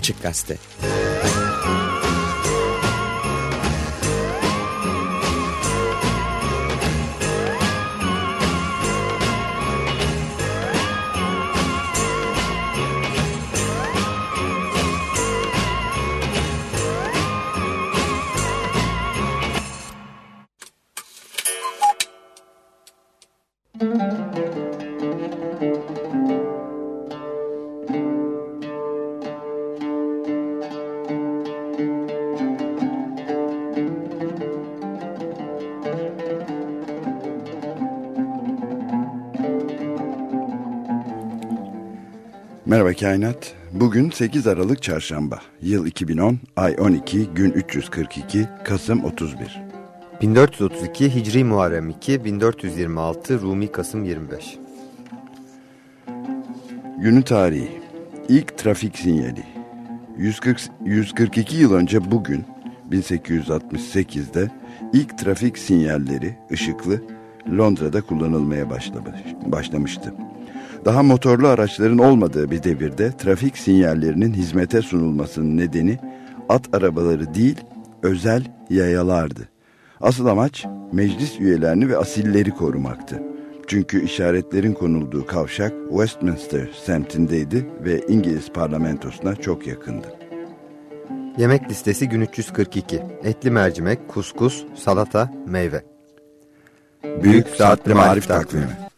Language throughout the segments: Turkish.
Açık Gazete Kainat. Bugün 8 Aralık Çarşamba. Yıl 2010, ay 12, gün 342, Kasım 31. 1432 Hicri Muharrem 2, 1426 Rumi Kasım 25. Günün tarihi. İlk trafik sinyali. 140, 142 yıl önce bugün 1868'de ilk trafik sinyalleri ışıklı Londra'da kullanılmaya başlamış, başlamıştı. Daha motorlu araçların olmadığı bir devirde trafik sinyallerinin hizmete sunulmasının nedeni at arabaları değil özel yayalardı. Asıl amaç meclis üyelerini ve asilleri korumaktı. Çünkü işaretlerin konulduğu kavşak Westminster semtindeydi ve İngiliz parlamentosuna çok yakındı. Yemek listesi gün 342. Etli mercimek, kuskus, salata, meyve. Büyük Saatli Marif Takvimi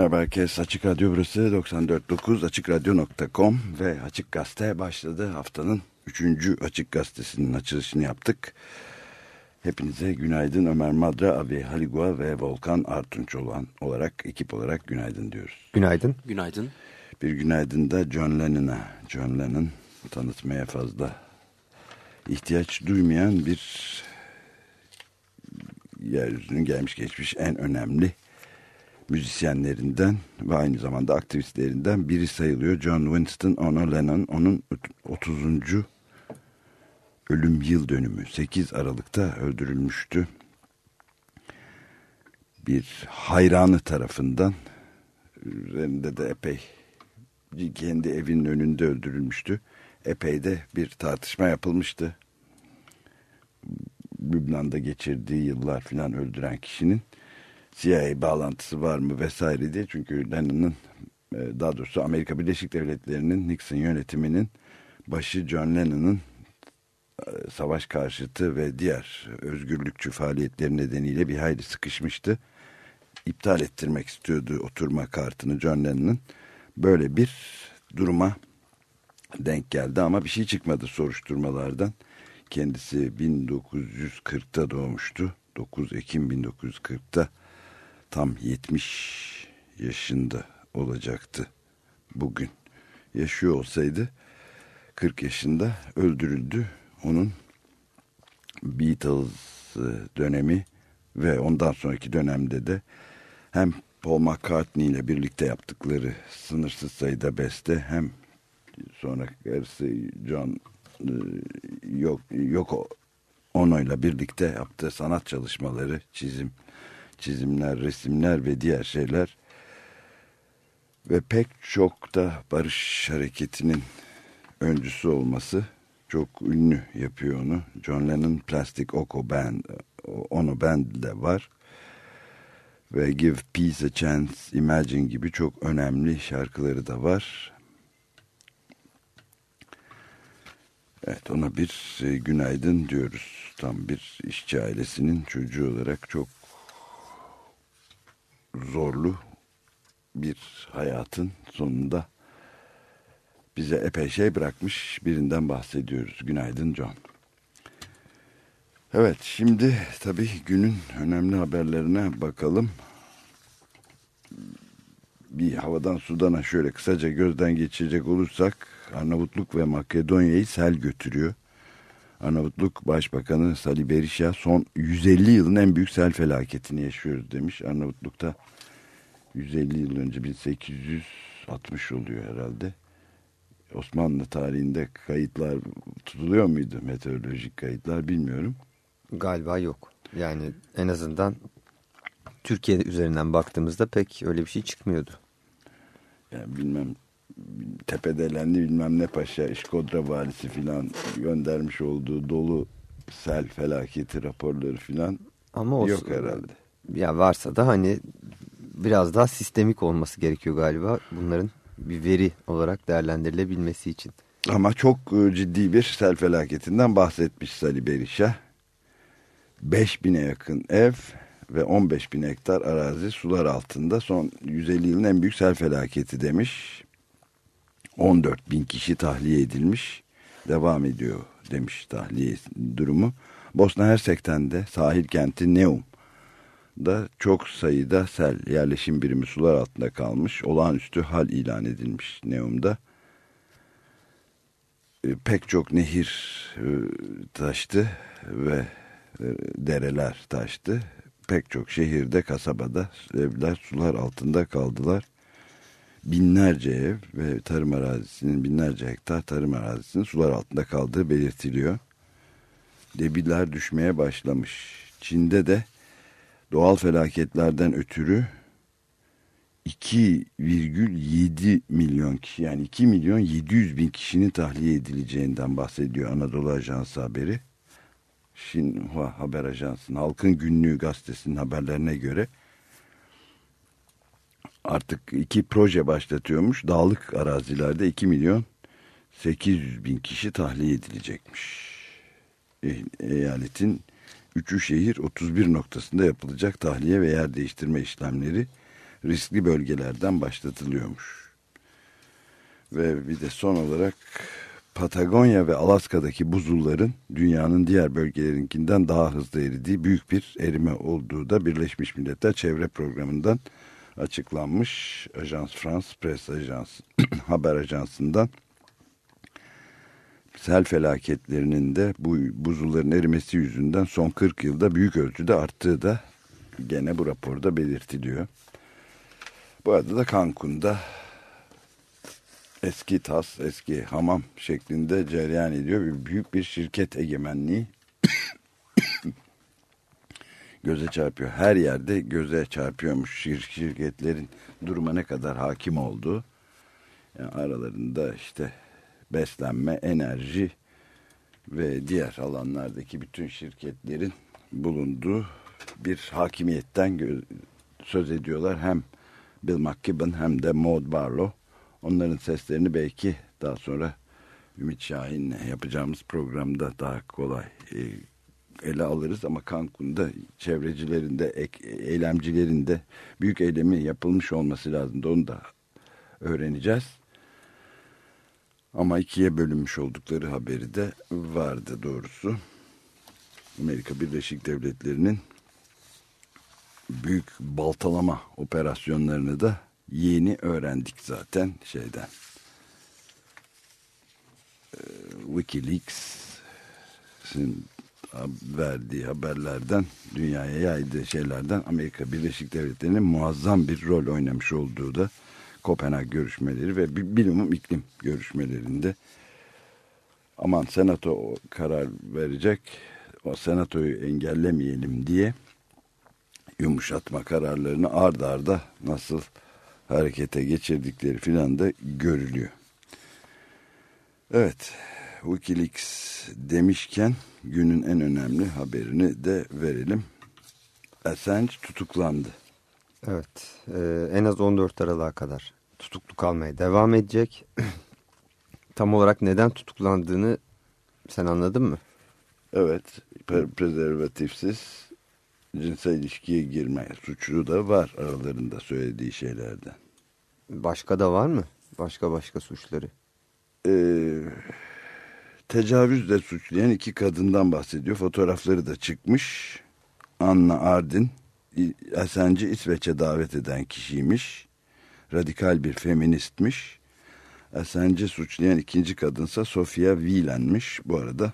Merhaba herkes. Açık Radyo burası 94.9 AçıkRadyo.com ve Açık Gazete başladı. Haftanın 3. Açık Gazetesi'nin açılışını yaptık. Hepinize günaydın Ömer Madra, Abi Haligua ve Volkan Artunç olan olarak, ekip olarak günaydın diyoruz. Günaydın. Günaydın. Bir günaydın da John Lennon'a. John Lennon tanıtmaya fazla ihtiyaç duymayan bir yeryüzünün gelmiş geçmiş en önemli müzisyenlerinden ve aynı zamanda aktivistlerinden biri sayılıyor. John Winston Ono Lennon onun 30. ölüm yıl dönümü 8 Aralık'ta öldürülmüştü. Bir hayranı tarafından üzerinde de epey kendi evinin önünde öldürülmüştü. Epey de bir tartışma yapılmıştı. Lübnan'da geçirdiği yıllar filan öldüren kişinin CIA bağlantısı var mı vesaire diye. Çünkü Lennon'ın e, daha doğrusu Amerika Birleşik Devletleri'nin Nixon yönetiminin başı John Lennon'ın e, savaş karşıtı ve diğer özgürlükçü faaliyetleri nedeniyle bir hayli sıkışmıştı. İptal ettirmek istiyordu oturma kartını John Lennon'ın. Böyle bir duruma denk geldi ama bir şey çıkmadı soruşturmalardan. Kendisi 1940'ta doğmuştu. 9 Ekim 1940'ta tam 70 yaşında olacaktı bugün. Yaşıyor olsaydı 40 yaşında öldürüldü. Onun Beatles e, dönemi ve ondan sonraki dönemde de hem Paul McCartney ile birlikte yaptıkları sınırsız sayıda beste hem sonra karısı John e, yok yok Ono ile birlikte yaptığı sanat çalışmaları, çizim, çizimler, resimler ve diğer şeyler ve pek çok da barış hareketinin öncüsü olması çok ünlü yapıyor onu. John Lennon Plastic Ono Band, Ono Band de var ve Give Peace a Chance, Imagine gibi çok önemli şarkıları da var. Evet ona bir e, günaydın diyoruz. Tam bir işçi ailesinin çocuğu olarak çok zorlu bir hayatın sonunda bize epey şey bırakmış birinden bahsediyoruz. Günaydın John. Evet şimdi tabii günün önemli haberlerine bakalım. Bir havadan sudana şöyle kısaca gözden geçirecek olursak Arnavutluk ve Makedonya'yı sel götürüyor. Arnavutluk Başbakanı Salih Berisha son 150 yılın en büyük sel felaketini yaşıyoruz demiş. Arnavutluk'ta 150 yıl önce 1860 oluyor herhalde. Osmanlı tarihinde kayıtlar tutuluyor muydu? Meteorolojik kayıtlar bilmiyorum. Galiba yok. Yani en azından Türkiye üzerinden baktığımızda pek öyle bir şey çıkmıyordu. Yani bilmem tepedelendi bilmem ne paşa İşkodra valisi filan göndermiş olduğu dolu sel felaketi raporları filan Ama yok herhalde. Ya varsa da hani biraz daha sistemik olması gerekiyor galiba bunların bir veri olarak değerlendirilebilmesi için. Ama çok e, ciddi bir sel felaketinden bahsetmiş Salih Berişah. 5000'e yakın ev ve 15 bin hektar arazi sular altında son 150 yılın en büyük sel felaketi demiş. 14 bin kişi tahliye edilmiş devam ediyor demiş tahliye durumu. Bosna Hersek'ten de sahil kenti Neum da çok sayıda sel yerleşim birimi sular altında kalmış. Olağanüstü hal ilan edilmiş Neum'da. E, pek çok nehir e, taştı ve e, dereler taştı. Pek çok şehirde, kasabada evler sular altında kaldılar binlerce ev ve tarım arazisinin binlerce hektar tarım arazisinin sular altında kaldığı belirtiliyor. Debiler düşmeye başlamış. Çin'de de doğal felaketlerden ötürü 2,7 milyon kişi yani 2 milyon 700 bin kişinin tahliye edileceğinden bahsediyor Anadolu Ajansı haberi. Xinhua Haber Ajansı'nın Halkın Günlüğü gazetesinin haberlerine göre artık iki proje başlatıyormuş. Dağlık arazilerde 2 milyon 800 bin kişi tahliye edilecekmiş. E, eyaletin 3'ü şehir 31 noktasında yapılacak tahliye ve yer değiştirme işlemleri riskli bölgelerden başlatılıyormuş. Ve bir de son olarak Patagonya ve Alaska'daki buzulların dünyanın diğer bölgelerinkinden daha hızlı eridiği büyük bir erime olduğu da Birleşmiş Milletler Çevre Programı'ndan açıklanmış. Ajans France Press Ajans haber ajansından sel felaketlerinin de bu buzulların erimesi yüzünden son 40 yılda büyük ölçüde arttığı da gene bu raporda belirtiliyor. Bu arada da Cancun'da eski tas, eski hamam şeklinde cereyan ediyor. Bir, büyük bir şirket egemenliği göze çarpıyor. Her yerde göze çarpıyormuş şir şirketlerin duruma ne kadar hakim olduğu. Yani aralarında işte beslenme, enerji ve diğer alanlardaki bütün şirketlerin bulunduğu bir hakimiyetten söz ediyorlar. Hem Bill McKibben hem de Maud Barlow. Onların seslerini belki daha sonra Ümit Şahin'le yapacağımız programda daha kolay e, ele alırız ama Cancun'da çevrecilerinde, eylemcilerinde büyük eylemi yapılmış olması lazım. Onu da öğreneceğiz. Ama ikiye bölünmüş oldukları haberi de vardı doğrusu. Amerika Birleşik Devletleri'nin büyük baltalama operasyonlarını da yeni öğrendik zaten şeyden. Ee, Wikileaks'in verdiği haberlerden, dünyaya yaydığı şeylerden Amerika Birleşik Devletleri'nin muazzam bir rol oynamış olduğu da Kopenhag görüşmeleri ve bilimum iklim görüşmelerinde aman senato karar verecek o senatoyu engellemeyelim diye yumuşatma kararlarını ard arda nasıl harekete geçirdikleri filan da görülüyor. Evet Wikileaks demişken günün en önemli haberini de verelim. Assange tutuklandı. Evet e, en az 14 Aralık'a kadar tutuklu kalmaya devam edecek. Tam olarak neden tutuklandığını sen anladın mı? Evet prezervatifsiz cinsel ilişkiye girme suçlu da var aralarında söylediği şeylerden. Başka da var mı? Başka başka suçları. Ee, tecavüzle suçlayan iki kadından bahsediyor. Fotoğrafları da çıkmış. Anna Ardin, Assange'i İsveç'e davet eden kişiymiş. Radikal bir feministmiş. Assange'i suçlayan ikinci kadınsa Sofia Wieland'miş. Bu arada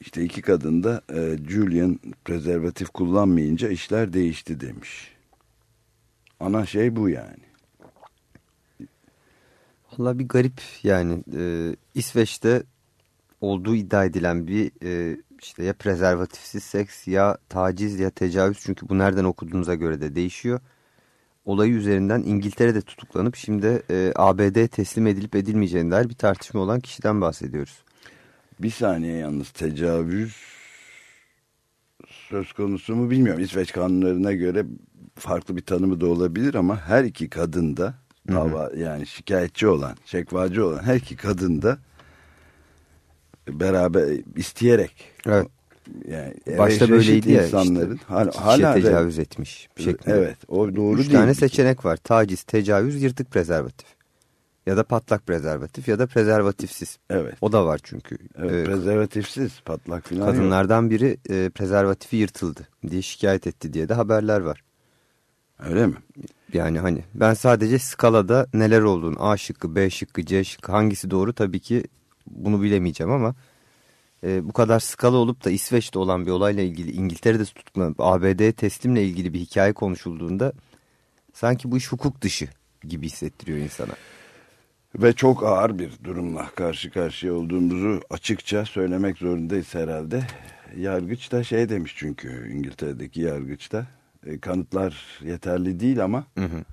işte iki kadın da e, Julian prezervatif kullanmayınca işler değişti demiş. Ana şey bu yani. Valla bir garip yani e, İsveç'te olduğu iddia edilen bir e, işte ya prezervatifsiz seks ya taciz ya tecavüz çünkü bu nereden okuduğunuza göre de değişiyor. Olayı üzerinden İngiltere'de tutuklanıp şimdi e, ABD teslim edilip edilmeyeceğine dair bir tartışma olan kişiden bahsediyoruz. Bir saniye yalnız tecavüz söz konusu mu bilmiyorum. İsveç kanunlarına göre farklı bir tanımı da olabilir ama her iki kadın da dava yani şikayetçi olan, şekvacı olan her iki kadın da beraber isteyerek evet. yani başta böyleydi ya insanların işte, hala, hala tecavüz etmiş şeklinde. Evet, o doğru Üç değil. tane seçenek var. Taciz, tecavüz, yırtık prezervatif. Ya da patlak prezervatif ya da prezervatifsiz. Evet. O da var çünkü. Evet, ee, prezervatifsiz patlak falan Kadınlardan yok. biri e, prezervatifi yırtıldı diye şikayet etti diye de haberler var. Öyle mi? Yani hani ben sadece skalada neler olduğunu A şıkkı, B şıkkı, C şıkkı hangisi doğru tabii ki bunu bilemeyeceğim ama e, bu kadar skala olup da İsveç'te olan bir olayla ilgili İngiltere'de tutuklanıp ABD'ye teslimle ilgili bir hikaye konuşulduğunda sanki bu iş hukuk dışı gibi hissettiriyor insana. Ve çok ağır bir durumla karşı karşıya olduğumuzu açıkça söylemek zorundayız herhalde. Yargıç da şey demiş çünkü İngiltere'deki yargıç da e, kanıtlar yeterli değil ama hı hı.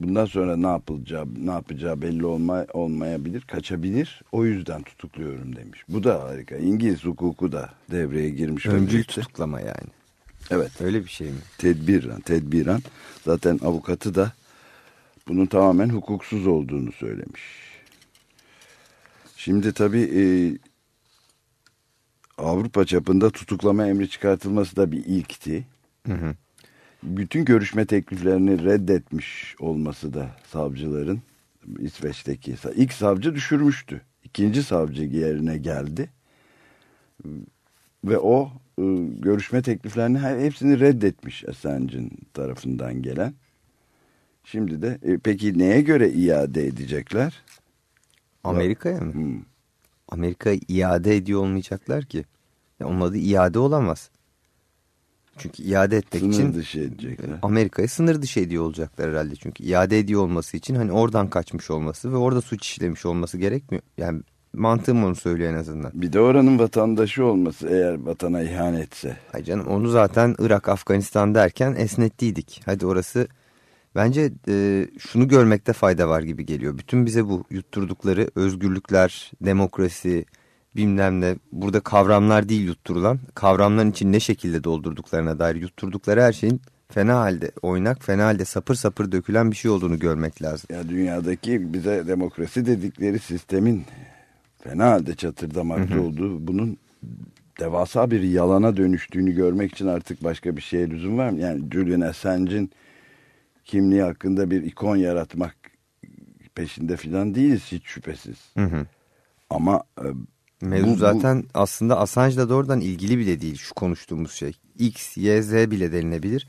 bundan sonra ne yapılacağı ne yapacağı belli olma, olmayabilir, kaçabilir. O yüzden tutukluyorum demiş. Bu da harika. İngiliz hukuku da devreye girmiş. Öncül tutuklama yani. Evet. Öyle bir şey mi? Tedbiren, tedbiren. Zaten avukatı da bunun tamamen hukuksuz olduğunu söylemiş. Şimdi tabii e, Avrupa çapında tutuklama emri çıkartılması da bir ilkti. Hı hı. Bütün görüşme tekliflerini reddetmiş olması da savcıların İsveç'teki ilk savcı düşürmüştü. İkinci savcı yerine geldi. Ve o e, görüşme tekliflerini hepsini reddetmiş Assange'in tarafından gelen. Şimdi de e, peki neye göre iade edecekler? Amerika'ya mı? Hmm. Amerika iade ediyor olmayacaklar ki. Ya onun adı iade olamaz. Çünkü iade etmek sınır için dışı edecekler. Amerika'ya sınır dışı ediyor olacaklar herhalde. Çünkü iade ediyor olması için hani oradan kaçmış olması ve orada suç işlemiş olması gerekmiyor. Yani mantığım onu söylüyor en azından. Bir de oranın vatandaşı olması eğer vatana ihanetse. Ay canım onu zaten Irak, Afganistan derken esnettiydik. Hadi orası bence e, şunu görmekte fayda var gibi geliyor. Bütün bize bu yutturdukları özgürlükler, demokrasi, bilmem ne burada kavramlar değil yutturulan kavramların için ne şekilde doldurduklarına dair yutturdukları her şeyin fena halde oynak fena halde sapır sapır dökülen bir şey olduğunu görmek lazım. Ya dünyadaki bize demokrasi dedikleri sistemin fena halde çatırdamakta olduğu bunun devasa bir yalana dönüştüğünü görmek için artık başka bir şeye lüzum var mı? Yani Julian Assange'in kimliği hakkında bir ikon yaratmak peşinde filan değiliz hiç şüphesiz. Hı hı. Ama e, Mevzu bu, zaten bu, aslında Assange'la doğrudan ilgili bile değil şu konuştuğumuz şey. X, Y, Z bile denilebilir.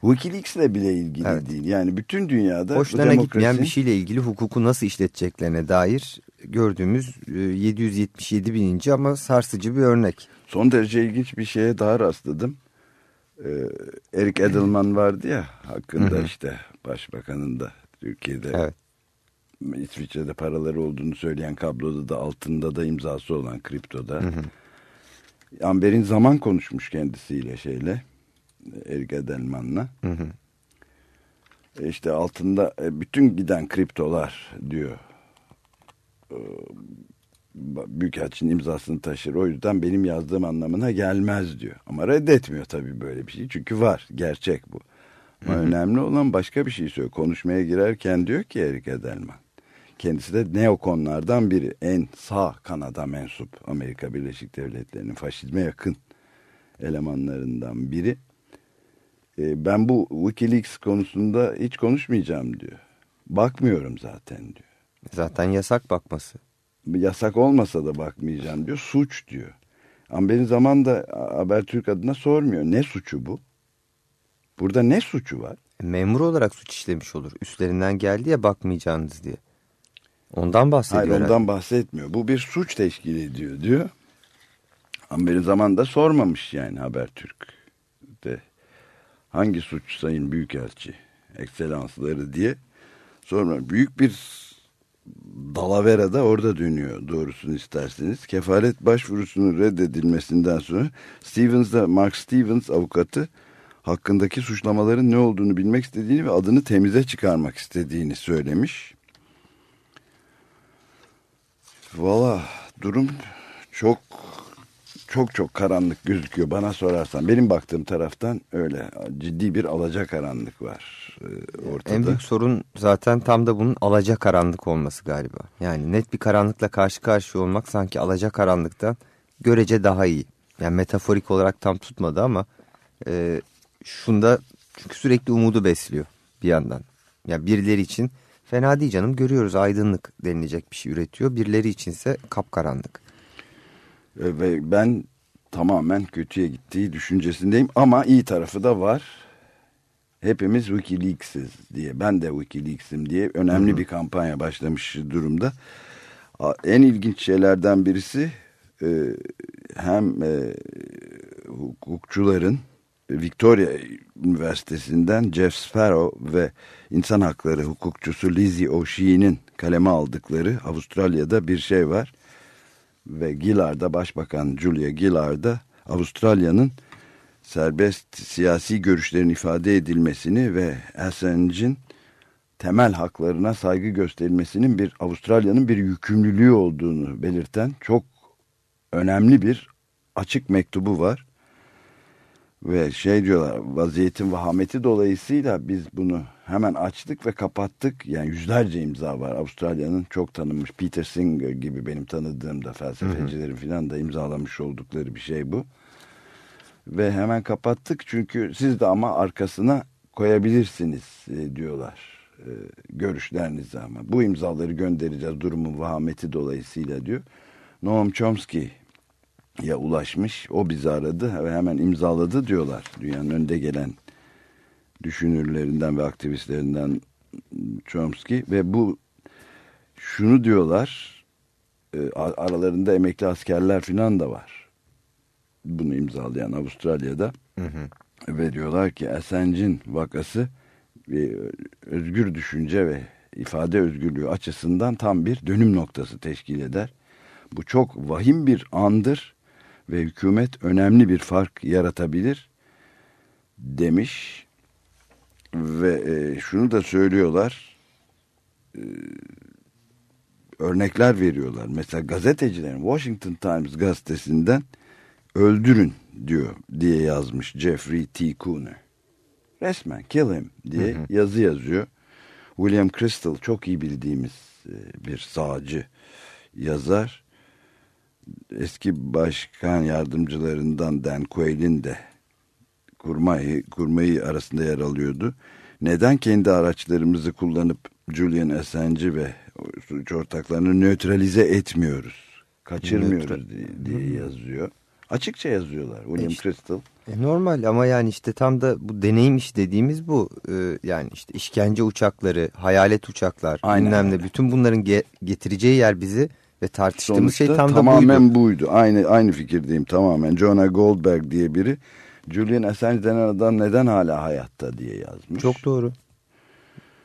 Wikileaks'le bile ilgili evet. değil. Yani bütün dünyada Hoşlarına demokrasi... gitmeyen bir şeyle ilgili hukuku nasıl işleteceklerine dair gördüğümüz 777 e, bininci ama sarsıcı bir örnek. Son derece ilginç bir şeye daha rastladım. Ee, Eric Edelman vardı ya hakkında işte başbakanın da Türkiye'de evet. İsviçre'de paraları olduğunu söyleyen kabloda da altında da imzası olan kriptoda. Hı hı. Amber'in zaman konuşmuş kendisiyle şeyle Erik Edelman'la. Hı hı. E işte altında e, bütün giden kriptolar diyor. E, Büyükelçinin imzasını taşır. O yüzden benim yazdığım anlamına gelmez diyor. Ama reddetmiyor tabii böyle bir şey. Çünkü var. Gerçek bu. Ama hı hı. önemli olan başka bir şey söylüyor. Konuşmaya girerken diyor ki Erik Edelman. Kendisi de neokonlardan biri. En sağ kanada mensup Amerika Birleşik Devletleri'nin faşizme yakın elemanlarından biri. E, ben bu Wikileaks konusunda hiç konuşmayacağım diyor. Bakmıyorum zaten diyor. Zaten yasak bakması. Yasak olmasa da bakmayacağım diyor. Suç diyor. Ama benim zaman da Habertürk adına sormuyor. Ne suçu bu? Burada ne suçu var? Memur olarak suç işlemiş olur. Üstlerinden geldi ya bakmayacağınız diye. Ondan bahsediyor. Hayır ondan bahsetmiyor. Bu bir suç teşkil ediyor diyor. Ama benim zamanında sormamış yani Habertürk. De hangi suç sayın büyükelçi ekselansları diye sorma. Büyük bir dalavera da orada dönüyor doğrusunu isterseniz. Kefalet başvurusunun reddedilmesinden sonra Stevens da Mark Stevens avukatı hakkındaki suçlamaların ne olduğunu bilmek istediğini ve adını temize çıkarmak istediğini söylemiş. Valla durum çok çok çok karanlık gözüküyor bana sorarsan. Benim baktığım taraftan öyle ciddi bir alaca karanlık var e, ortada. En büyük sorun zaten tam da bunun alaca karanlık olması galiba. Yani net bir karanlıkla karşı karşıya olmak sanki alaca karanlıktan görece daha iyi. Yani metaforik olarak tam tutmadı ama e, şunda çünkü sürekli umudu besliyor bir yandan. Yani birileri için Fena değil canım görüyoruz aydınlık denilecek bir şey üretiyor. Birileri içinse kapkaranlık. E, ve ben tamamen kötüye gittiği düşüncesindeyim ama iyi tarafı da var. Hepimiz Wikileaks'iz diye ben de Wikileaks'im diye önemli Hı -hı. bir kampanya başlamış durumda. En ilginç şeylerden birisi e, hem e, hukukçuların Victoria Üniversitesi'nden Jeff Sparrow ve insan hakları hukukçusu Lizzie O'Shea'nin kaleme aldıkları Avustralya'da bir şey var. Ve Gillard'a Başbakan Julia Gillard'a Avustralya'nın serbest siyasi görüşlerin ifade edilmesini ve Assange'in temel haklarına saygı gösterilmesinin bir Avustralya'nın bir yükümlülüğü olduğunu belirten çok önemli bir açık mektubu var. Ve şey diyorlar vaziyetin vahameti dolayısıyla biz bunu hemen açtık ve kapattık. Yani yüzlerce imza var. Avustralya'nın çok tanınmış Peter Singer gibi benim tanıdığım da felsefecilerin falan da imzalamış oldukları bir şey bu. ve hemen kapattık çünkü siz de ama arkasına koyabilirsiniz e, diyorlar e, görüşlerinizi ama. Bu imzaları göndereceğiz durumun vahameti dolayısıyla diyor. Noam Chomsky'ye ulaşmış. O bizi aradı ve hemen imzaladı diyorlar. Dünyanın önde gelen düşünürlerinden ve aktivistlerinden Chomsky ve bu şunu diyorlar e, aralarında emekli askerler falan da var. Bunu imzalayan Avustralya'da. Hı hı. Ve diyorlar ki Assange'in vakası ve özgür düşünce ve ifade özgürlüğü açısından tam bir dönüm noktası teşkil eder. Bu çok vahim bir andır ve hükümet önemli bir fark yaratabilir demiş ve e, şunu da söylüyorlar e, örnekler veriyorlar. Mesela gazetecilerin Washington Times gazetesinden öldürün diyor diye yazmış Jeffrey T. Cooner. Resmen kill him diye hı hı. yazı yazıyor. William Crystal çok iyi bildiğimiz e, bir sağcı yazar. Eski başkan yardımcılarından Dan Quayle'in de kurmayı, kurmayı arasında yer alıyordu. Neden kendi araçlarımızı kullanıp Julian Assange ve suç ortaklarını nötralize etmiyoruz, kaçırmıyoruz Nötral. diye, diye yazıyor. Açıkça yazıyorlar William işte, Crystal. E normal ama yani işte tam da bu deneyim iş dediğimiz bu. Ee, yani işte işkence uçakları, hayalet uçaklar, Aynen bilmem ne bütün bunların ge getireceği yer bizi ve tartıştığımız Sonuçta şey tam tamamen da buydu. buydu. Aynı aynı fikirdeyim tamamen. Jonah Goldberg diye biri Julian Assange denen adam neden hala hayatta diye yazmış. Çok doğru.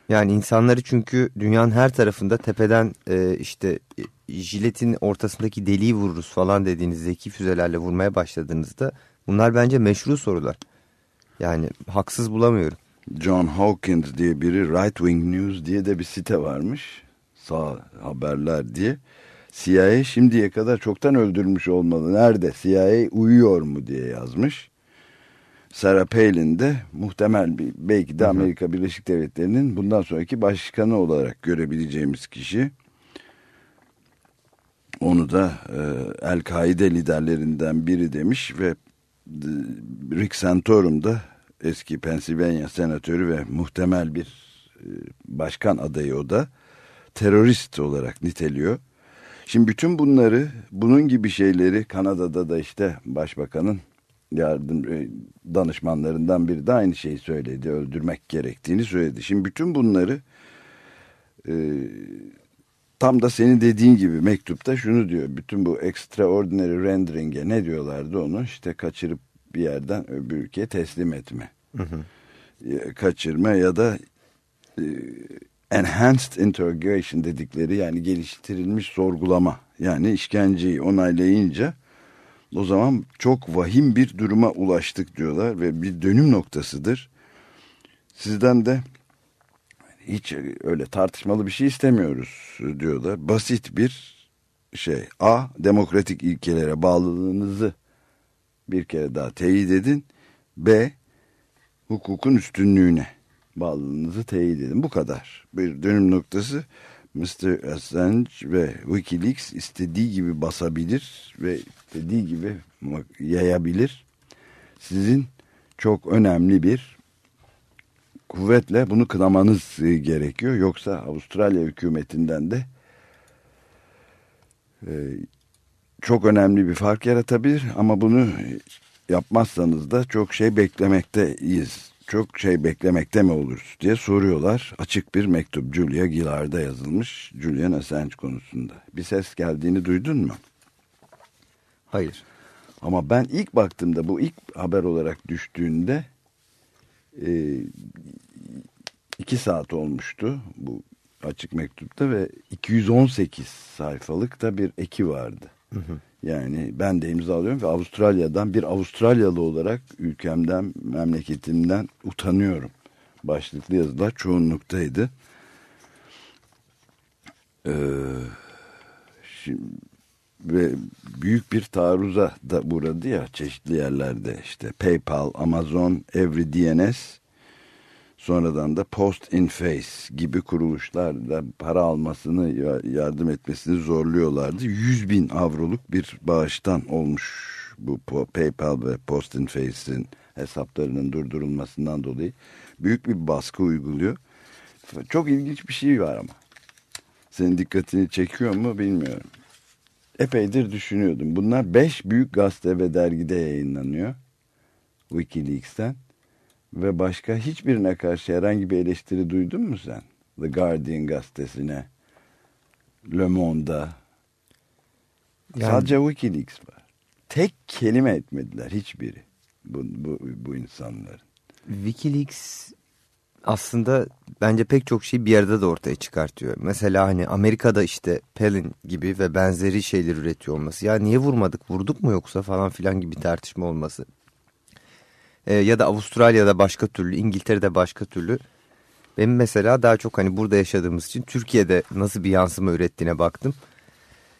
Yani insanları çünkü dünyanın her tarafında tepeden e, işte e, jiletin ortasındaki deliği vururuz falan dediğiniz zeki füzelerle vurmaya başladığınızda bunlar bence meşru sorular. Yani haksız bulamıyorum. John Hawkins diye biri Right Wing News diye de bir site varmış. Sağ haberler diye. CIA şimdiye kadar çoktan öldürmüş olmalı. Nerede? CIA uyuyor mu diye yazmış. Sarah Palin de muhtemel bir belki de Amerika Birleşik Devletleri'nin bundan sonraki başkanı olarak görebileceğimiz kişi. Onu da e, El-Kaide liderlerinden biri demiş ve e, Rick Santorum da eski Pennsylvania senatörü ve muhtemel bir e, başkan adayı o da terörist olarak niteliyor. Şimdi bütün bunları bunun gibi şeyleri Kanada'da da işte başbakanın yardım e, danışmanlarından biri de aynı şeyi söyledi. Öldürmek gerektiğini söyledi. Şimdi bütün bunları e, tam da senin dediğin gibi mektupta şunu diyor. Bütün bu extraordinary rendering'e ne diyorlardı onu? işte kaçırıp bir yerden öbür ülkeye teslim etme. Hı hı. Kaçırma ya da e, enhanced interrogation dedikleri yani geliştirilmiş sorgulama. Yani işkenceyi onaylayınca o zaman çok vahim bir duruma ulaştık diyorlar ve bir dönüm noktasıdır. Sizden de hiç öyle tartışmalı bir şey istemiyoruz diyorlar. Basit bir şey. A. Demokratik ilkelere bağlılığınızı bir kere daha teyit edin. B. Hukukun üstünlüğüne bağlılığınızı teyit edin. Bu kadar. Bir dönüm noktası. Mr. Assange ve Wikileaks istediği gibi basabilir ve istediği gibi yayabilir. Sizin çok önemli bir kuvvetle bunu kınamanız gerekiyor. Yoksa Avustralya hükümetinden de e, çok önemli bir fark yaratabilir ama bunu yapmazsanız da çok şey beklemekteyiz çok şey beklemekte mi oluruz diye soruyorlar. Açık bir mektup Julia Gillard'a yazılmış Julian Assange konusunda. Bir ses geldiğini duydun mu? Hayır. Ama ben ilk baktığımda bu ilk haber olarak düştüğünde e, iki saat olmuştu bu açık mektupta ve 218 sayfalık da bir eki vardı. Hı hı. Yani ben de imzalıyorum ve Avustralya'dan bir Avustralyalı olarak ülkemden, memleketimden utanıyorum. Başlıklı yazılar çoğunluktaydı. Ee, şimdi, ve büyük bir taarruza da uğradı ya çeşitli yerlerde işte PayPal, Amazon, EveryDNS Sonradan da Post in Face gibi kuruluşlar da para almasını yardım etmesini zorluyorlardı. 100 bin avroluk bir bağıştan olmuş Bu PayPal ve Post Face'in hesaplarının durdurulmasından dolayı büyük bir baskı uyguluyor. Çok ilginç bir şey var ama. Senin dikkatini çekiyor mu bilmiyorum. Epeydir düşünüyordum. Bunlar beş büyük gazete ve dergide yayınlanıyor. Wikileaks'ten. Ve başka hiçbirine karşı herhangi bir eleştiri duydun mu sen? The Guardian gazetesine, Le Monde'a. Yani... Sadece Wikileaks var. Tek kelime etmediler hiçbiri bu, bu, bu insanların. Wikileaks aslında bence pek çok şeyi bir yerde de ortaya çıkartıyor. Mesela hani Amerika'da işte Palin gibi ve benzeri şeyler üretiyor olması. Ya niye vurmadık vurduk mu yoksa falan filan gibi tartışma olması. Ee, ya da Avustralya'da başka türlü İngiltere'de başka türlü. Benim mesela daha çok hani burada yaşadığımız için Türkiye'de nasıl bir yansıma ürettiğine baktım.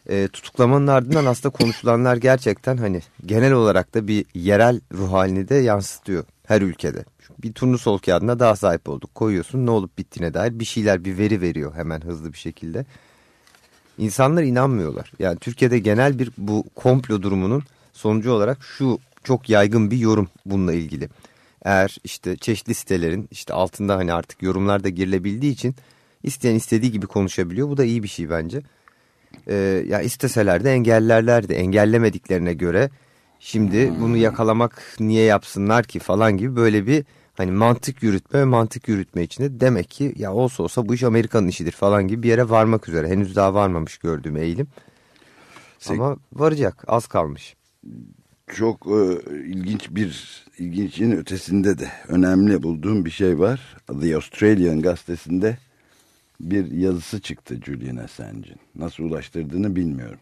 Ee, tutuklamanın ardından aslında konuşulanlar gerçekten hani genel olarak da bir yerel ruh halini de yansıtıyor her ülkede bir turnusol kağıdına daha sahip olduk. Koyuyorsun ne olup bittiğine dair bir şeyler bir veri veriyor hemen hızlı bir şekilde. İnsanlar inanmıyorlar. Yani Türkiye'de genel bir bu komplo durumunun sonucu olarak şu çok yaygın bir yorum bununla ilgili. Eğer işte çeşitli sitelerin işte altında hani artık yorumlar da girilebildiği için isteyen istediği gibi konuşabiliyor. Bu da iyi bir şey bence. Ee, ya isteseler de engellerlerdi. Engellemediklerine göre şimdi bunu yakalamak niye yapsınlar ki falan gibi böyle bir hani mantık yürütme ve mantık yürütme içinde demek ki ya olsa olsa bu iş Amerika'nın işidir falan gibi bir yere varmak üzere. Henüz daha varmamış gördüğüm eğilim. Ama varacak az kalmış. Çok e, ilginç bir ilginçin ötesinde de önemli bulduğum bir şey var. The Australian gazetesinde bir yazısı çıktı Julian Assange'in. Nasıl ulaştırdığını bilmiyorum.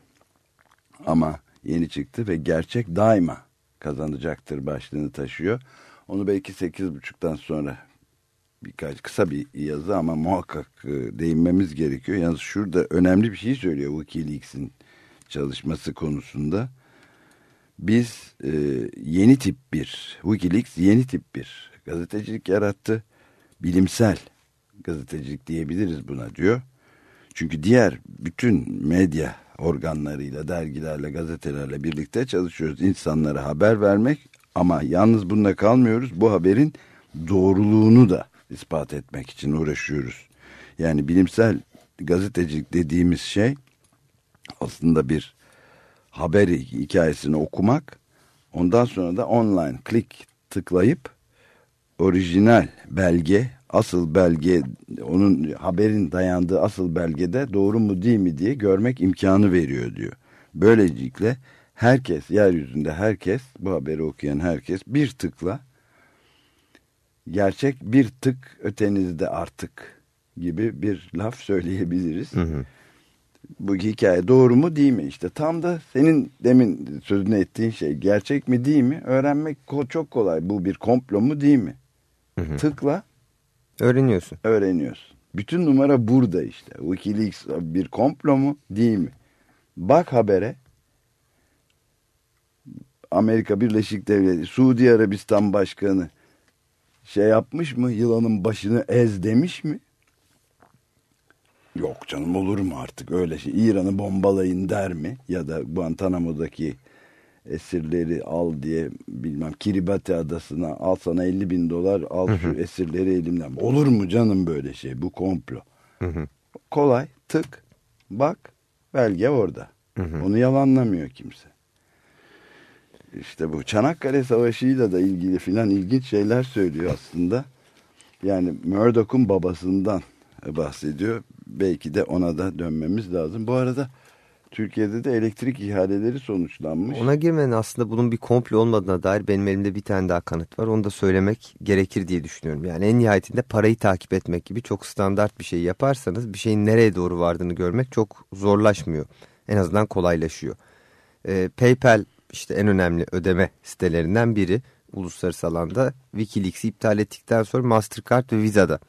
Ama yeni çıktı ve gerçek daima kazanacaktır başlığını taşıyor. Onu belki sekiz buçuktan sonra birkaç kısa bir yazı ama muhakkak e, değinmemiz gerekiyor. Yalnız şurada önemli bir şey söylüyor Wikileaks'in çalışması konusunda. Biz e, yeni tip bir, Wikileaks yeni tip bir gazetecilik yarattı. Bilimsel gazetecilik diyebiliriz buna diyor. Çünkü diğer bütün medya organlarıyla, dergilerle, gazetelerle birlikte çalışıyoruz. İnsanlara haber vermek ama yalnız bununla kalmıyoruz. Bu haberin doğruluğunu da ispat etmek için uğraşıyoruz. Yani bilimsel gazetecilik dediğimiz şey aslında bir haber hikayesini okumak. Ondan sonra da online klik tıklayıp orijinal belge, asıl belge, onun haberin dayandığı asıl belgede doğru mu değil mi diye görmek imkanı veriyor diyor. Böylelikle herkes, yeryüzünde herkes, bu haberi okuyan herkes bir tıkla gerçek bir tık ötenizde artık gibi bir laf söyleyebiliriz. Hı hı. Bu hikaye doğru mu değil mi? İşte tam da senin demin sözünü ettiğin şey gerçek mi değil mi? Öğrenmek çok kolay. Bu bir komplo mu değil mi? Hı hı. Tıkla. Öğreniyorsun. Öğreniyorsun. Bütün numara burada işte. Wikileaks bir komplo mu değil mi? Bak habere Amerika Birleşik Devletleri, Suudi Arabistan Başkanı şey yapmış mı? Yılanın başını ez demiş mi? Yok canım olur mu artık öyle şey. İran'ı bombalayın der mi? Ya da Guantanamo'daki esirleri al diye bilmem Kiribati adasına al sana 50 bin dolar al şu esirleri elimden. Olur mu canım böyle şey bu komplo. Kolay tık bak belge orada. Onu yalanlamıyor kimse işte bu Çanakkale Savaşı'yla da ilgili filan ilginç şeyler söylüyor aslında. Yani Murdoch'un babasından bahsediyor. Belki de ona da dönmemiz lazım. Bu arada Türkiye'de de elektrik ihaleleri sonuçlanmış. Ona girmenin aslında bunun bir komplo olmadığına dair benim elimde bir tane daha kanıt var. Onu da söylemek gerekir diye düşünüyorum. Yani en nihayetinde parayı takip etmek gibi çok standart bir şey yaparsanız bir şeyin nereye doğru vardığını görmek çok zorlaşmıyor. En azından kolaylaşıyor. Ee, PayPal işte en önemli ödeme sitelerinden biri uluslararası alanda Wikileaks'i iptal ettikten sonra Mastercard ve Visa'da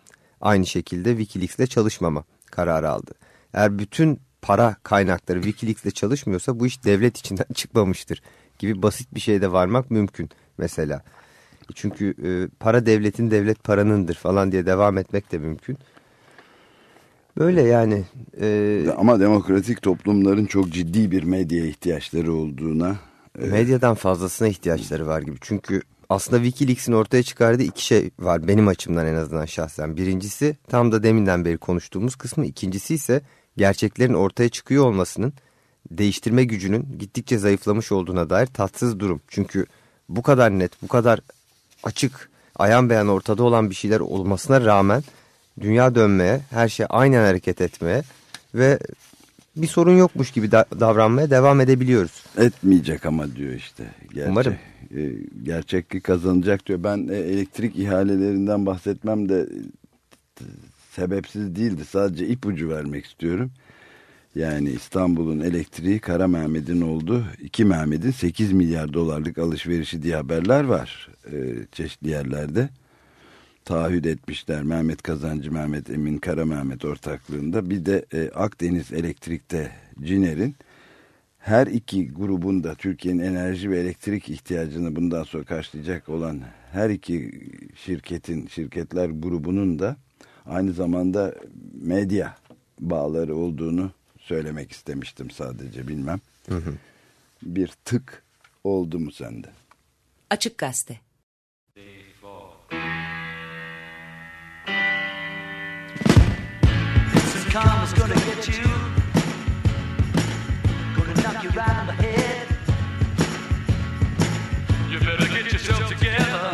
aynı şekilde Wikileaks'le çalışmama kararı aldı. Eğer bütün para kaynakları Wikileaks'le çalışmıyorsa bu iş devlet içinden çıkmamıştır gibi basit bir şeyde varmak mümkün mesela. Çünkü e, para devletin devlet paranındır falan diye devam etmek de mümkün. Böyle yani. E... Ama demokratik toplumların çok ciddi bir medya ihtiyaçları olduğuna E, Medyadan fazlasına ihtiyaçları var gibi. Çünkü aslında Wikileaks'in ortaya çıkardığı iki şey var benim açımdan en azından şahsen. Birincisi tam da deminden beri konuştuğumuz kısmı. İkincisi ise gerçeklerin ortaya çıkıyor olmasının değiştirme gücünün gittikçe zayıflamış olduğuna dair tatsız durum. Çünkü bu kadar net, bu kadar açık, ayan beyan ortada olan bir şeyler olmasına rağmen dünya dönmeye, her şey aynen hareket etmeye ve bir sorun yokmuş gibi da davranmaya devam edebiliyoruz. Etmeyecek ama diyor işte. Gerçek, Umarım. E, gerçeklik kazanacak diyor. Ben e, elektrik ihalelerinden bahsetmem de e, sebepsiz değildi. Sadece ipucu vermek istiyorum. Yani İstanbul'un elektriği Kara Mehmet'in oldu. İki Mehmet'in 8 milyar dolarlık alışverişi diye haberler var çeşitli yerlerde. Taahhüt etmişler Mehmet Kazancı, Mehmet Emin, Kara Mehmet ortaklığında. Bir de Akdeniz Elektrik'te Ciner'in her iki grubun da Türkiye'nin enerji ve elektrik ihtiyacını bundan sonra karşılayacak olan her iki şirketin, şirketler grubunun da aynı zamanda medya bağları olduğunu söylemek istemiştim sadece bilmem. Hı hı. Bir tık oldu mu sende? Açık Gazete Karma's gonna get you you right on the head. You better get yourself together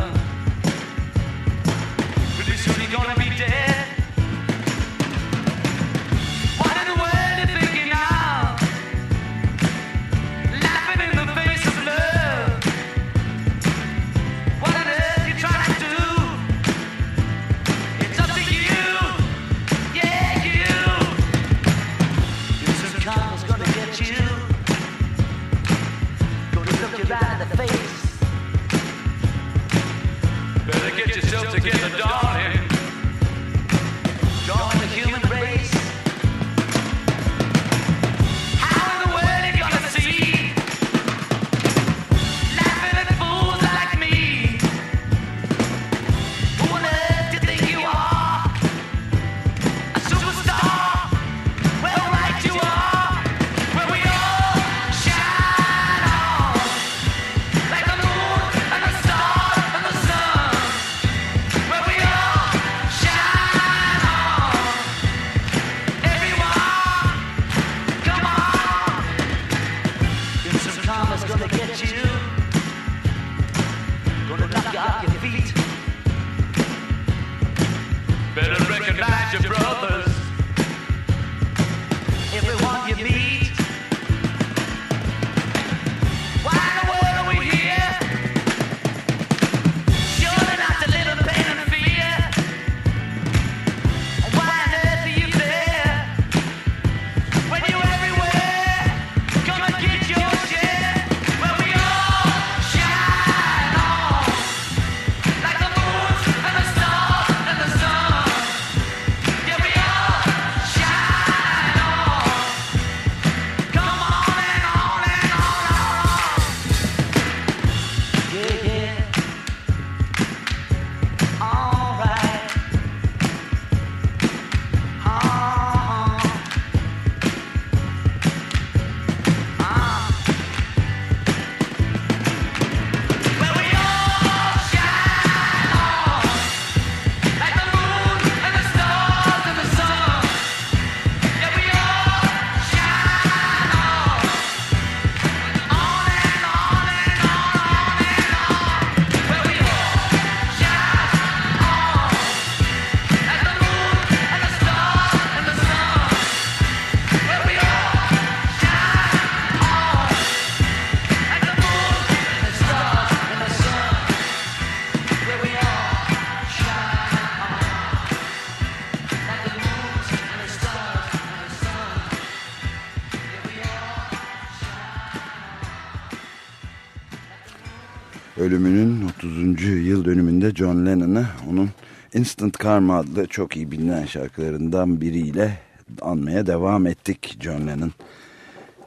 ölümünün 30. yıl dönümünde John Lennon'ı onun Instant Karma adlı çok iyi bilinen şarkılarından biriyle anmaya devam ettik. John Lennon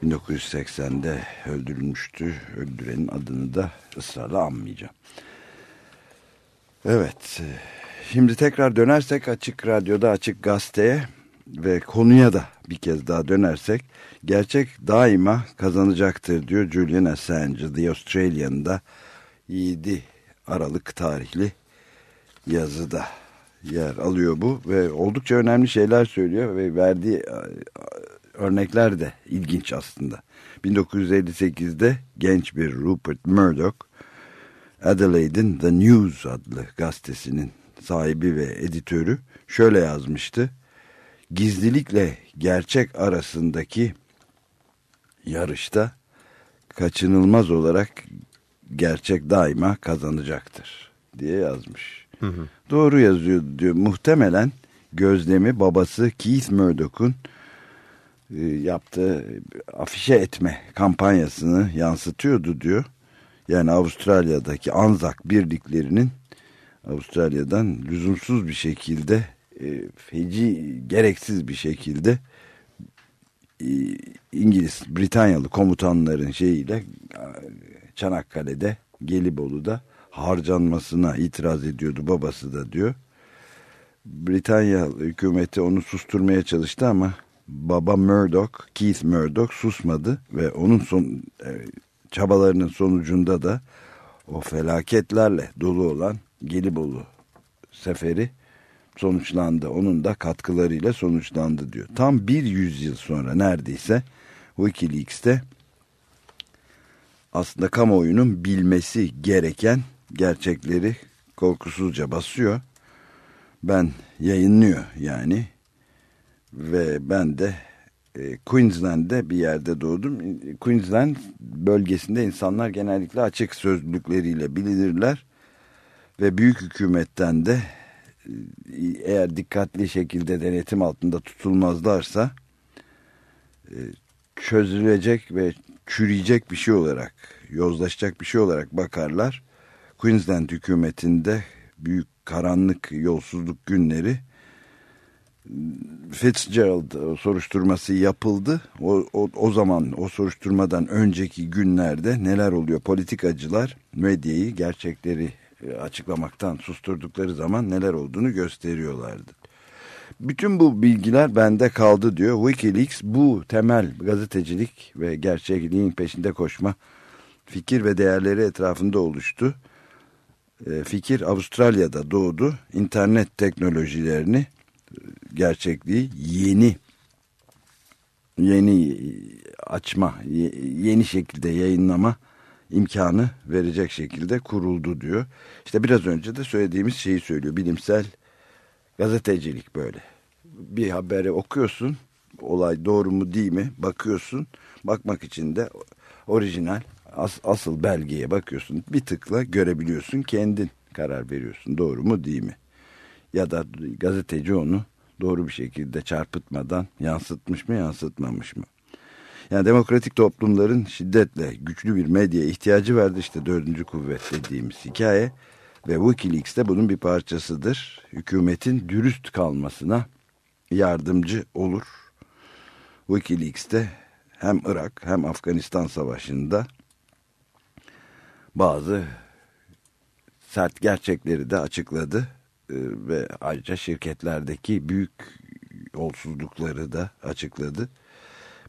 1980'de öldürülmüştü. Öldürenin adını da ısrarla anmayacağım. Evet. Şimdi tekrar dönersek Açık Radyo'da Açık Gazete'ye ve konuya da bir kez daha dönersek gerçek daima kazanacaktır diyor Julian Assange The Australian'da 7 Aralık tarihli yazıda yer alıyor bu ve oldukça önemli şeyler söylüyor ve verdiği örnekler de ilginç aslında. 1958'de genç bir Rupert Murdoch Adelaide'in The News adlı gazetesinin sahibi ve editörü şöyle yazmıştı. Gizlilikle gerçek arasındaki yarışta kaçınılmaz olarak gerçek daima kazanacaktır diye yazmış. Hı hı. Doğru yazıyor diyor. Muhtemelen gözlemi babası Keith Murdoch'un e, yaptığı afişe etme kampanyasını yansıtıyordu diyor. Yani Avustralya'daki Anzak birliklerinin Avustralya'dan lüzumsuz bir şekilde e, feci, gereksiz bir şekilde e, İngiliz, Britanyalı komutanların şeyiyle Çanakkale'de, Gelibolu'da harcanmasına itiraz ediyordu babası da diyor. Britanya hükümeti onu susturmaya çalıştı ama baba Murdoch, Keith Murdoch susmadı ve onun son e, çabalarının sonucunda da o felaketlerle dolu olan Gelibolu seferi sonuçlandı. Onun da katkılarıyla sonuçlandı diyor. Tam bir yüzyıl sonra neredeyse Wikileaks'te aslında kamuoyunun bilmesi gereken gerçekleri korkusuzca basıyor. Ben yayınlıyor yani ve ben de e, Queensland'de bir yerde doğdum. Queensland bölgesinde insanlar genellikle açık sözlülükleriyle bilirler ve büyük hükümetten de e, eğer dikkatli şekilde denetim altında tutulmazlarsa e, çözülecek ve çürüyecek bir şey olarak, yozlaşacak bir şey olarak bakarlar. Queensland hükümetinde büyük karanlık yolsuzluk günleri Fitzgerald soruşturması yapıldı. O, o, o zaman o soruşturmadan önceki günlerde neler oluyor? Politikacılar medyayı gerçekleri e, açıklamaktan susturdukları zaman neler olduğunu gösteriyorlardı. Bütün bu bilgiler bende kaldı diyor. Wikileaks bu temel gazetecilik ve gerçekliğin peşinde koşma fikir ve değerleri etrafında oluştu. E, fikir Avustralya'da doğdu. İnternet teknolojilerini, gerçekliği yeni yeni açma, yeni şekilde yayınlama imkanı verecek şekilde kuruldu diyor. İşte biraz önce de söylediğimiz şeyi söylüyor. Bilimsel gazetecilik böyle. Bir haberi okuyorsun, olay doğru mu değil mi bakıyorsun. Bakmak için de orijinal as, asıl belgeye bakıyorsun. Bir tıkla görebiliyorsun. Kendin karar veriyorsun. Doğru mu değil mi? Ya da gazeteci onu doğru bir şekilde çarpıtmadan yansıtmış mı yansıtmamış mı? Yani demokratik toplumların şiddetle güçlü bir medya ihtiyacı vardı işte dördüncü kuvvet dediğimiz hikaye. Ve Wikileaks de bunun bir parçasıdır. Hükümetin dürüst kalmasına yardımcı olur. Wikileaks de hem Irak hem Afganistan savaşında bazı sert gerçekleri de açıkladı ee, ve ayrıca şirketlerdeki büyük yolsuzlukları da açıkladı.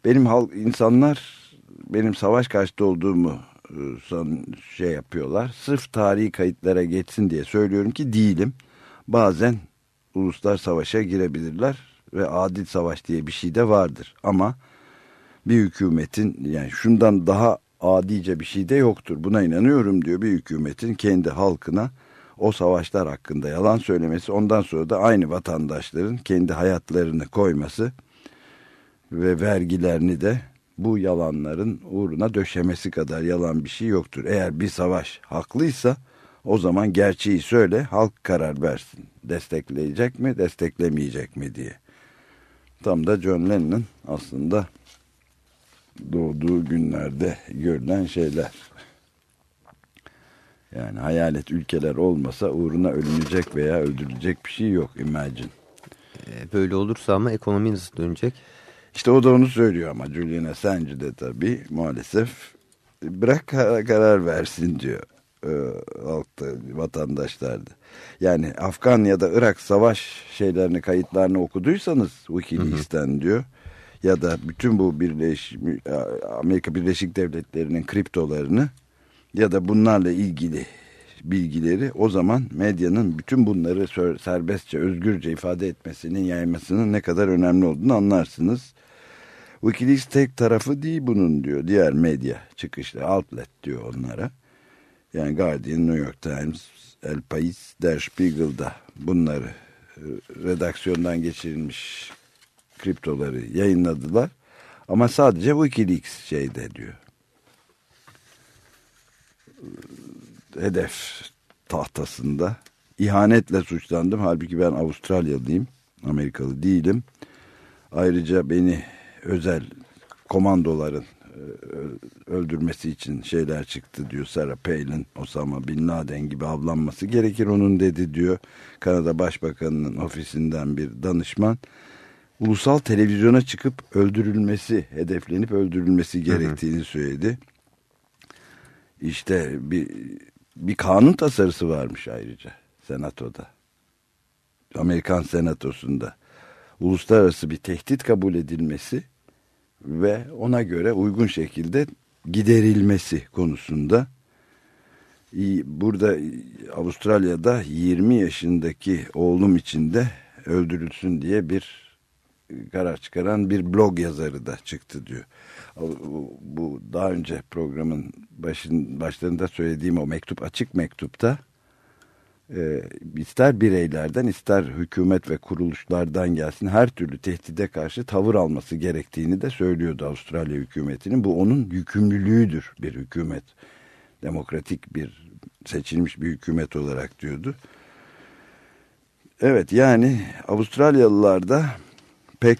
Benim halk insanlar benim savaş karşıtı olduğumu e, son şey yapıyorlar. Sırf tarihi kayıtlara geçsin diye söylüyorum ki değilim. Bazen uluslar savaşa girebilirler ve adil savaş diye bir şey de vardır. Ama bir hükümetin yani şundan daha adice bir şey de yoktur. Buna inanıyorum diyor bir hükümetin kendi halkına o savaşlar hakkında yalan söylemesi ondan sonra da aynı vatandaşların kendi hayatlarını koyması ve vergilerini de bu yalanların uğruna döşemesi kadar yalan bir şey yoktur. Eğer bir savaş haklıysa o zaman gerçeği söyle halk karar versin. Destekleyecek mi desteklemeyecek mi diye. Tam da John Lennon'ın aslında doğduğu günlerde görülen şeyler. Yani hayalet ülkeler olmasa uğruna ölünecek veya öldürülecek bir şey yok imagine. Ee, böyle olursa ama ekonomi nasıl dönecek? İşte o da onu söylüyor ama Julian Assange de tabii maalesef bırak karar versin diyor. e, halkta, vatandaşlarda. Yani Afgan ya da Irak savaş şeylerini, kayıtlarını okuduysanız Wikileaks'ten diyor. Ya da bütün bu Birleş, Amerika Birleşik Devletleri'nin kriptolarını ya da bunlarla ilgili bilgileri o zaman medyanın bütün bunları serbestçe, özgürce ifade etmesinin, yaymasının ne kadar önemli olduğunu anlarsınız. Wikileaks tek tarafı değil bunun diyor. Diğer medya çıkışlı outlet diyor onlara. Yani Guardian, New York Times, El País, Der Spiegel'da bunları e, redaksiyondan geçirilmiş kriptoları yayınladılar. Ama sadece Wikileaks şeyde diyor. Hedef tahtasında ihanetle suçlandım. Halbuki ben Avustralyalıyım. Amerikalı değilim. Ayrıca beni özel komandoların e, öldürmesi için şeyler çıktı diyor Sarah Palin, Osama Bin Laden gibi avlanması gerekir onun dedi diyor. Kanada Başbakanı'nın ofisinden bir danışman ulusal televizyona çıkıp öldürülmesi, hedeflenip öldürülmesi gerektiğini söyledi. İşte bir, bir kanun tasarısı varmış ayrıca senatoda. Amerikan senatosunda uluslararası bir tehdit kabul edilmesi ve ona göre uygun şekilde giderilmesi konusunda burada Avustralya'da 20 yaşındaki oğlum için de öldürülsün diye bir karar çıkaran bir blog yazarı da çıktı diyor. Bu daha önce programın başın, başlarında söylediğim o mektup açık mektupta e, ister bireylerden ister hükümet ve kuruluşlardan gelsin her türlü tehdide karşı tavır alması gerektiğini de söylüyordu Avustralya hükümetinin. Bu onun yükümlülüğüdür bir hükümet. Demokratik bir seçilmiş bir hükümet olarak diyordu. Evet yani Avustralyalılar da pek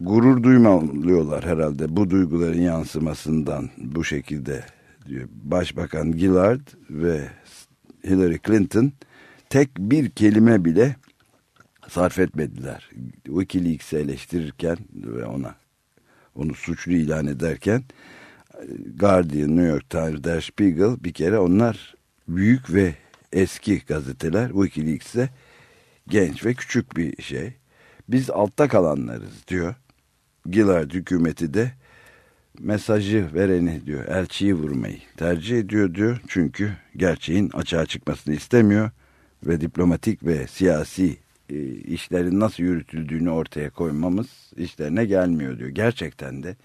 gurur duymalıyorlar herhalde bu duyguların yansımasından bu şekilde diyor. Başbakan Gillard ve Hillary Clinton tek bir kelime bile sarf etmediler. Wikileaks'i eleştirirken ve ona onu suçlu ilan ederken Guardian, New York Times, Der Spiegel bir kere onlar büyük ve eski gazeteler Wikileaks'e genç ve küçük bir şey. Biz altta kalanlarız diyor. Gillard hükümeti de mesajı vereni diyor elçiyi vurmayı tercih ediyor diyor. Çünkü gerçeğin açığa çıkmasını istemiyor ve diplomatik ve siyasi e, işlerin nasıl yürütüldüğünü ortaya koymamız işlerine gelmiyor diyor. Gerçekten de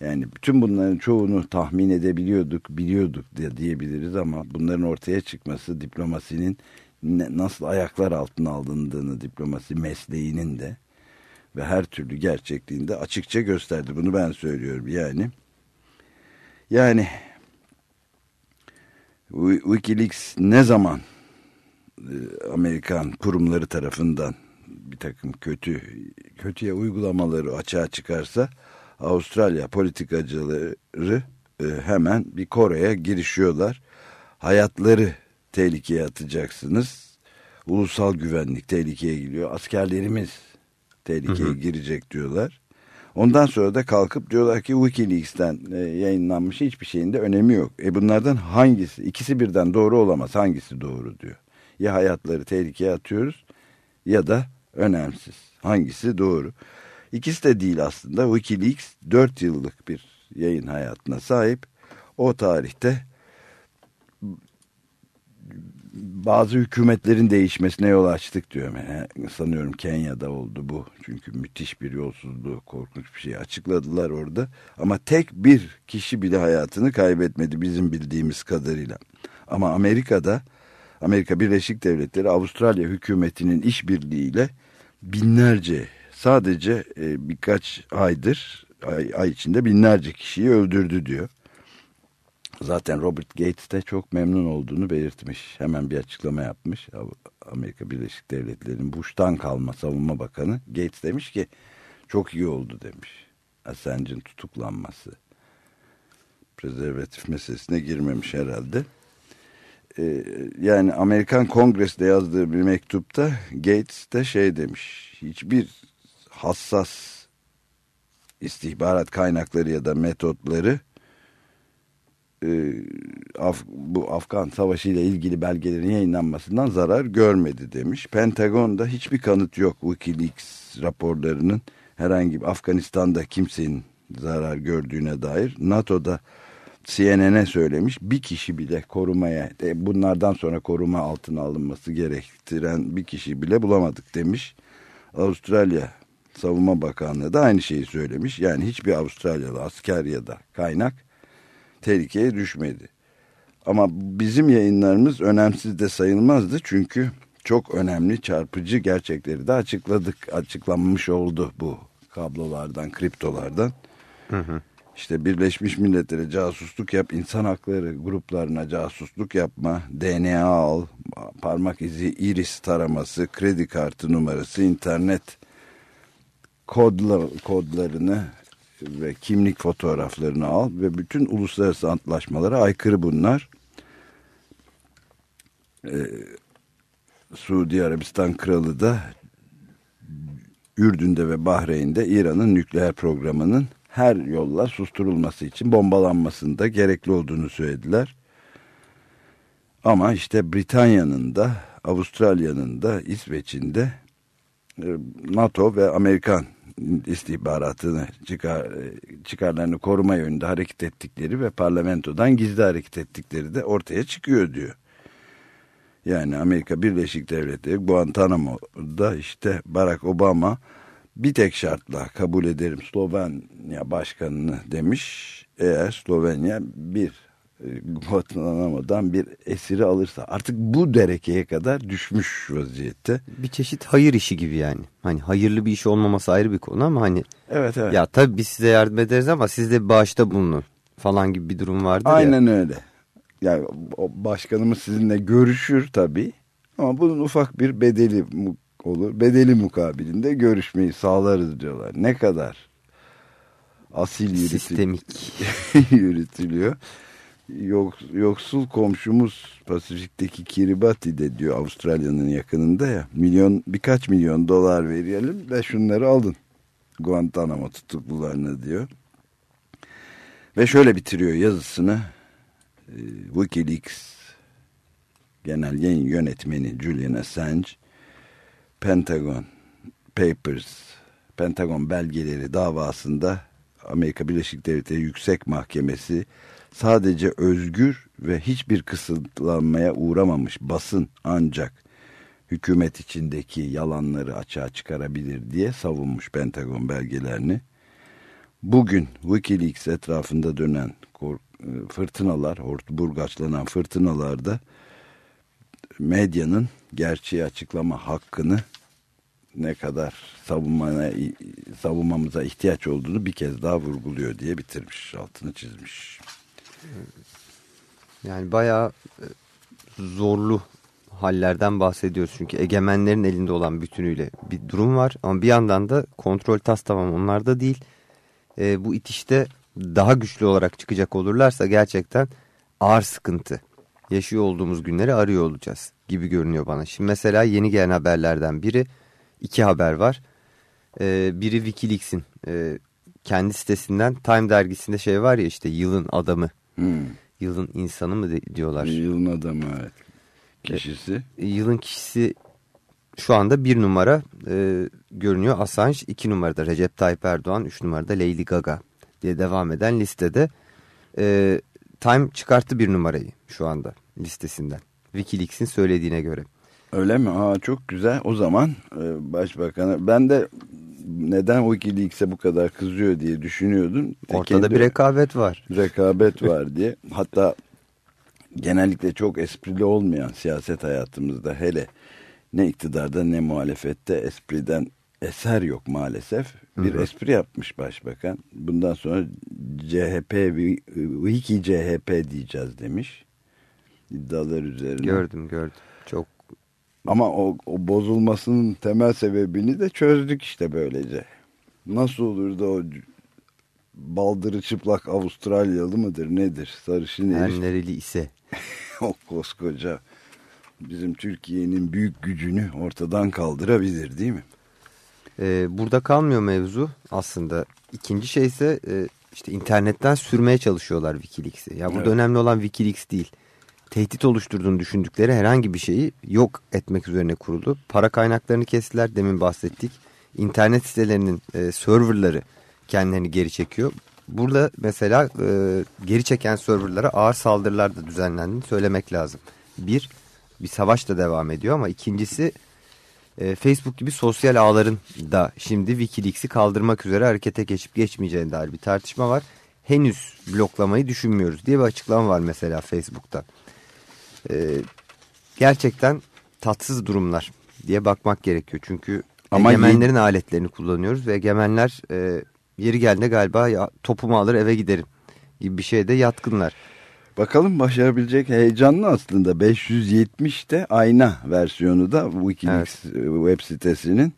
yani bütün bunların çoğunu tahmin edebiliyorduk, biliyorduk diye diyebiliriz ama bunların ortaya çıkması diplomasinin nasıl ayaklar altına alındığını diplomasi mesleğinin de ve her türlü gerçekliğinde açıkça gösterdi. Bunu ben söylüyorum yani. Yani Wikileaks ne zaman Amerikan kurumları tarafından bir takım kötü kötüye uygulamaları açığa çıkarsa Avustralya politikacıları e, hemen bir Kore'ye girişiyorlar. Hayatları tehlikeye atacaksınız. Ulusal güvenlik tehlikeye giriyor. Askerlerimiz tehlikeye hı hı. girecek diyorlar. Ondan sonra da kalkıp diyorlar ki Wikileaks'ten e, yayınlanmış hiçbir şeyin de önemi yok. E bunlardan hangisi? ikisi birden doğru olamaz. Hangisi doğru diyor ya hayatları tehlikeye atıyoruz ya da önemsiz. Hangisi doğru? İkisi de değil aslında. Wikileaks 4 yıllık bir yayın hayatına sahip. O tarihte bazı hükümetlerin değişmesine yol açtık diyor. Yani sanıyorum Kenya'da oldu bu. Çünkü müthiş bir yolsuzluğu, korkunç bir şey açıkladılar orada. Ama tek bir kişi bile hayatını kaybetmedi bizim bildiğimiz kadarıyla. Ama Amerika'da Amerika Birleşik Devletleri Avustralya hükümetinin işbirliğiyle binlerce sadece e, birkaç aydır ay, ay içinde binlerce kişiyi öldürdü diyor. Zaten Robert Gates de çok memnun olduğunu belirtmiş. Hemen bir açıklama yapmış. Amerika Birleşik Devletleri'nin Bush'tan kalma savunma bakanı Gates demiş ki çok iyi oldu demiş. Assange'in tutuklanması. Prezervatif meselesine girmemiş herhalde. Ee, yani Amerikan Kongresi'de yazdığı bir mektupta Gates de şey demiş. Hiçbir hassas istihbarat kaynakları ya da metotları e, Af, bu Afgan Savaşı ile ilgili belgelerin yayınlanmasından zarar görmedi demiş. Pentagon'da hiçbir kanıt yok Wikileaks raporlarının herhangi bir Afganistan'da kimsenin zarar gördüğüne dair. NATO'da CNN'e söylemiş bir kişi bile korumaya e, bunlardan sonra koruma altına alınması gerektiren bir kişi bile bulamadık demiş. Avustralya Savunma Bakanlığı da aynı şeyi söylemiş. Yani hiçbir Avustralyalı asker ya da kaynak tehlikeye düşmedi. Ama bizim yayınlarımız önemsiz de sayılmazdı çünkü çok önemli çarpıcı gerçekleri de açıkladık. Açıklanmış oldu bu kablolardan, kriptolardan. Hı hı. İşte Birleşmiş Milletler'e casusluk yap, insan hakları gruplarına casusluk yapma, DNA al, parmak izi, iris taraması, kredi kartı numarası, internet kodla, kodlarını ve kimlik fotoğraflarını al ve bütün uluslararası antlaşmalara aykırı bunlar. Ee, Suudi Arabistan Kralı da Ürdün'de ve Bahreyn'de İran'ın nükleer programının her yolla susturulması için bombalanmasında gerekli olduğunu söylediler. Ama işte Britanya'nın da Avustralya'nın da İsveç'in de e, NATO ve Amerikan istihbaratını çıkar, çıkarlarını koruma yönünde hareket ettikleri ve parlamentodan gizli hareket ettikleri de ortaya çıkıyor diyor. Yani Amerika Birleşik Devletleri Guantanamo'da işte Barack Obama bir tek şartla kabul ederim Slovenya başkanını demiş. Eğer Slovenya bir e, Guantanamo'dan bir esiri alırsa artık bu derekeye kadar düşmüş vaziyette. Bir çeşit hayır işi gibi yani. Hani hayırlı bir iş olmaması ayrı bir konu ama hani Evet evet. ya tabii biz size yardım ederiz ama siz de bağışta bulunun falan gibi bir durum vardı Aynen ya. öyle. Yani o başkanımız sizinle görüşür tabii ama bunun ufak bir bedeli olur. Bedeli mukabilinde görüşmeyi sağlarız diyorlar. Ne kadar asil Sistemik. yürütülüyor. Yok, yoksul komşumuz Pasifik'teki Kiribati'de diyor Avustralya'nın yakınında ya milyon birkaç milyon dolar verelim ve şunları alın Guantanamo tutuklularını diyor. Ve şöyle bitiriyor yazısını e, Wikileaks genel yayın yönetmeni Julian Assange Pentagon Papers Pentagon belgeleri davasında Amerika Birleşik Devletleri Yüksek Mahkemesi sadece özgür ve hiçbir kısıtlanmaya uğramamış basın ancak hükümet içindeki yalanları açığa çıkarabilir diye savunmuş Pentagon belgelerini. Bugün Wikileaks etrafında dönen fırtınalar, burgaçlanan fırtınalarda medyanın gerçeği açıklama hakkını ne kadar savunmaya, savunmamıza ihtiyaç olduğunu bir kez daha vurguluyor diye bitirmiş, altını çizmiş. Yani bayağı e, zorlu hallerden bahsediyoruz. Çünkü egemenlerin elinde olan bütünüyle bir durum var. Ama bir yandan da kontrol tas tamam onlarda değil. E, bu itişte daha güçlü olarak çıkacak olurlarsa gerçekten ağır sıkıntı yaşıyor olduğumuz günleri arıyor olacağız gibi görünüyor bana. Şimdi mesela yeni gelen haberlerden biri iki haber var. Ee, biri Wikileaks'in e, kendi sitesinden Time dergisinde şey var ya işte yılın adamı. Hmm. Yılın insanı mı diyorlar? Yılın adamı evet. Kişisi. E, yılın kişisi şu anda bir numara e, görünüyor. Assange iki numarada Recep Tayyip Erdoğan, üç numarada Lady Gaga diye devam eden listede. E, Time çıkarttı bir numarayı şu anda listesinden. Wikileaks'in söylediğine göre. Öyle mi? Aa, çok güzel. O zaman e, başbakanı ben de neden Wikileaks'e bu kadar kızıyor diye düşünüyordum. Ortada Kendi, bir rekabet var. Rekabet var diye. Hatta genellikle çok esprili olmayan siyaset hayatımızda hele ne iktidarda ne muhalefette espriden eser yok maalesef. Bir Hı -hı. espri yapmış başbakan. Bundan sonra CHP, Wiki CHP diyeceğiz demiş. İddialar üzerine. Gördüm gördüm. Çok ama o, o bozulmasının temel sebebini de çözdük işte böylece. Nasıl olur da o baldırı çıplak Avustralyalı mıdır nedir? Sarışın Her nereli ise. o koskoca bizim Türkiye'nin büyük gücünü ortadan kaldırabilir değil mi? Ee, burada kalmıyor mevzu aslında. İkinci şey ise e, işte internetten sürmeye çalışıyorlar Wikileaks'i. Ya burada Evet. önemli olan Wikileaks değil. Tehdit oluşturduğunu düşündükleri herhangi bir şeyi yok etmek üzerine kuruldu. Para kaynaklarını kestiler demin bahsettik. İnternet sitelerinin e, serverları kendilerini geri çekiyor. Burada mesela e, geri çeken serverlara ağır saldırılar da düzenlendiğini söylemek lazım. Bir, bir savaş da devam ediyor ama ikincisi e, Facebook gibi sosyal ağların da şimdi Wikileaks'i kaldırmak üzere harekete geçip geçmeyeceğine dair bir tartışma var. Henüz bloklamayı düşünmüyoruz diye bir açıklama var mesela Facebook'ta. E, gerçekten tatsız durumlar diye bakmak gerekiyor. Çünkü Ama egemenlerin aletlerini kullanıyoruz ve egemenler e, yeri geldiğinde galiba ya, topumu alır eve giderim gibi bir şeye de yatkınlar. Bakalım başarabilecek heyecanlı aslında 570'te ayna versiyonu da Wikileaks e, web sitesinin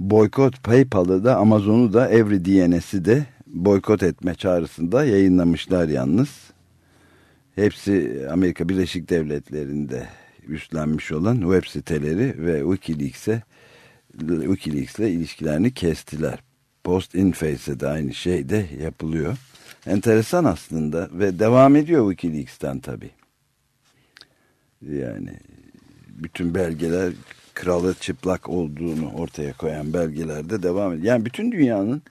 boykot PayPal'ı da Amazon'u da Every DNS'i de boykot etme çağrısında yayınlamışlar yalnız. Hepsi Amerika Birleşik Devletleri'nde üstlenmiş olan web siteleri ve Wikileaks'e Wikileaks'le ilişkilerini kestiler. Post in Face'e de aynı şey de yapılıyor. Enteresan aslında ve devam ediyor Wikileaks'ten tabii. Yani bütün belgeler kralı çıplak olduğunu ortaya koyan belgelerde devam ediyor. Yani bütün dünyanın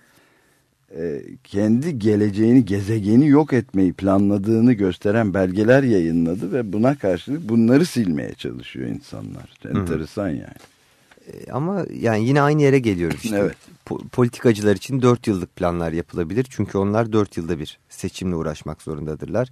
e, kendi geleceğini, gezegeni yok etmeyi planladığını gösteren belgeler yayınladı ve buna karşılık bunları silmeye çalışıyor insanlar. Enteresan yani. E, Ama yani yine aynı yere geliyoruz işte. Evet. Po- politikacılar için 4 yıllık planlar yapılabilir. Çünkü onlar 4 yılda bir seçimle uğraşmak zorundadırlar.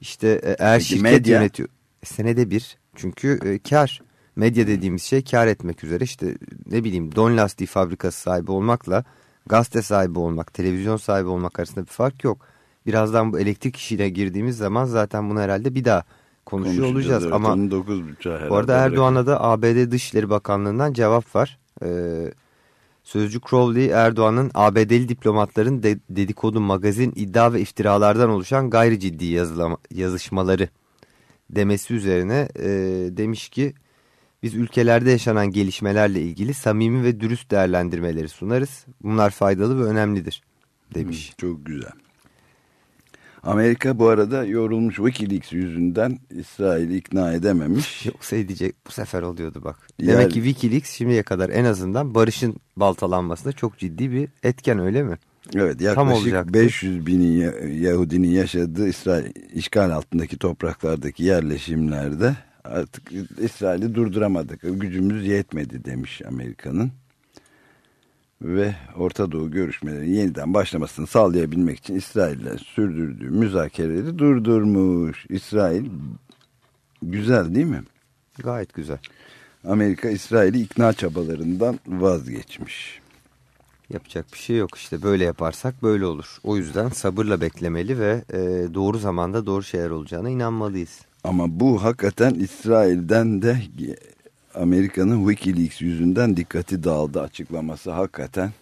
İşte e, eğer Peki şirket medya? yönetiyor. Senede bir. Çünkü e, kar. Medya dediğimiz şey kar etmek üzere. İşte ne bileyim don lastiği fabrikası sahibi olmakla gazete sahibi olmak, televizyon sahibi olmak arasında bir fark yok. Birazdan bu elektrik işine girdiğimiz zaman zaten bunu herhalde bir daha konuşuyor Konuşacağız, olacağız. evet. Ama bu arada. Erdoğan'a da ABD Dışişleri Bakanlığı'ndan cevap var. Ee, Sözcü Crowley Erdoğan'ın ABD'li diplomatların de, dedikodu, magazin, iddia ve iftiralardan oluşan gayri ciddi yazışmaları demesi üzerine e, demiş ki biz ülkelerde yaşanan gelişmelerle ilgili samimi ve dürüst değerlendirmeleri sunarız. Bunlar faydalı ve önemlidir demiş. Çok güzel. Amerika bu arada yorulmuş Wikileaks yüzünden İsrail'i ikna edememiş. Yoksa edecek bu sefer oluyordu bak. Yani- Demek ki Wikileaks şimdiye kadar en azından barışın baltalanmasında çok ciddi bir etken öyle mi? Evet yaklaşık olacaktı. 500 binin Ya- Yahudinin yaşadığı İsrail işgal altındaki topraklardaki yerleşimlerde artık İsrail'i durduramadık. Gücümüz yetmedi demiş Amerika'nın. Ve Orta Doğu görüşmelerinin yeniden başlamasını sağlayabilmek için İsrail'le sürdürdüğü müzakereleri durdurmuş. İsrail güzel değil mi? Gayet güzel. Amerika İsrail'i ikna çabalarından vazgeçmiş. Yapacak bir şey yok işte böyle yaparsak böyle olur. O yüzden sabırla beklemeli ve e, doğru zamanda doğru şeyler olacağına inanmalıyız. Ama bu hakikaten İsrail'den de Amerika'nın Wikileaks yüzünden dikkati dağıldı açıklaması hakikaten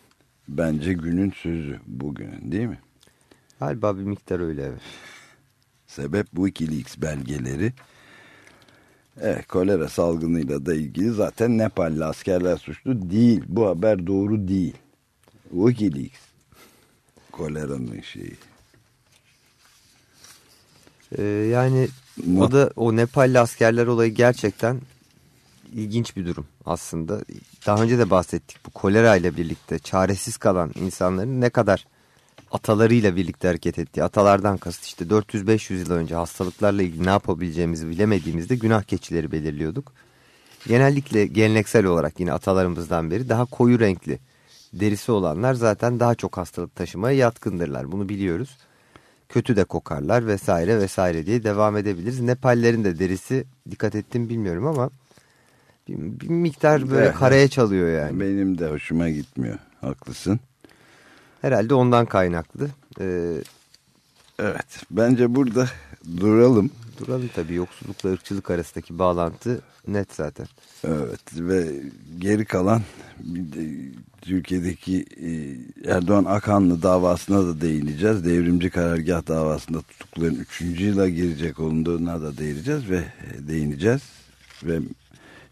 bence günün sözü bugünün değil mi? Galiba bir miktar öyle evet. Sebep Wikileaks belgeleri. Evet kolera salgınıyla da ilgili zaten Nepalli askerler suçlu değil. Bu haber doğru değil. Wikileaks koleranın şeyi. E, yani o da o Nepalli askerler olayı gerçekten ilginç bir durum aslında. Daha önce de bahsettik bu kolera ile birlikte çaresiz kalan insanların ne kadar atalarıyla birlikte hareket ettiği. Atalardan kasıt işte 400-500 yıl önce hastalıklarla ilgili ne yapabileceğimizi bilemediğimizde günah keçileri belirliyorduk. Genellikle geleneksel olarak yine atalarımızdan beri daha koyu renkli derisi olanlar zaten daha çok hastalık taşımaya yatkındırlar. Bunu biliyoruz. Kötü de kokarlar vesaire vesaire diye devam edebiliriz. Nepallerin de derisi dikkat ettim bilmiyorum ama bir, bir miktar böyle karaya çalıyor yani. Benim de hoşuma gitmiyor. Haklısın. Herhalde ondan kaynaklı. Ee, Evet bence burada duralım. Duralım tabii yoksullukla ırkçılık arasındaki bağlantı net zaten. Evet ve geri kalan Türkiye'deki e, Erdoğan Akanlı davasına da değineceğiz. Devrimci karargah davasında tutukluların 3. yıla girecek olduğuna da değineceğiz ve e, değineceğiz. Ve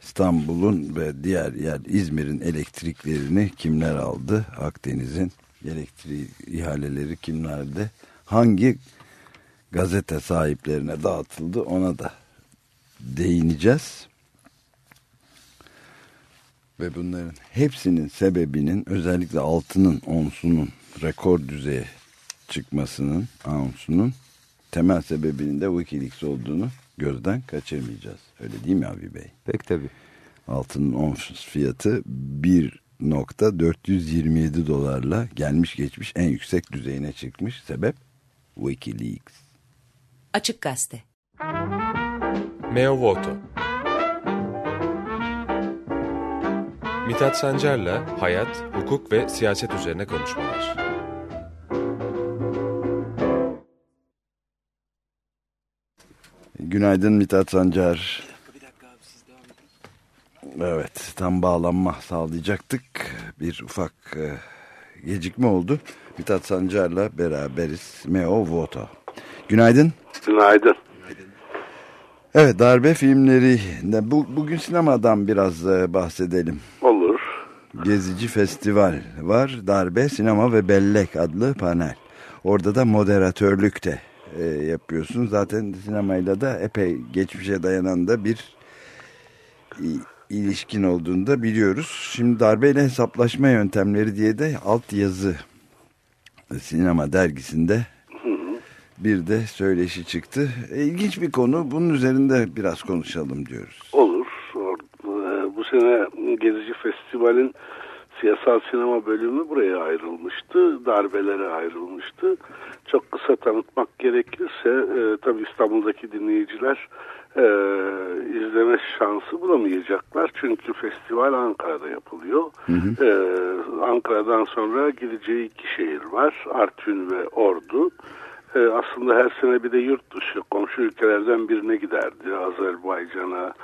İstanbul'un ve diğer yer İzmir'in elektriklerini kimler aldı? Akdeniz'in elektriği ihaleleri kimlerde hangi gazete sahiplerine dağıtıldı ona da değineceğiz. Ve bunların hepsinin sebebinin özellikle altının onsunun rekor düzeye çıkmasının onsunun temel sebebinin de Wikileaks olduğunu gözden kaçırmayacağız. Öyle değil mi abi bey? Pek tabii. Altının ons fiyatı 1.427 dolarla gelmiş geçmiş en yüksek düzeyine çıkmış. Sebep Wikileaks. Açık Gazete Meo Voto Mithat Sancar'la hayat, hukuk ve siyaset üzerine konuşmalar. Günaydın Mithat Sancar. Evet tam bağlanma sağlayacaktık. Bir ufak e, gecikme oldu. Mithat Sancar'la beraberiz. Meo Voto. Günaydın. Günaydın. Evet darbe filmleri. Bu, bugün sinemadan biraz e, bahsedelim. Olur. Gezici Festival var. Darbe, Sinema ve Bellek adlı panel. Orada da moderatörlük de e, yapıyorsun. Zaten sinemayla da epey geçmişe dayanan da bir ilişkin olduğunu da biliyoruz. Şimdi darbeyle hesaplaşma yöntemleri diye de alt yazı sinema dergisinde bir de söyleşi çıktı. E, İlginç bir konu. Bunun üzerinde biraz konuşalım diyoruz. Olur. Or- Bu sene Gezici Festival'in siyasal sinema bölümü buraya ayrılmıştı. Darbelere ayrılmıştı. Çok kısa tanıtmak gerekirse e, tabii İstanbul'daki dinleyiciler e, izleme şansı bulamayacaklar. Çünkü festival Ankara'da yapılıyor. E, Ankara'dan sonra gideceği iki şehir var. Artvin ve Ordu. E, aslında her sene bir de yurt dışı komşu ülkelerden birine giderdi. Azerbaycan'a,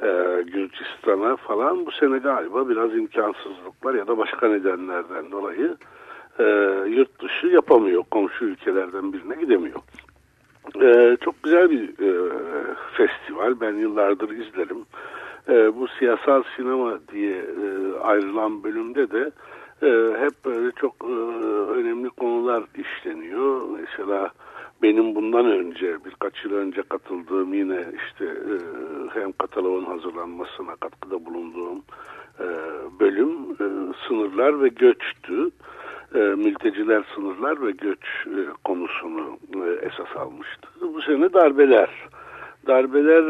e, Gürcistan'a falan. Bu sene galiba biraz imkansızlıklar ya da başka nedenlerden dolayı e, yurt dışı yapamıyor. Komşu ülkelerden birine gidemiyor. E, çok güzel bir e, festival. Ben yıllardır izlerim. E, bu siyasal sinema diye e, ayrılan bölümde de hep böyle çok e, önemli konular işleniyor. Mesela benim bundan önce birkaç yıl önce katıldığım yine işte e, hem kataloğun hazırlanmasına katkıda bulunduğum e, bölüm sınırlar ve göçtü. Mülteciler sınırlar ve göç konusunu esas almıştı. Bu sene darbeler. Darbeler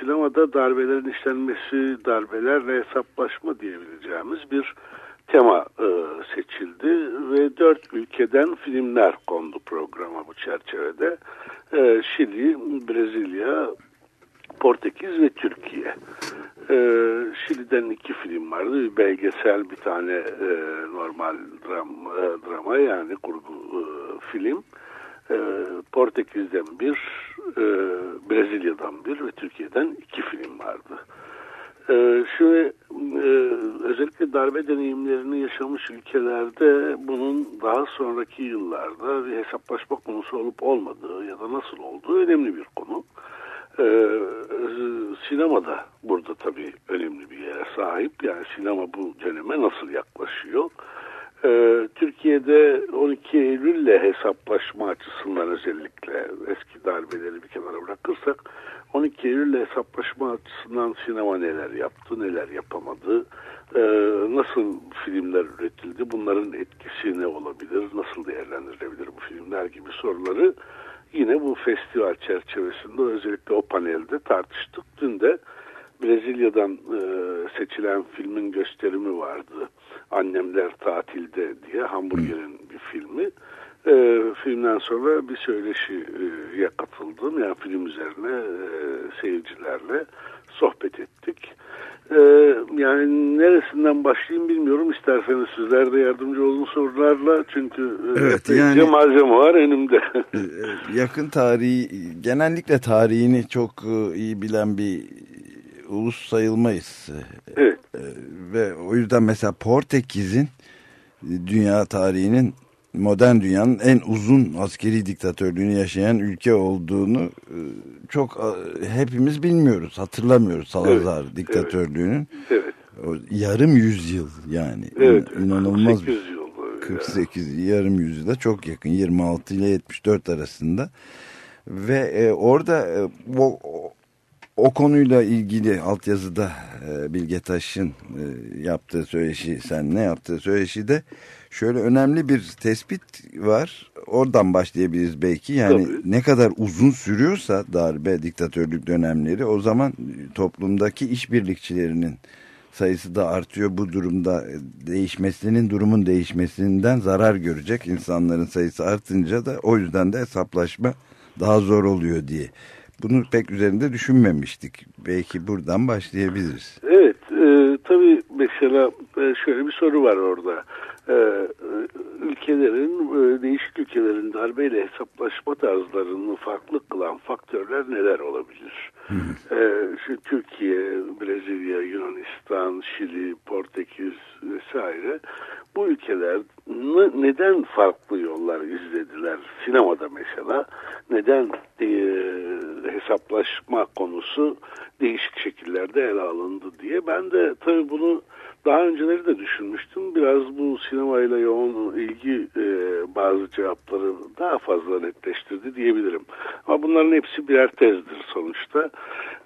sinemada darbelerin işlenmesi, darbelerle hesaplaşma diyebileceğimiz bir tema e, seçildi ve dört ülkeden filmler kondu programa bu çerçevede. E, Şili, Brezilya, Portekiz ve Türkiye. E, Şili'den iki film vardı. Bir belgesel bir tane e, normal dram, e, drama yani kurgu e, film. E, Portekiz'den bir, e, Brezilya'dan bir ve Türkiye'den iki film vardı. Ee, şimdi e, özellikle darbe deneyimlerini yaşamış ülkelerde bunun daha sonraki yıllarda bir hesaplaşma konusu olup olmadığı ya da nasıl olduğu önemli bir konu. Ee, sinemada burada tabii önemli bir yere sahip. Yani sinema bu döneme nasıl yaklaşıyor? Ee, Türkiye'de 12 Eylül'le hesaplaşma açısından özellikle eski darbeleri bir kenara bırakırsak 12 Eylül'le hesaplaşma açısından sinema neler yaptı, neler yapamadı, ee, nasıl filmler üretildi, bunların etkisi ne olabilir, nasıl değerlendirilebilir bu filmler gibi soruları yine bu festival çerçevesinde özellikle o panelde tartıştık. Dün de Brezilya'dan e, seçilen filmin gösterimi vardı. Annemler tatilde diye Hamburger'in bir filmi. E, filmden sonra bir söyleşiye katıldım. Yani film üzerine e, seyircilerle sohbet ettik. E, yani neresinden başlayayım bilmiyorum. İsterseniz sizler de yardımcı olun sorularla. Çünkü e, Evet, yani- malzeme var önümde. Ee, yakın tarihi genellikle tarihini çok e, iyi bilen bir ulus sayılmayız. evet. Ve o yüzden mesela Portekiz'in dünya tarihinin modern dünyanın en uzun askeri diktatörlüğünü yaşayan ülke olduğunu e, çok e, hepimiz bilmiyoruz, hatırlamıyoruz Salazar diktatörlüğünün. Evet. Yarım yüzyıl yani Evet. İn- inanılmaz bir 800 yıl. 48 yarım yüzyıla çok yakın 26 ile 74 arasında ve e, orada e, o, o, o konuyla ilgili altyazıda e, Bilge Taş'ın e, yaptığı söyleşi sen ne yaptığı söyleşi de şöyle önemli bir tespit var oradan başlayabiliriz belki yani Tabii. ne kadar uzun sürüyorsa darbe diktatörlük dönemleri o zaman toplumdaki işbirlikçilerinin sayısı da artıyor. Bu durumda değişmesinin durumun değişmesinden zarar görecek insanların sayısı artınca da o yüzden de hesaplaşma daha zor oluyor diye. Bunu pek üzerinde düşünmemiştik. Belki buradan başlayabiliriz. Evet, e, tabii mesela e, şöyle bir soru var orada. E, ülkelerin, e, değişik ülkelerin darbeyle hesaplaşma tarzlarını farklı kılan faktörler neler olabilir? E, şu Türkiye, Brezilya, Yunanistan, Şili, Portekiz vesaire bu ülkeler ne- neden farklı yollar izlediler? Sinemada mesela neden hesaplaşma konusu değişik şekillerde ele alındı diye. Ben de tabii bunu daha önceleri de düşünmüştüm. Biraz bu sinemayla yoğun ilgi e, bazı cevapları daha fazla netleştirdi diyebilirim. Ama bunların hepsi birer tezdir sonuçta.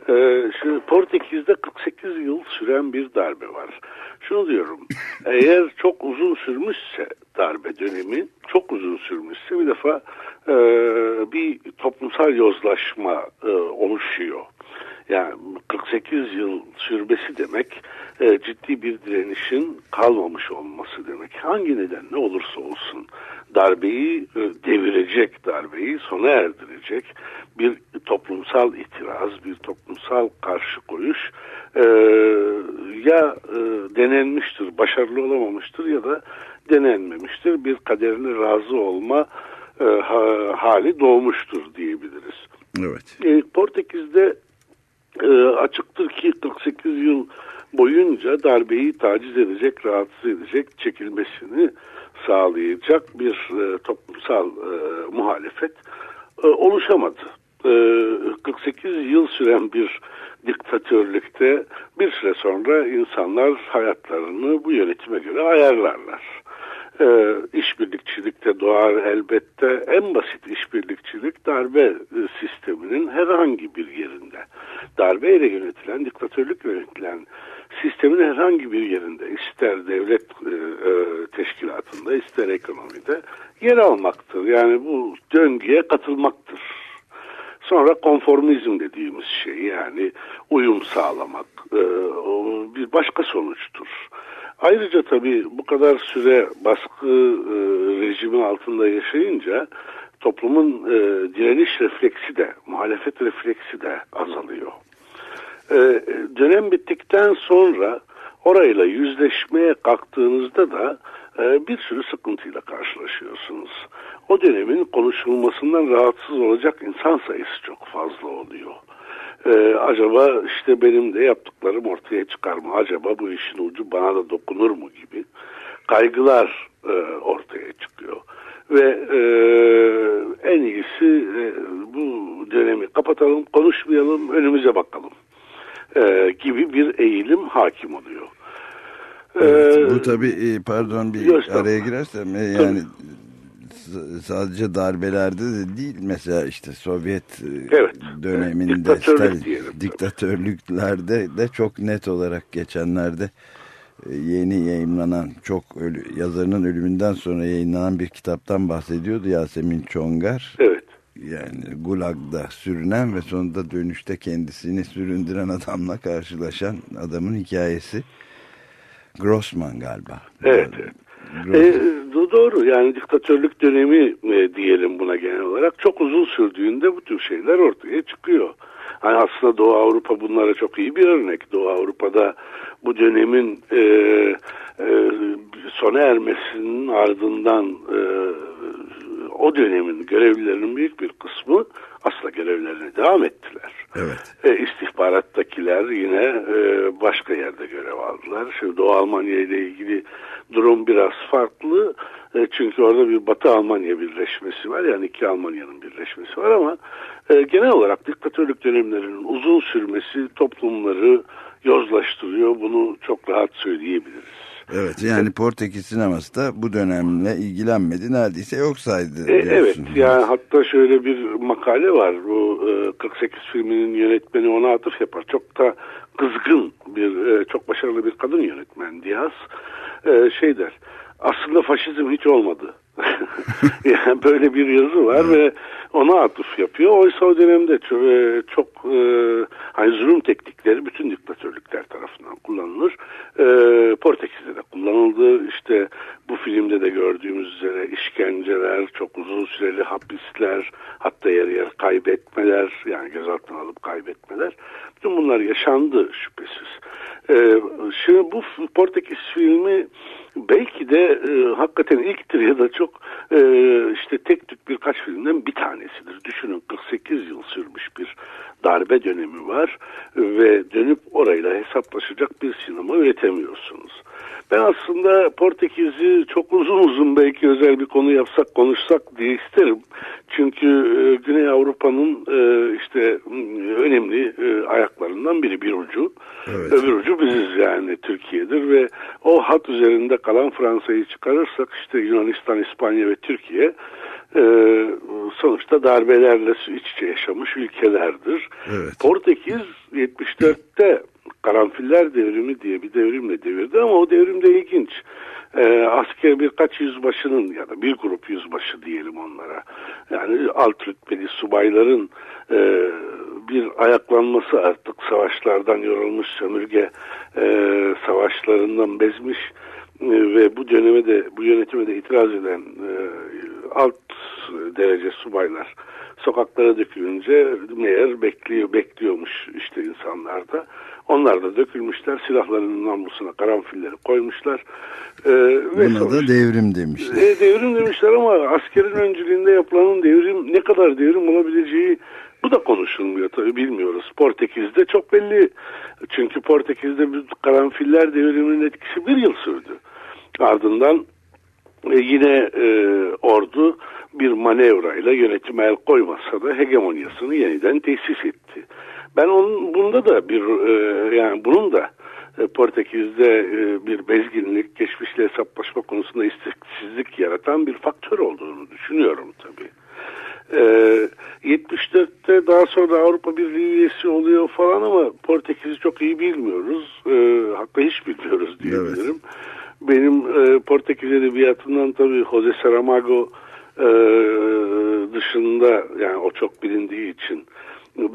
E, şu Portekiz'de 48 yıl süren bir darbe var. Şunu diyorum, eğer çok uzun sürmüşse darbe dönemi, çok uzun sürmüşse bir defa e, bir toplumsal yozlaşma e, oluşuyor. Yani 48 yıl sürmesi demek e, ciddi bir direnişin kalmamış olması demek. Hangi nedenle olursa olsun darbeyi e, devirecek, darbeyi sona erdirecek bir toplumsal itiraz, bir toplumsal karşı koyuş e, ya e, denenmiştir, başarılı olamamıştır ya da denenmemiştir. Bir kaderine razı olma e, ha- hali doğmuştur diyebiliriz. Evet. E, Portekiz'de e, açıktır ki 48 yıl boyunca darbeyi taciz edecek, rahatsız edecek, çekilmesini sağlayacak bir e, toplumsal e, muhalefet e, oluşamadı. E, 48 yıl süren bir diktatörlükte bir süre sonra insanlar hayatlarını bu yönetime göre ayarlarlar. E, işbirlikçilikte doğar elbette en basit işbirlikçilik darbe e, sisteminin herhangi bir yerinde. Darbeyle yönetilen, diktatörlük yönetilen sistemin herhangi bir yerinde ister devlet e, e, teşkilatında ister ekonomide yer almaktır. Yani bu döngüye katılmaktır. Sonra konformizm dediğimiz şey yani uyum sağlamak e, bir başka sonuçtur. Ayrıca tabii bu kadar süre baskı e, rejimi altında yaşayınca toplumun e, direniş refleksi de, muhalefet refleksi de azalıyor. E, dönem bittikten sonra orayla yüzleşmeye kalktığınızda da e, bir sürü sıkıntıyla karşılaşıyorsunuz. O dönemin konuşulmasından rahatsız olacak insan sayısı çok fazla oluyor. Ee, acaba işte benim de yaptıklarım ortaya çıkar mı? Acaba bu işin ucu bana da dokunur mu gibi kaygılar e, ortaya çıkıyor. Ve e, en iyisi e, bu dönemi kapatalım, konuşmayalım, önümüze bakalım e, gibi bir eğilim hakim oluyor. Evet, Ee, bu tabii e, pardon bir araya girersem e, yani s- sadece darbelerde de değil mesela işte Sovyet e, Evet. döneminde Diktatörlük Stalin- diyelim tabii. diktatörlüklerde de çok net olarak geçenlerde e, yeni yayınlanan çok ölü, yazarının ölümünden sonra yayınlanan bir kitaptan bahsediyordu Yasemin Çongar. Evet. Yani Gulag'da sürünen ve sonunda dönüşte kendisini süründüren adamla karşılaşan adamın hikayesi. Grossman galiba. Evet, evet. E, do- doğru yani diktatörlük dönemi e, diyelim buna genel olarak çok uzun sürdüğünde bu tür şeyler ortaya çıkıyor. Hani aslında Doğu Avrupa bunlara çok iyi bir örnek. Doğu Avrupa'da bu dönemin e, e, sona ermesinin ardından e, o dönemin görevlilerinin büyük bir kısmı aslında görevlerine devam ettiler. Evet. E, istihbarattakiler yine e, başka yerde görev aldılar. Şimdi Doğu Almanya ile ilgili durum biraz farklı. E, çünkü orada bir Batı Almanya birleşmesi var. Yani iki Almanya'nın birleşmesi var ama e, genel olarak diktatörlük dönemlerinin uzun sürmesi toplumları yozlaştırıyor. Bunu çok rahat söyleyebiliriz. Evet yani Portekiz sineması da bu dönemle ilgilenmedi. Neredeyse yok saydı. E, evet yani hatta şöyle bir makale var. Bu e, 48 filminin yönetmeni ona atıf yapar. Çok da kızgın bir e, çok başarılı bir kadın yönetmen Diaz. E, şey der. Aslında faşizm hiç olmadı. yani böyle bir yazı var ve ona atıf yapıyor. Oysa o dönemde çok, e, çok e, hani zulüm teknikleri bütün diktatörlükler tarafından kullanılır. E, Portekiz'de de kullanıldı. İşte bu filmde de gördüğümüz üzere işkenceler, çok uzun süreli hapisler, hatta yer yer kaybetmeler, yani gözaltına alıp kaybetmeler. Bütün bunlar yaşandı şüphesiz. E, şimdi bu Portekiz filmi belki de e, hakikaten ilktir ya da çok e, işte tek tük birkaç filmden bir tanesidir. Düşünün 48 yıl sürmüş bir darbe dönemi var ve dönüp orayla hesaplaşacak bir sinema üretemiyorsunuz. Ben aslında Portekiz'i çok uzun uzun belki özel bir konu yapsak konuşsak diye isterim. Çünkü e, Güney Avrupa'nın e, işte önemli e, ayaklarından biri bir ucu. Evet. Öbür ucu biziz yani Türkiye'dir ve o hat üzerinde kalan Fransa'yı çıkarırsak işte Yunanistan, İspanya ve Türkiye sonuçta darbelerle iç içe yaşamış ülkelerdir. Evet. Portekiz 74'te Karanfiller devrimi diye bir devrimle devirdi ama o devrimde ilginç. Ee, asker birkaç yüzbaşının ya da bir grup yüzbaşı diyelim onlara. Yani alt rütbeli subayların e, bir ayaklanması artık savaşlardan yorulmuş sömürge e, savaşlarından bezmiş e, ve bu döneme de bu yönetime de itiraz eden e, alt derece subaylar sokaklara dökülünce meğer bekliyor bekliyormuş işte insanlar da. Onlar da dökülmüşler silahlarının namlusuna karanfilleri koymuşlar. Ee, ve Buna da devrim demişler. e, devrim demişler ama askerin öncülüğünde yapılanın devrim ne kadar devrim olabileceği bu da konuşulmuyor tabii bilmiyoruz. Portekiz'de çok belli. Çünkü Portekiz'de karanfiller devriminin etkisi bir yıl sürdü. Ardından e, yine e, ordu bir manevrayla yönetime el koymasa da hegemonyasını yeniden tesis etti. Ben onun bunda da bir e, yani bunun da e, Portekiz'de e, bir bezginlik, geçmişle hesaplaşma konusunda isteksizlik yaratan bir faktör olduğunu düşünüyorum tabii. Ee, 74'te daha sonra Avrupa Birliği üyesi oluyor falan ama Portekiz'i çok iyi bilmiyoruz. Ee, hatta hiç bilmiyoruz diyebilirim. Benim e, Portekiz edebiyatından tabii Jose Saramago e, dışında yani o çok bilindiği için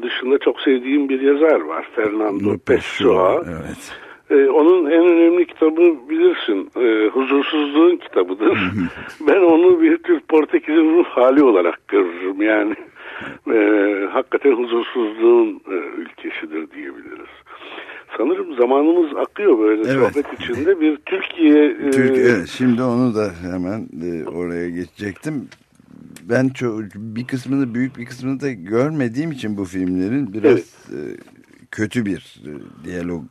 dışında çok sevdiğim bir yazar var. Fernando Pessoa. Evet. Ee, onun en önemli kitabı bilirsin. e, huzursuzluğun kitabıdır. ben onu bir tür Portekiz'in ruh hali olarak görürüm. Yani e, hakikaten huzursuzluğun e, ülkesidir diyebiliriz. Sanırım zamanımız akıyor böyle Evet. sohbet içinde. Bir Türkiye... e, Türk, evet, şimdi onu da hemen e, oraya geçecektim. Ben çok, bir kısmını büyük bir kısmını da görmediğim için bu filmlerin biraz e, kötü bir e, diyalog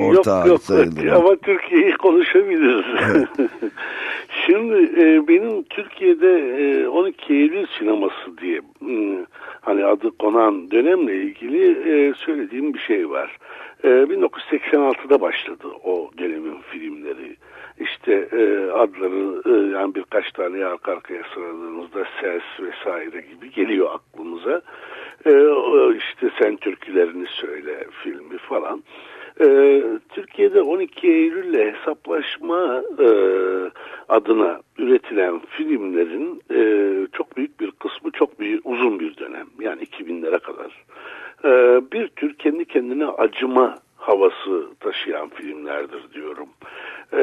ortağı yok yok ama Türkiye'yi konuşabiliriz. Şimdi e, benim Türkiye'de e, 12 Eylül sineması diye hmm, hani adı konan dönemle ilgili e, söylediğim bir şey var. E, 1986'da başladı o dönemin filmleri. İşte e, adları e, yani birkaç tane arka arkaya sıradığınızda Ses vesaire gibi geliyor aklımıza. E, işte Sen Türkülerini Söyle filmi falan. Ee, Türkiye'de 12 Eylül'le hesaplaşma e, adına üretilen filmlerin e, çok büyük bir kısmı çok büyük uzun bir dönem yani 2000'lere kadar e, bir tür kendi kendine acıma havası taşıyan filmlerdir diyorum. Ee,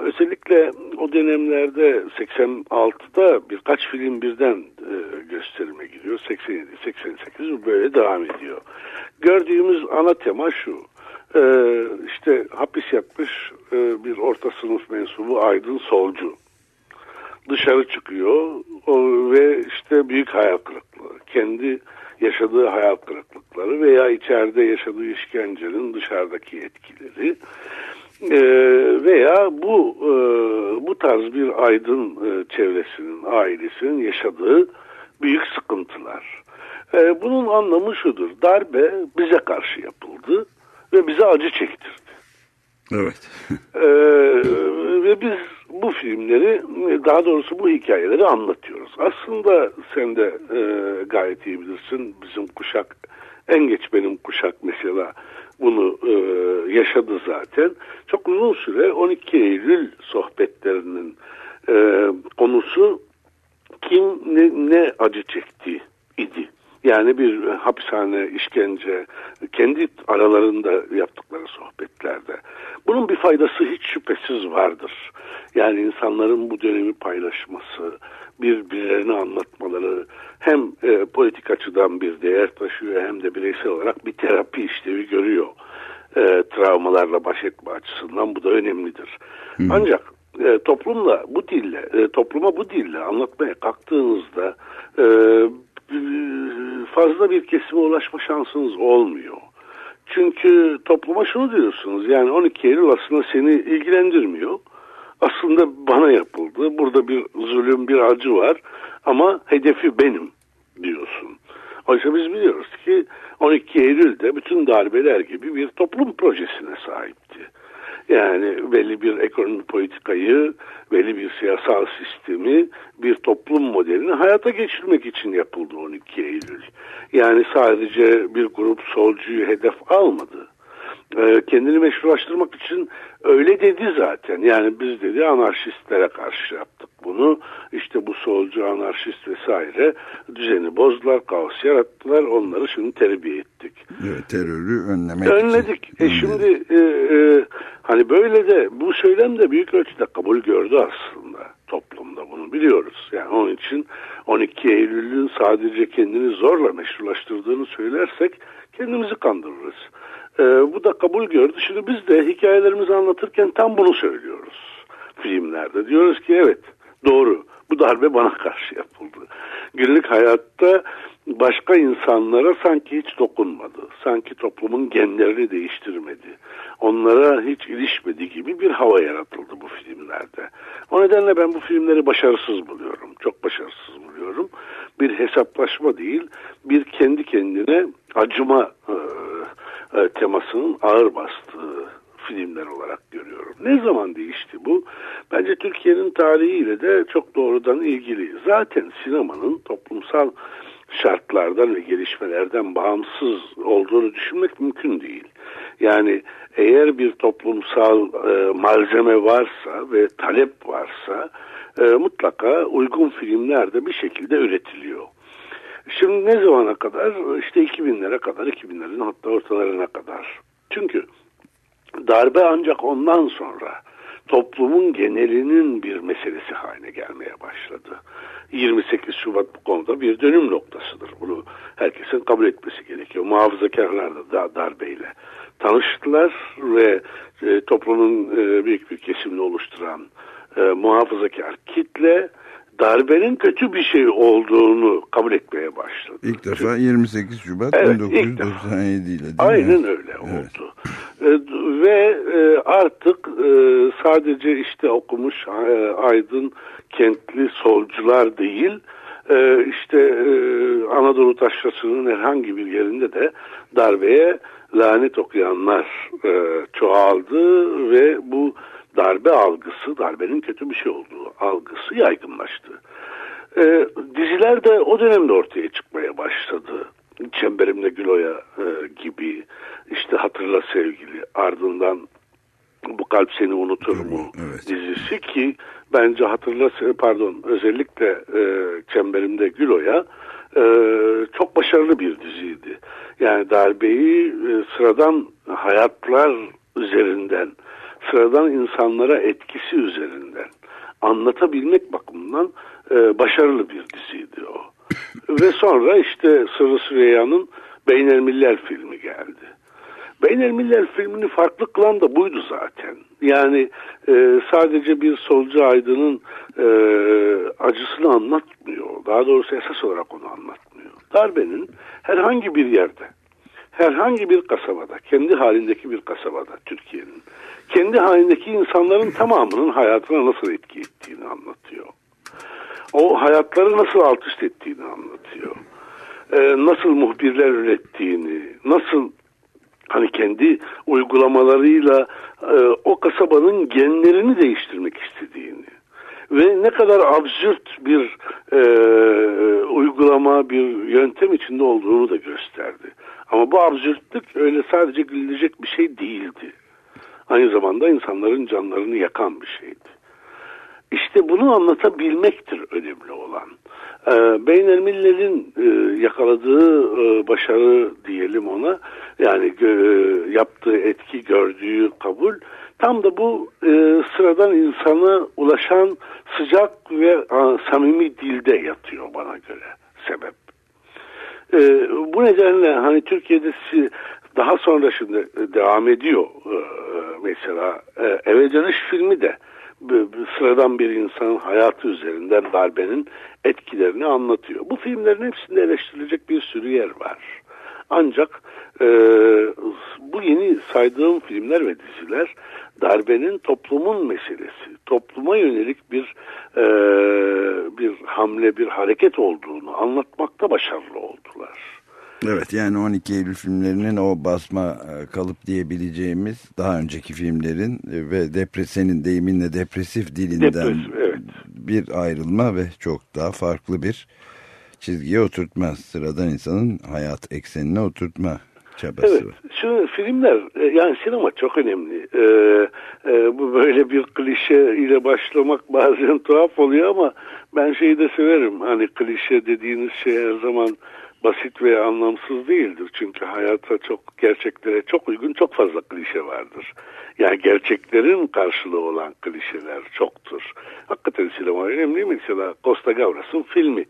özellikle o dönemlerde 86'da birkaç film birden e, gösterime giriyor. 87, 88 böyle devam ediyor. Gördüğümüz ana tema şu. Ee, işte hapis yatmış e, bir orta sınıf mensubu aydın solcu. Dışarı çıkıyor o, ve işte büyük hayal kırıklığı. Kendi yaşadığı hayal kırıklıkları veya içeride yaşadığı işkencenin dışarıdaki etkileri e, veya bu e, bu tarz bir aydın e, çevresinin, ailesinin yaşadığı büyük sıkıntılar. E, bunun anlamı şudur. Darbe bize karşı yapıldı ve bize acı çektirdi. Evet. Ee, Şimdi biz bu filmleri daha doğrusu bu hikayeleri anlatıyoruz. Aslında sen de e, gayet iyi bilirsin bizim kuşak en geç benim kuşak mesela bunu e, yaşadı zaten. Çok uzun süre 12 Eylül sohbetlerinin e, konusu kim ne, ne acı çekti idi. Yani bir hapishane, işkence, kendi aralarında yaptıkları sohbetlerde. Bunun bir faydası hiç şüphesiz vardır. Yani insanların bu dönemi paylaşması, birbirlerini anlatmaları hem e, politik açıdan bir değer taşıyor hem de bireysel olarak bir terapi işlevi görüyor. E, travmalarla baş etme açısından bu da önemlidir. Ancak e, toplumla bu dille, e, topluma bu dille anlatmaya kalktığınızda e, fazla bir kesime ulaşma şansınız olmuyor. Çünkü topluma şunu diyorsunuz yani 12 Eylül aslında seni ilgilendirmiyor. Aslında bana yapıldı. Burada bir zulüm, bir acı var ama hedefi benim diyorsun. Oysa biz biliyoruz ki 12 Eylül'de bütün darbeler gibi bir toplum projesine sahipti. Yani belli bir ekonomi politikayı, belli bir siyasal sistemi, bir toplum modelini hayata geçirmek için yapıldı 12 Eylül. Yani sadece bir grup solcuyu hedef almadı. Ee, kendini meşrulaştırmak için öyle dedi zaten. Yani biz dedi anarşistlere karşı yaptık bunu. İşte bu solcu, anarşist vesaire düzeni bozdular, kaos yarattılar. Onları şimdi terbiye ettik. Evet, terörü önlemek Önledik. için. E şimdi e, e, hani böyle de bu söylem de büyük ölçüde kabul gördü aslında toplumda bunu biliyoruz. Yani onun için 12 Eylül'ün sadece kendini zorla meşrulaştırdığını söylersek kendimizi kandırırız. E, bu da kabul gördü. Şimdi biz de hikayelerimizi anlatırken tam bunu söylüyoruz filmlerde. Diyoruz ki evet doğru bu darbe bana karşı yapıldı. Günlük hayatta başka insanlara sanki hiç dokunmadı. Sanki toplumun genlerini değiştirmedi. Onlara hiç ilişmedi gibi bir hava yaratıldı bu filmlerde. O nedenle ben bu filmleri başarısız buluyorum. Çok başarısız buluyorum. Bir hesaplaşma değil, bir kendi kendine acıma e, e, temasının ağır bastığı filmler olarak görüyorum. Ne zaman değişti bu? Bence Türkiye'nin tarihiyle de çok doğrudan ilgili. Zaten sinemanın toplumsal şartlardan ve gelişmelerden bağımsız olduğunu düşünmek mümkün değil. Yani eğer bir toplumsal e, malzeme varsa ve talep varsa e, mutlaka uygun filmler de bir şekilde üretiliyor. Şimdi ne zamana kadar? İşte 2000'lere kadar, 2000'lerin hatta ortalarına kadar. Çünkü darbe ancak ondan sonra toplumun genelinin bir meselesi haline gelmeye başladı. 28 Şubat bu konuda bir dönüm noktasıdır. Bunu herkesin kabul etmesi gerekiyor. Muhafazakarlar da darbeyle tanıştılar ve e, toplumun e, büyük bir kesimini oluşturan e, muhafazakar kitle darbenin kötü bir şey olduğunu kabul etmeye başladı. İlk defa 28 Şubat Evet, 1997 ile değil Aynen mi? öyle oldu. E, ve e, artık e, sadece işte okumuş aydın kentli solcular değil işte Anadolu taşrasının herhangi bir yerinde de darbeye lanet okuyanlar çoğaldı ve bu darbe algısı, darbenin kötü bir şey olduğu algısı yaygınlaştı. E, diziler de o dönemde ortaya çıkmaya başladı. Çemberimde Güloya e, gibi işte Hatırla Sevgili ardından Bu Kalp Seni Unutur mu Evet. dizisi ki bence Hatırla pardon özellikle e, Çemberimde Güloya e, çok başarılı bir diziydi. Yani darbeyi e, sıradan hayatlar üzerinden sıradan insanlara etkisi üzerinden anlatabilmek bakımından e, başarılı bir diziydi o. Ve sonra işte Sırrı Süreyya'nın Beynel Miller filmi geldi. Beynel Miller filmini farklı kılan da buydu zaten. Yani e, sadece bir solcu aydının e, acısını anlatmıyor. Daha doğrusu esas olarak onu anlatmıyor. Darbenin herhangi bir yerde, herhangi bir kasabada, kendi halindeki bir kasabada Türkiye'nin, kendi halindeki insanların tamamının hayatına nasıl etki ettiğini anlatıyor. O hayatları nasıl alt üst ettiğini anlatıyor. Ee, nasıl muhbirler ürettiğini, nasıl hani kendi uygulamalarıyla e, o kasabanın genlerini değiştirmek istediğini ve ne kadar absürt bir e, uygulama, bir yöntem içinde olduğunu da gösterdi. Ama bu absürtlük öyle sadece gülünecek bir şey değildi. Aynı zamanda insanların canlarını yakan bir şeydi. İşte bunu anlatabilmektir önemli olan. Ee, Beynelmiller'in e, yakaladığı e, başarı diyelim ona yani e, yaptığı etki gördüğü kabul tam da bu e, sıradan insana ulaşan sıcak ve a, samimi dilde yatıyor bana göre sebep. E, bu nedenle hani Türkiye'de daha sonra şimdi e, devam ediyor e, mesela e, Eve Dönüş filmi de sıradan bir insanın hayatı üzerinden darbenin etkilerini anlatıyor. Bu filmlerin hepsinde eleştirilecek bir sürü yer var. Ancak e, bu yeni saydığım filmler ve diziler darbenin toplumun meselesi, topluma yönelik bir e, bir hamle, bir hareket olduğunu anlatmakta başarılı oldular. Evet yani 12 Eylül filmlerinin o basma e, kalıp diyebileceğimiz daha önceki filmlerin e, ve depre senin deyiminle depresif dilinden Depresif, evet. bir ayrılma ve çok daha farklı bir çizgiye oturtma sıradan insanın hayat eksenine oturtma çabası Evet, var. şu filmler e, yani sinema çok önemli. Ee, e, bu böyle bir klişe ile başlamak bazen tuhaf oluyor ama ben şeyi de severim. Hani klişe dediğiniz şey her zaman basit ve anlamsız değildir. Çünkü hayata çok gerçeklere çok uygun çok fazla klişe vardır. Yani gerçeklerin karşılığı olan klişeler çoktur. Hakikaten sinema önemli. Mesela Costa Gavras'ın filmi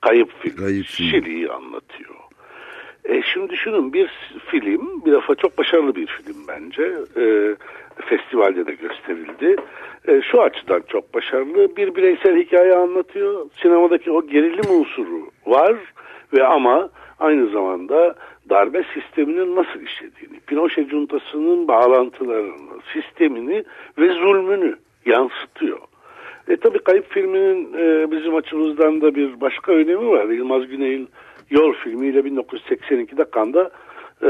Kayıp Film. Kayıp Film. Şili'yi anlatıyor. E şimdi düşünün bir film bir defa çok başarılı bir film bence. E, festivalde de gösterildi. E, şu açıdan çok başarılı. Bir bireysel hikaye anlatıyor. Sinemadaki o gerilim unsuru var ve ama aynı zamanda darbe sisteminin nasıl işlediğini, Pinochet juntasının bağlantılarını, sistemini ve zulmünü yansıtıyor. E tabi Kayıp filminin e, bizim açımızdan da bir başka önemi var. Yılmaz Güney'in Yol filmiyle 1982'de Kanda e,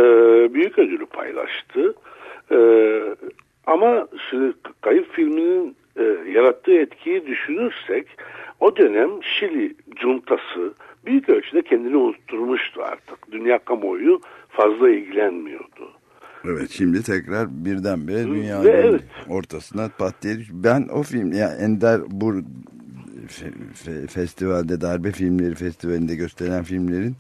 büyük ödülü paylaştı. E, ama şimdi Kayıp filminin e, yarattığı etkiyi düşünürsek o dönem Şili cuntası büyük ölçüde kendini unutturmuştu artık. Dünya kamuoyu fazla ilgilenmiyordu. Evet şimdi tekrar birdenbire dünyanın Ve evet. ortasına pat diye Ben o film ya Ender bu fe- fe- festivalde darbe filmleri festivalinde gösterilen filmlerin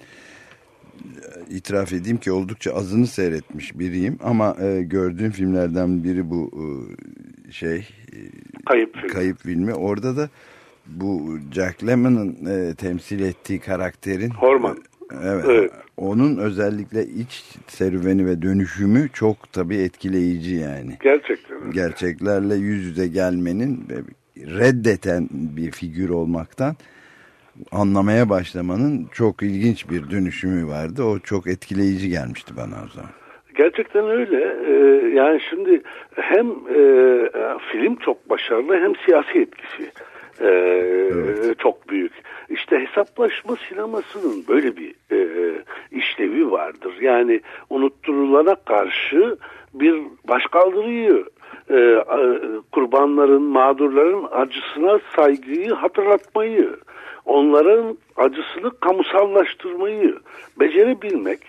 e, itiraf edeyim ki oldukça azını seyretmiş biriyim ama e, gördüğüm filmlerden biri bu e, şey e, Kayıp film. kayıp filmi. Orada da bu Jack Lemmon'ın e, temsil ettiği karakterin Horman. Evet, Evet. Onun özellikle iç serüveni ve dönüşümü çok tabii etkileyici yani. Gerçekten. Gerçeklerle yüz yüze gelmenin ve reddeten bir figür olmaktan anlamaya başlamanın çok ilginç bir dönüşümü vardı. O çok etkileyici gelmişti bana o zaman. Gerçekten öyle. Ee, yani şimdi hem e, film çok başarılı hem siyasi etkisi e, çok büyük. İşte hesaplaşma sinemasının böyle bir e, işlevi vardır. Yani unutturulana karşı bir başkaldırıyı e, kurbanların, mağdurların acısına saygıyı hatırlatmayı, onların acısını kamusallaştırmayı becerebilmek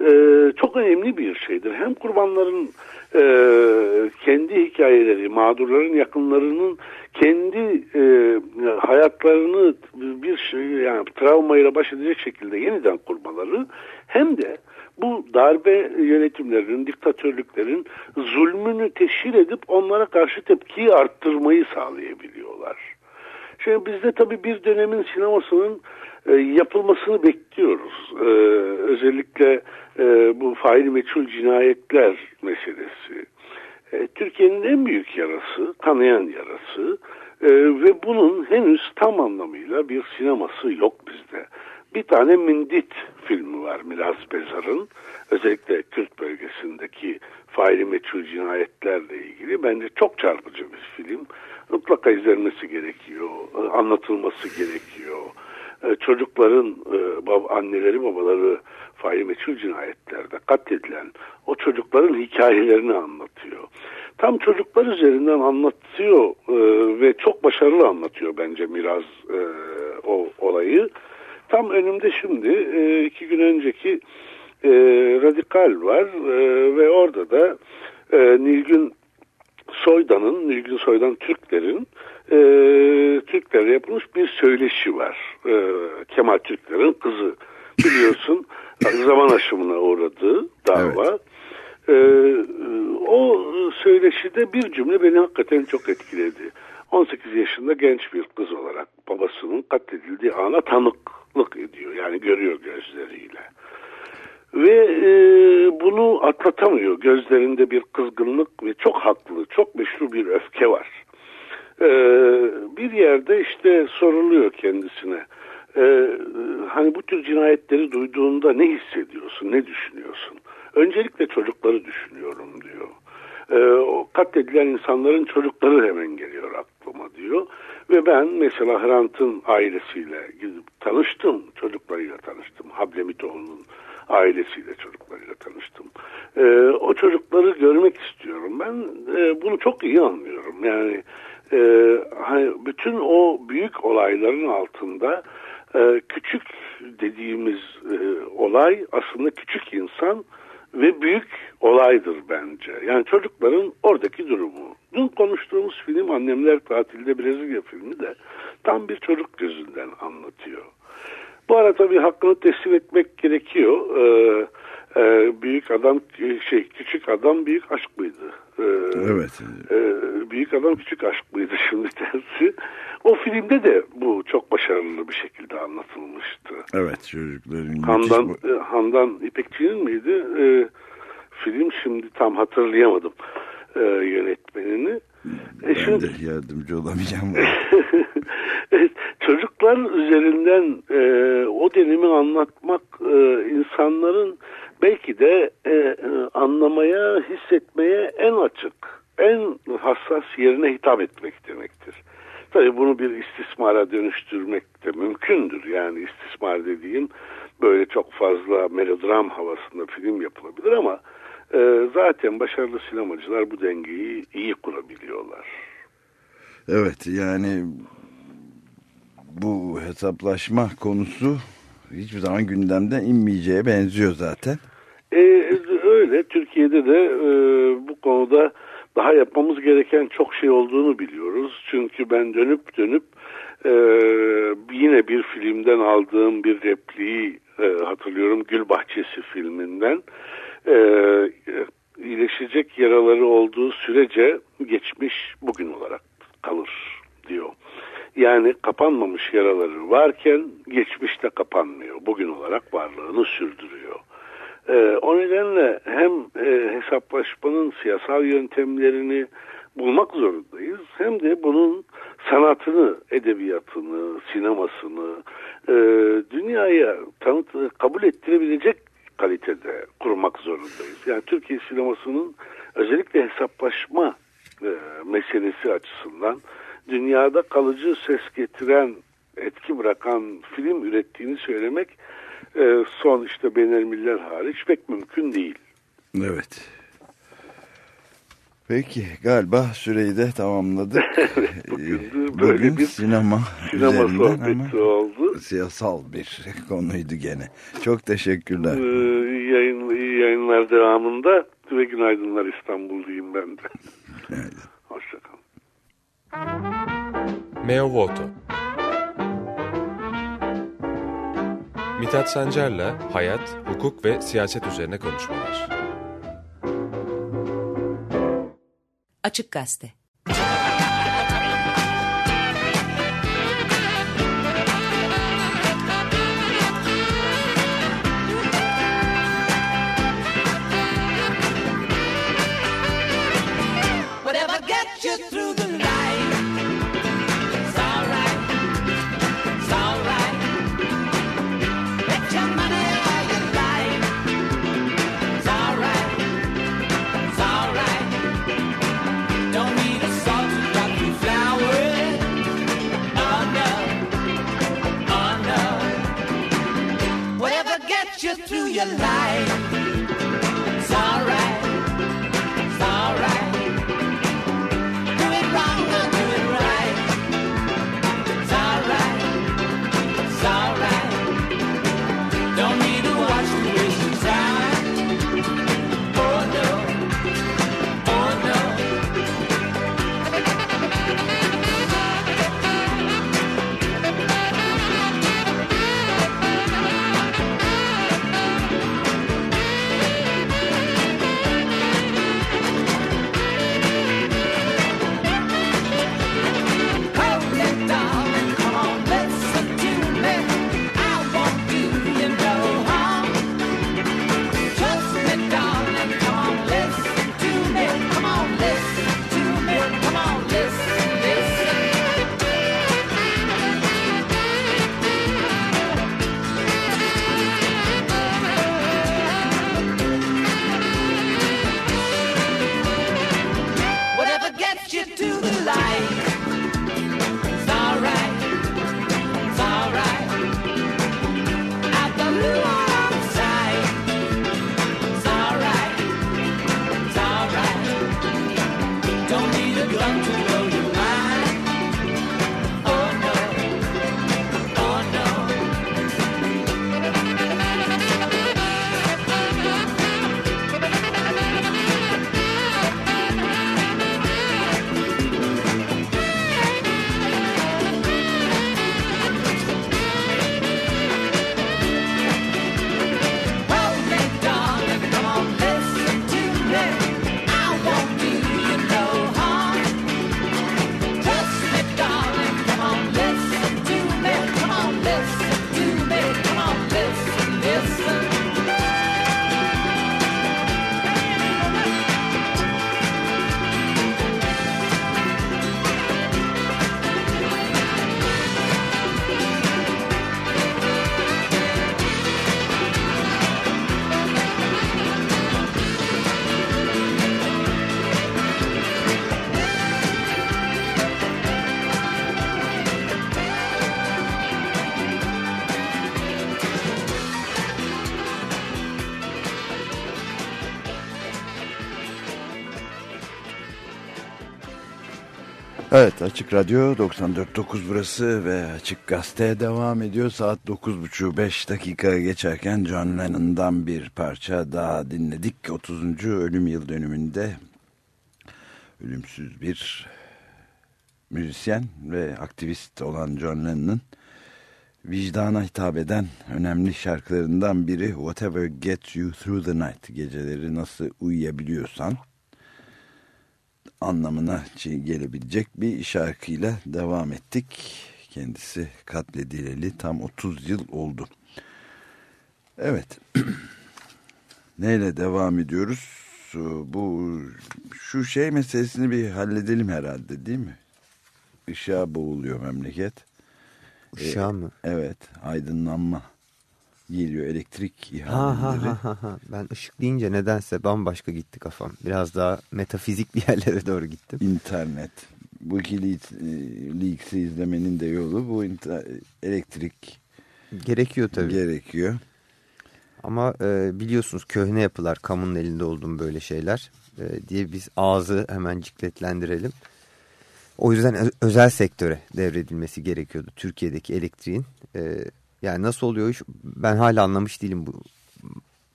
e, çok önemli bir şeydir. Hem kurbanların e, kendi hikayeleri, mağdurların yakınlarının kendi e, hayatlarını bir şey yani travmayla baş edecek şekilde yeniden kurmaları hem de bu darbe yönetimlerinin, diktatörlüklerin zulmünü teşhir edip onlara karşı tepkiyi arttırmayı sağlayabiliyorlar. Şimdi bizde tabii bir dönemin sinemasının e, yapılmasını bekliyoruz. E, özellikle e, bu fail meçhul cinayetler meselesi. E, Türkiye'nin en büyük yarası, kanayan yarası e, ve bunun henüz tam anlamıyla bir sineması yok bizde. Bir tane Mindit filmi var Miraz Bezar'ın. Özellikle Kürt bölgesindeki faili meçhul cinayetlerle ilgili. Bence çok çarpıcı bir film. Mutlaka izlenmesi gerekiyor, anlatılması gerekiyor. E, Çocukların e, anneleri babaları faili meçhul cinayetlerde katledilen o çocukların hikayelerini anlatıyor. tam çocuklar üzerinden anlatıyor e, ve çok başarılı anlatıyor bence Miraz e, o olayı. Tam önümde şimdi e, iki gün önceki e, Radikal var e, ve orada da e, Nilgün Soydan'ın, Nilgün Soydan Türkler'in e, Türkler'e yapılmış bir söyleşi var. E, Kemal Türkler'in kızı biliyorsun zaman aşımına uğradığı dava. E, o söyleşide bir cümle beni hakikaten çok etkiledi. 18 yaşında genç bir kız olarak babasının katledildiği ana tanıklık ediyor. Yani görüyor gözleriyle. Ve e, bunu atlatamıyor. Gözlerinde bir kızgınlık ve çok haklı, çok meşru bir öfke var. E, bir yerde işte soruluyor kendisine. E, hani bu tür cinayetleri duyduğunda ne hissediyorsun, ne düşünüyorsun? Öncelikle çocukları düşünüyorum diyor. E, katledilen insanların çocukları hemen geliyor aklıma diyor. Ve ben mesela Hrant'ın ailesiyle gidip tanıştım, çocuklarıyla tanıştım. Hablemitoğlu'nun ailesiyle çocuklarıyla tanıştım. E, o çocukları görmek istiyorum. Ben e, bunu çok iyi anlıyorum. Yani e, hani bütün o büyük olayların altında e, küçük dediğimiz e, olay aslında küçük insan ve büyük olaydır bence. Yani çocukların oradaki durumu. Dün konuştuğumuz film Annemler Tatilde Brezilya filmi de tam bir çocuk gözünden anlatıyor. Bu ara tabii hakkını teslim etmek gerekiyor. Ee, e, büyük adam şey küçük adam büyük aşk mıydı? Ee, Evet. e, büyük adam küçük aşk mıydı şimdi tersi? O filmde de bu çok başarılı bir şekilde anlatılmıştı. Evet çocukların Handan müthiş e, Handan İpekçi'nin miydi? E, film şimdi tam hatırlayamadım e, yönetmenini. E, Ben şimdi- de yardımcı olamayacağım. Çocuklar üzerinden e, o dönemi anlatmak e, insanların belki de e, e, anlamaya, hissetmeye en açık, en hassas yerine hitap etmek demektir. Tabii bunu bir istismara dönüştürmek de mümkündür. Yani istismar dediğim böyle çok fazla melodram havasında film yapılabilir ama e, zaten başarılı sinemacılar bu dengeyi iyi kurabiliyorlar. Evet yani bu hesaplaşma konusu hiçbir zaman gündemden inmeyeceğe benziyor zaten. Ee, öyle Türkiye'de de e, bu konuda daha yapmamız gereken çok şey olduğunu biliyoruz. Çünkü ben dönüp dönüp e, yine bir filmden aldığım bir repliği e, hatırlıyorum. Gül Bahçesi filminden. E, iyileşecek yaraları olduğu sürece geçmiş bugün olarak kalır diyor. Yani kapanmamış yaraları varken geçmişte kapanmıyor. Bugün olarak varlığını sürdürüyor. Ee, o nedenle hem e, hesaplaşmanın siyasal yöntemlerini bulmak zorundayız hem de bunun sanatını, edebiyatını, sinemasını e, dünyaya tanıt, kabul ettirebilecek kalitede kurmak zorundayız. Yani Türkiye sinemasının özellikle hesaplaşma e, meselesi açısından dünyada kalıcı ses getiren, etki bırakan film ürettiğini söylemek e, son işte Benermiller hariç pek mümkün değil. Evet. Peki galiba süreyi de tamamladık. Bugün de Bugün böyle bir sinema, Sinema sohbeti oldu. siyasal bir konuydu gene. Çok teşekkürler. Ee, yayın, yayınlar devamında ve günaydınlar İstanbul diyeyim ben de. Hoşçakalın. Meo Voto Mithat Sancar'la hayat, hukuk ve siyaset üzerine konuşmalar. Açık Gazete. Through your life. Evet Açık Radyo 94.9 burası ve Açık Gazete devam ediyor. Saat 9.30 5 dakika geçerken John Lennon'dan bir parça daha dinledik. 30. ölüm yıl dönümünde ölümsüz bir müzisyen ve aktivist olan John Lennon'ın vicdana hitap eden önemli şarkılarından biri Whatever Gets You Through the Night geceleri nasıl uyuyabiliyorsan anlamına gelebilecek bir şarkıyla devam ettik. Kendisi katledileli tam 30 yıl oldu. Evet. Neyle devam ediyoruz? Bu şu şey meselesini bir halledelim herhalde değil mi? Işığa boğuluyor memleket. Işığa mı? Evet, aydınlanma geliyor elektrik Ha ha ihaleleri. ha ha ha. Ben ışık deyince nedense bambaşka gitti kafam. Biraz daha metafizik bir yerlere doğru gittim. internet. Bu Wikileaks e, Leaks'i izlemenin de yolu bu elektrik Gerekiyor tabii. gerekiyor. Ama e, biliyorsunuz köhne yapılar kamunun elinde olduğum böyle şeyler e, diye biz ağzı hemen cikletlendirelim. O yüzden özel sektöre devredilmesi gerekiyordu Türkiye'deki elektriğin. E, yani nasıl oluyor iş ben hala anlamış değilim bu.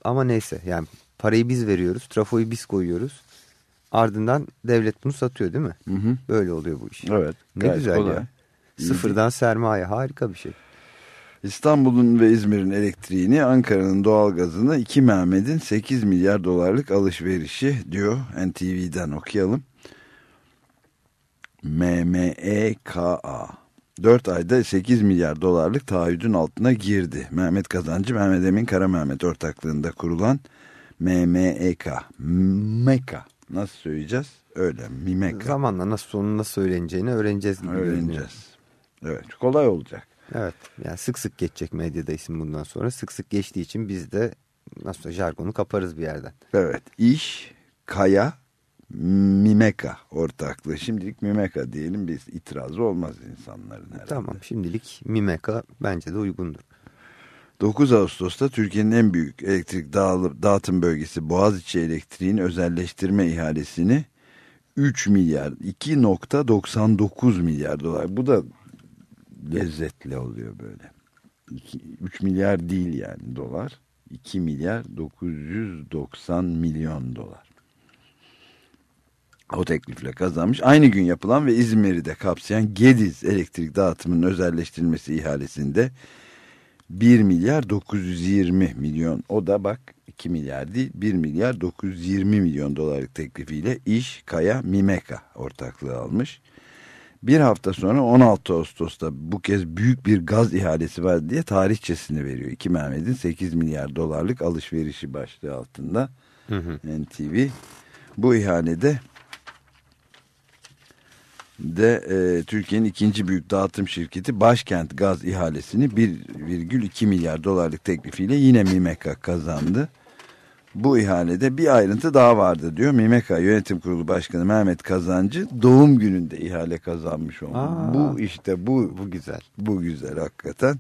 Ama neyse yani parayı biz veriyoruz, trafoyu biz koyuyoruz. Ardından devlet bunu satıyor değil mi? Hı hı. Böyle oluyor bu iş. Evet. Ne güzel kolay. ya. Sıfırdan sermaye harika bir şey. İstanbul'un ve İzmir'in elektriğini, Ankara'nın doğalgazını iki Mehmet'in 8 milyar dolarlık alışverişi diyor. NTV'den okuyalım. MMEKA 4 ayda 8 milyar dolarlık taahhüdün altına girdi. Mehmet Kazancı, Mehmet Emin Kara Mehmet ortaklığında kurulan MMEK. MEKA. Nasıl söyleyeceğiz? Öyle. Mimeka. Zamanla nasıl sonunu nasıl söyleneceğini öğreneceğiz. gibi görünüyor. Öğreneceğiz. Evet. Kolay olacak. Evet. Yani sık sık geçecek medyada isim bundan sonra. Sık sık geçtiği için biz de nasıl jargonu kaparız bir yerden. Evet. İş, Kaya, Mimeka ortaklığı. Şimdilik Mimeka diyelim biz itirazı olmaz insanların herhalde. Tamam şimdilik Mimeka bence de uygundur. 9 Ağustos'ta Türkiye'nin en büyük elektrik dağıtım bölgesi Boğaziçi Elektriğin özelleştirme ihalesini 3 milyar 2.99 milyar dolar. Bu da lezzetli oluyor böyle. 2, 3 milyar değil yani dolar. 2 milyar 990 milyon dolar. O teklifle kazanmış. Aynı gün yapılan ve İzmir'i de kapsayan Gediz elektrik dağıtımının özelleştirilmesi ihalesinde 1 milyar 920 milyon o da bak 2 milyar değil 1 milyar 920 milyon dolarlık teklifiyle iş Kaya Mimeka ortaklığı almış. Bir hafta sonra 16 Ağustos'ta bu kez büyük bir gaz ihalesi var diye tarihçesini veriyor. İki Mehmet'in 8 milyar dolarlık alışverişi başlığı altında NTV. Bu ihalede de e, Türkiye'nin ikinci büyük dağıtım şirketi Başkent Gaz ihalesini 1,2 milyar dolarlık teklifiyle yine Mimeka kazandı. bu ihalede bir ayrıntı daha vardı diyor. Mimeka Yönetim Kurulu Başkanı Mehmet Kazancı doğum gününde ihale kazanmış olmuş. Aa. Bu işte bu Bu güzel. bu güzel hakikaten.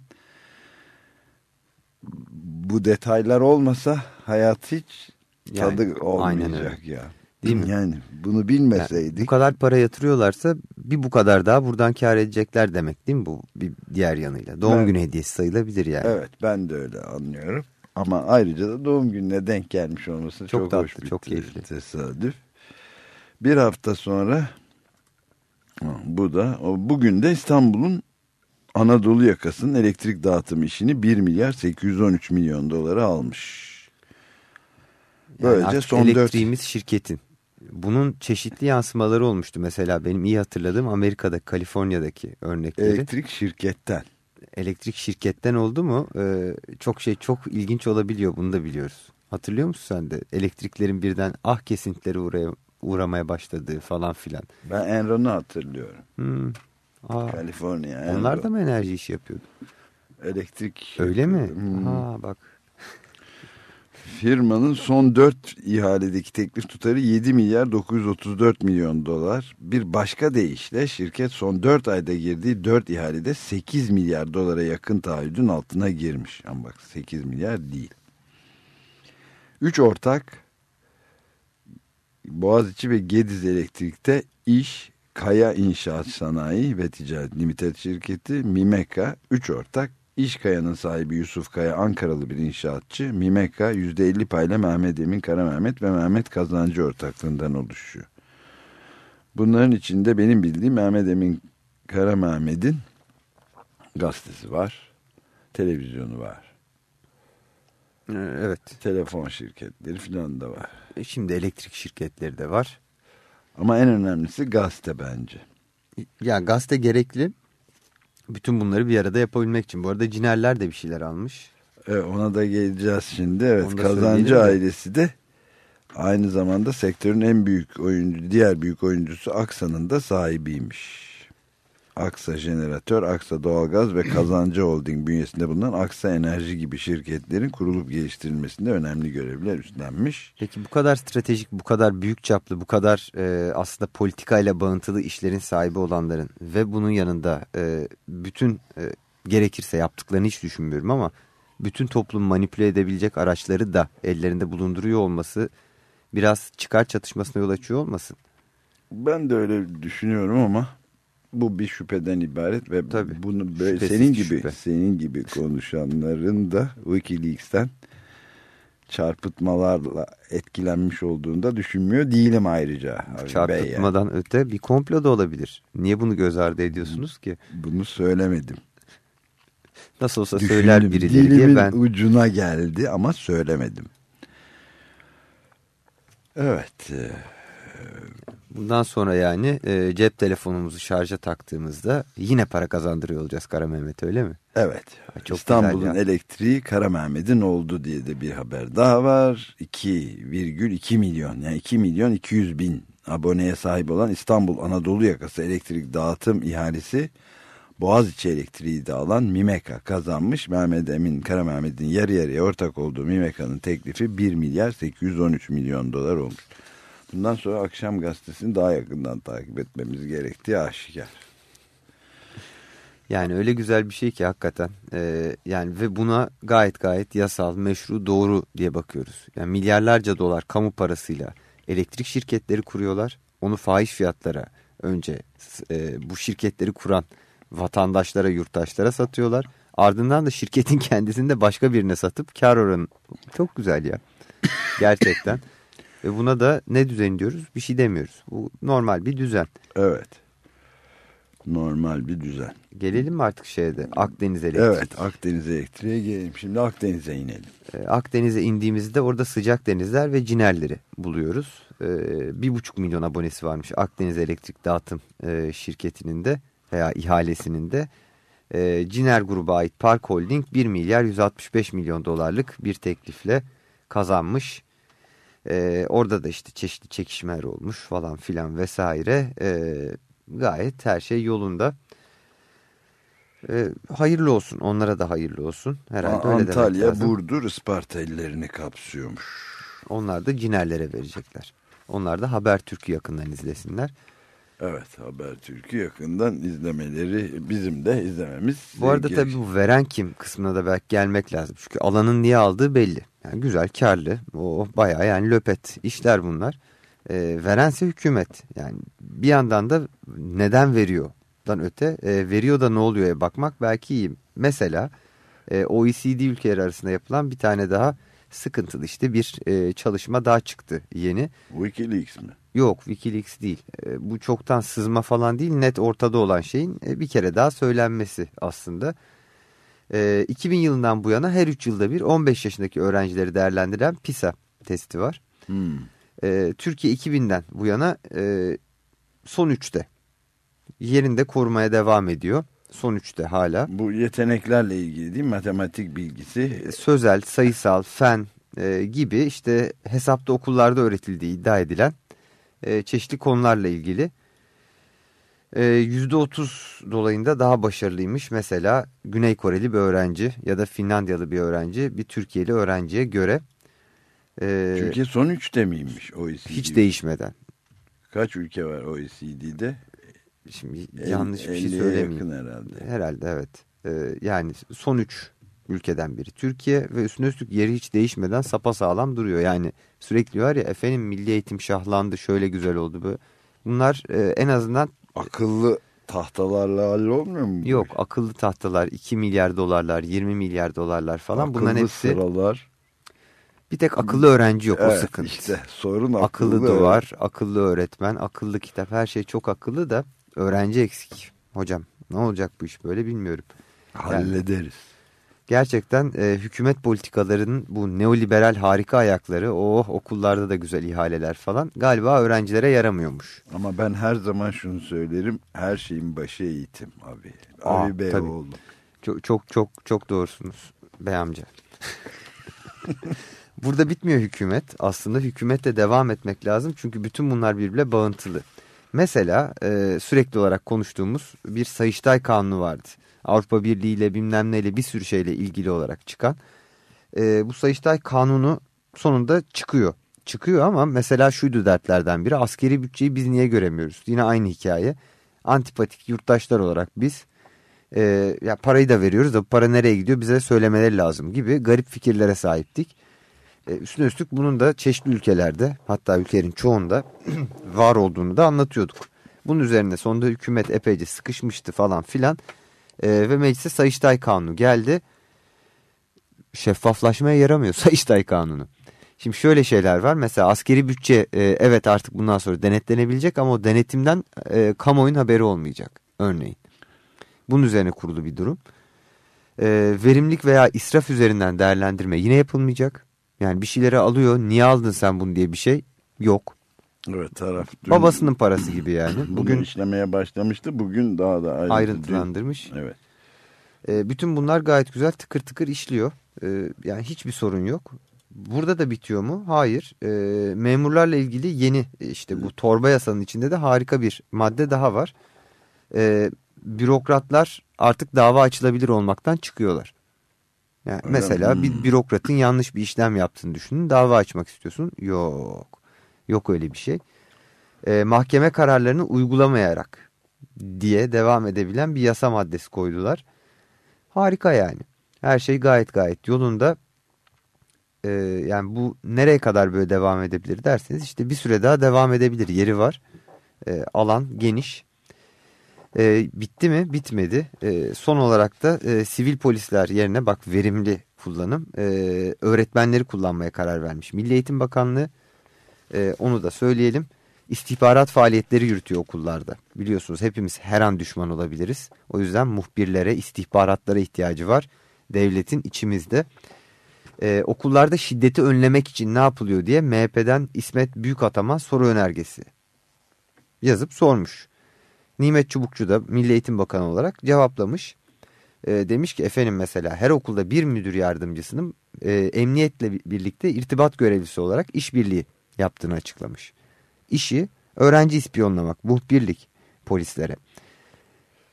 Bu detaylar olmasa hayat hiç Yani, tadı aynen olmayacak ya. Değil mi? Yani bunu Yani bilmeseydik. bu kadar para yatırıyorlarsa bir bu kadar daha buradan kar edecekler demek değil mi bu bir diğer yanıyla? Doğum Evet. günü hediyesi sayılabilir yani. Evet ben de öyle anlıyorum. Ama ayrıca da doğum gününe denk gelmiş olması çok, Çok tatlı, hoş bir çok keyifli. tesadüf. Bir hafta sonra bu da bugün de İstanbul'un Anadolu yakasının elektrik dağıtım işini 1 milyar 813 milyon dolara almış. Yani Böylece artık son 4 elektriğimiz şirketin. Bunun çeşitli yansımaları olmuştu. Mesela benim iyi hatırladığım Amerika'da, Kaliforniya'daki örnekleri. elektrik şirketten. Elektrik şirketten oldu mu e, çok şey çok ilginç olabiliyor. Bunu da biliyoruz. Hatırlıyor musun sen de? Elektriklerin birden ah kesintileri uğraya, uğramaya başladığı falan filan. Ben Enron'u hatırlıyorum. Hmm. Aa, Kaliforniya. onlar Enron. da mı enerji işi yapıyordu? elektrik Öyle mi? Hmm. Ha bak. Firmanın son 4 ihaledeki teklif tutarı 7 milyar 934 milyon dolar. Bir başka deyişle şirket son 4 ayda girdiği 4 ihalede 8 milyar dolara yakın taahhüdün altına girmiş. Ama bak 8 milyar değil. 3 ortak Boğaziçi ve Gediz Elektrik'te iş, Kaya İnşaat Sanayi ve Ticaret Limited şirketi, Mimeka 3 ortak İş Kaya'nın sahibi Yusuf Kaya Ankaralı bir inşaatçı. Mimeka %50 payla Mehmet Emin Kara Mehmet ve Mehmet Kazancı ortaklığından oluşuyor. Bunların içinde benim bildiğim Mehmet Emin Kara Mehmet'in gazetesi var. Televizyonu var. Ee, Evet. Telefon şirketleri falan da var. E, Şimdi elektrik şirketleri de var. Ama en önemlisi gazete bence. Ya gazete gerekli. Bütün bunları bir arada yapabilmek için. Bu arada Cinerler de bir şeyler almış. Evet, ona da geleceğiz şimdi. Evet, Kazancı ailesi de aynı zamanda sektörün en büyük oyuncu, diğer büyük oyuncusu Aksa'nın da sahibiymiş. Aksa Jeneratör, Aksa Doğalgaz ve Kazancı Holding bünyesinde bulunan Aksa Enerji gibi şirketlerin kurulup geliştirilmesinde önemli görevler üstlenmiş. Peki bu kadar stratejik, bu kadar büyük çaplı, bu kadar e, aslında politikayla bağıntılı işlerin sahibi olanların ve bunun yanında e, bütün e, gerekirse yaptıklarını hiç düşünmüyorum ama bütün toplumu manipüle edebilecek araçları da ellerinde bulunduruyor olması biraz çıkar çatışmasına yol açıyor olmasın? Ben de öyle düşünüyorum ama bu bir şüpheden ibaret ve Tabii, bunu böyle şüphesiz senin gibi şüphe. senin gibi konuşanların da WikiLeaks'ten çarpıtmalarla etkilenmiş olduğunu da düşünmüyor değilim ayrıca. Bey yani. Çarpıtmadan öte bir komplo da olabilir. Niye bunu göz ardı ediyorsunuz ki? Bunu söylemedim. Nasıl olsa Düşündüm. söyler birileri diye ben ucuna geldi ama söylemedim. Evet. Bundan sonra yani e, cep telefonumuzu şarja taktığımızda yine para kazandırıyor olacağız Kara Mehmet öyle mi? Evet. çok İstanbul'un elektriği Kara Mehmet'in oldu diye de bir haber daha var. 2,2 milyon yani 2 milyon 200 bin aboneye sahip olan İstanbul Anadolu Yakası elektrik dağıtım ihalesi Boğaziçi elektriği de alan Mimeka kazanmış. Mehmet Emin Kara Mehmet'in yarı yarıya ortak olduğu Mimeka'nın teklifi 1 milyar 813 milyon dolar olmuş. Bundan sonra akşam gazetesini daha yakından takip etmemiz gerektiği aşikar. Yani öyle güzel bir şey ki hakikaten e, yani ve buna gayet gayet yasal, meşru, doğru diye bakıyoruz. Yani milyarlarca dolar kamu parasıyla elektrik şirketleri kuruyorlar. Onu fahiş fiyatlara önce e, bu şirketleri kuran vatandaşlara, yurttaşlara satıyorlar. Ardından da şirketin kendisini de başka birine satıp kar oranı çok güzel ya. Gerçekten. Ve buna da ne düzen diyoruz? Bir şey demiyoruz. Bu normal bir düzen. Evet. Normal bir düzen. Gelelim mi artık şeye de Akdeniz elektriği. Evet Akdeniz elektriğe gelelim. Şimdi Akdeniz'e inelim. E, Akdeniz'e indiğimizde orada sıcak denizler ve cinerleri buluyoruz. E, Bir buçuk milyon abonesi varmış Akdeniz Elektrik Dağıtım e, şirketinin de veya ihalesinin de. E, Ciner gruba ait Park Holding 1 milyar 165 milyon dolarlık bir teklifle kazanmış. E, orada da işte çeşitli çekişmeler olmuş falan filan vesaire. E, gayet her şey yolunda. E, hayırlı olsun onlara da hayırlı olsun. Herhalde öyle demek Antalya. Burdur, Isparta illerini kapsıyormuş. Onlar da cinerlere verecekler. Onlar da Habertürk'ü yakından izlesinler. Evet Habertürk'ü yakından izlemeleri bizim de izlememiz Bu arada tabii bu veren kim kısmına da belki gelmek lazım. Çünkü alanın niye aldığı belli. Yani güzel, karlı. O bayağı yani löpet işler bunlar. E, verense hükümet. Yani bir yandan da neden veriyordan öte e, veriyor da ne oluyor'ya bakmak belki iyi. Mesela e, OECD ülkeleri arasında yapılan bir tane daha sıkıntılı işte bir e, çalışma daha çıktı yeni. Wikileaks mi? Yok Wikileaks değil. E, bu çoktan sızma falan değil net ortada olan şeyin e, bir kere daha söylenmesi aslında. E, 2000 yılından bu yana her 3 yılda bir 15 yaşındaki öğrencileri değerlendiren PISA testi var. Hmm. E, Türkiye 2000'den bu yana e, son 3'te yerinde korumaya devam ediyor. Son 3'te hala. Bu yeteneklerle ilgili değil mi? Matematik bilgisi. E, Sözel, sayısal, fen e, gibi işte hesapta okullarda öğretildiği iddia edilen e, çeşitli konularla ilgili. E, %30 dolayında daha başarılıymış. Mesela Güney Koreli bir öğrenci ya da Finlandiyalı bir öğrenci bir Türkiye'li öğrenciye göre e, Türkiye son üçte miymiş OECD? hiç değişmeden. Kaç ülke var OECD'de? Şimdi El- yanlış bir şey 50'ye söylemeyeyim. herhalde. Herhalde evet. Ee, yani son üç ülkeden biri Türkiye ve üstüne üstlük yeri hiç değişmeden sapasağlam duruyor. Yani sürekli var ya efendim milli eğitim şahlandı şöyle güzel oldu. Böyle. Bunlar e, en azından Akıllı tahtalarla hallolmuyor mu? yok akıllı tahtalar 2 milyar dolarlar 20 milyar dolarlar falan bunların Akıllı hepsi sıralar. bir tek akıllı öğrenci yok o Evet, sıkıntı. işte sorun akıllı. akıllı duvar, akıllı öğretmen, akıllı kitap her şey çok akıllı da öğrenci eksik. Hocam ne olacak bu iş böyle bilmiyorum. Hallederiz. Gerçekten e, hükümet politikalarının bu neoliberal harika ayakları, oh okullarda da güzel ihaleler falan galiba öğrencilere yaramıyormuş. Ama ben her zaman şunu söylerim. Her şeyin başı eğitim abi. Aa, Abi Beyoğlu. Çok çok çok çok doğrusunuz bey amca. Burada bitmiyor hükümet. Aslında hükümetle devam etmek lazım. Çünkü bütün bunlar birbirle bağıntılı. Mesela e, sürekli olarak konuştuğumuz bir Sayıştay Kanunu vardı. Avrupa Birliği ile bilmem neyle bir sürü şeyle ilgili olarak çıkan. E, bu Sayıştay Kanunu sonunda çıkıyor. Çıkıyor ama mesela şuydu dertlerden biri. Askeri bütçeyi biz niye göremiyoruz? Yine aynı hikaye. Antipatik yurttaşlar olarak biz e, ya parayı da veriyoruz da para nereye gidiyor bize söylemeleri lazım gibi garip fikirlere sahiptik. E, üstüne üstlük bunun da çeşitli ülkelerde hatta ülkelerin çoğunda var olduğunu da anlatıyorduk. Bunun üzerine sonunda hükümet epeyce sıkışmıştı falan filan E, ve meclise Sayıştay Kanunu geldi. Şeffaflaşmaya yaramıyor Sayıştay Kanunu. Şimdi şöyle şeyler var mesela askeri bütçe e, evet artık bundan sonra denetlenebilecek ama o denetimden e, kamuoyun haberi olmayacak örneğin. Bunun üzerine kurulu bir durum. E, verimlilik veya israf üzerinden değerlendirme yine yapılmayacak. Yani bir şeyleri alıyor niye aldın sen bunu diye bir şey yok. Evet taraf. dün Babasının parası gibi yani. Bugün işlemeye başlamıştı. Bugün daha da ayrıntı- ayrıntılandırmış. Evet. E, bütün bunlar gayet güzel tıkır tıkır işliyor. E, yani hiçbir sorun yok. Burada da bitiyor mu? Hayır. E, memurlarla ilgili yeni e, işte bu torba yasanın içinde de harika bir madde daha var. E, bürokratlar artık dava açılabilir olmaktan çıkıyorlar. Yani Öyle mesela mi? bir bürokratın yanlış bir işlem yaptığını düşünün. Dava açmak istiyorsun. Yok. Yok öyle bir şey. E, mahkeme kararlarını uygulamayarak diye devam edebilen bir yasa maddesi koydular. Harika yani. Her şey gayet gayet yolunda. Ee, yani bu nereye kadar böyle devam edebilir derseniz işte bir süre daha devam edebilir. Yeri var. Ee, alan geniş. Ee, bitti mi? Bitmedi. Ee, son olarak da e, sivil polisler yerine bak verimli kullanım e, öğretmenleri kullanmaya karar vermiş. Milli Eğitim Bakanlığı e, onu da söyleyelim. İstihbarat faaliyetleri yürütüyor okullarda. Biliyorsunuz hepimiz her an düşman olabiliriz. O yüzden muhbirlere, istihbaratlara ihtiyacı var. Devletin içimizde. Ee, okullarda şiddeti önlemek için ne yapılıyor diye MHP'den İsmet Büyükataman soru önergesi yazıp sormuş. Nimet Çubukçu da Milli Eğitim Bakanı olarak cevaplamış. Ee, demiş ki efendim mesela her okulda bir müdür yardımcısının e, emniyetle bi- birlikte irtibat görevlisi olarak işbirliği yaptığını açıklamış. İşi öğrenci ispiyonlamak, muhbirlik polislere.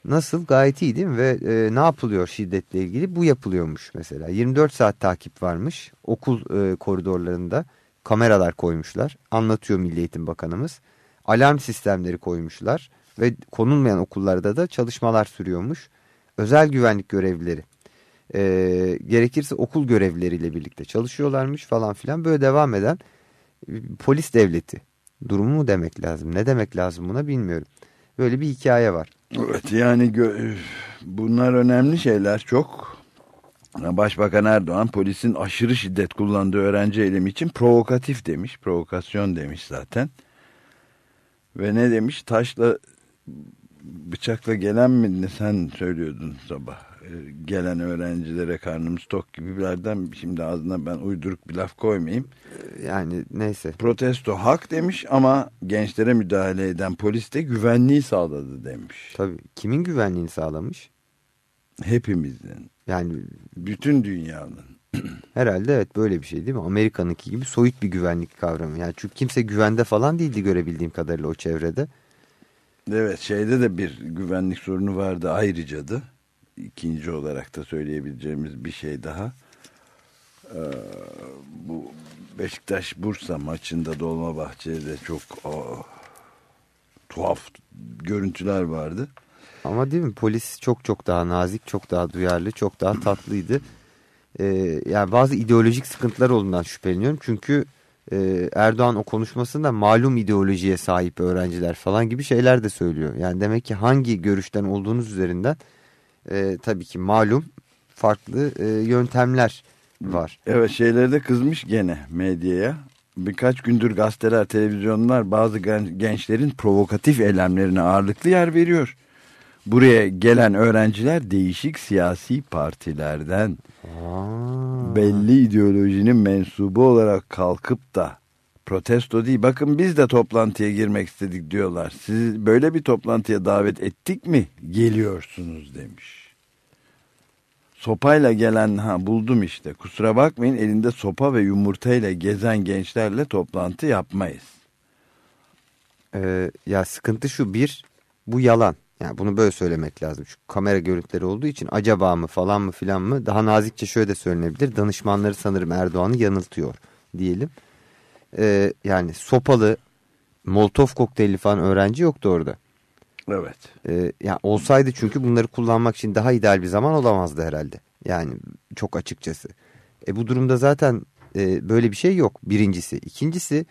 Nasıl? Gayet iyi değil mi? Ve e, ne yapılıyor şiddetle ilgili? Bu yapılıyormuş mesela. 24 saat takip varmış okul e, koridorlarında. Kameralar koymuşlar. Anlatıyor Milli Eğitim Bakanımız. Alarm sistemleri koymuşlar. Ve konulmayan okullarda da çalışmalar sürüyormuş. Özel güvenlik görevlileri. e, gerekirse okul görevlileriyle birlikte çalışıyorlarmış falan filan. Böyle devam eden polis devleti durumu mu demek lazım? Ne demek lazım buna bilmiyorum. Böyle bir hikaye var. Evet yani bunlar önemli şeyler çok. Başbakan Erdoğan polisin aşırı şiddet kullandığı öğrenci eylemi için provokatif demiş. Provokasyon demiş zaten. Ve ne demiş? Taşla bıçakla gelen mi sen söylüyordun sabah. Ee, Gelen öğrencilere karnımız tok gibilerden şimdi ağzına ben uyduruk bir laf koymayayım. Yani neyse. Protesto hak demiş ama gençlere müdahale eden polis de güvenliği sağladı demiş. Tabii kimin güvenliğini sağlamış? Hepimizin, Yani bütün dünyanın. herhalde evet böyle bir şey değil mi? Amerika'nınki gibi soyut bir güvenlik kavramı. Yani çünkü kimse güvende falan değildi görebildiğim kadarıyla o çevrede. Evet şeyde de bir güvenlik sorunu vardı ayrıca da. İkinci olarak da söyleyebileceğimiz bir şey daha. Ee, bu Beşiktaş Bursa maçında Dolmabahçe'de çok aa, tuhaf görüntüler vardı. Ama değil mi polis çok çok daha nazik, çok daha duyarlı, çok daha tatlıydı. Ee, yani bazı ideolojik sıkıntılar olduğundan şüpheleniyorum. Çünkü e, Erdoğan o konuşmasında malum ideolojiye sahip öğrenciler falan gibi şeyler de söylüyor. Yani demek ki hangi görüşten olduğunuz üzerinden e, tabii ki malum farklı e, yöntemler var. Evet şeylere de kızmış gene medyaya. Birkaç gündür gazeteler, televizyonlar bazı gen- gençlerin provokatif eylemlerine ağırlıklı yer veriyor. Buraya gelen öğrenciler değişik siyasi partilerden Aa, belli ideolojinin mensubu olarak kalkıp da protesto değil bakın biz de toplantıya girmek istedik diyorlar. Sizi böyle bir toplantıya davet ettik mi geliyorsunuz demiş. Sopayla gelen ha buldum işte kusura bakmayın elinde sopa ve yumurtayla gezen gençlerle toplantı yapmayız. e, ya sıkıntı şu bir bu yalan. Yani bunu böyle söylemek lazım. Şu kamera görüntüleri olduğu için acaba mı falan mı filan mı daha nazikçe şöyle de söylenebilir. Danışmanları sanırım Erdoğan'ı yanıltıyor diyelim. Ee, yani sopalı Molotov kokteylli falan öğrenci yoktu orada. Evet. Ee, yani olsaydı çünkü bunları kullanmak için daha ideal bir zaman olamazdı herhalde. Yani çok açıkçası. E bu durumda zaten e, böyle bir şey yok birincisi. İkincisi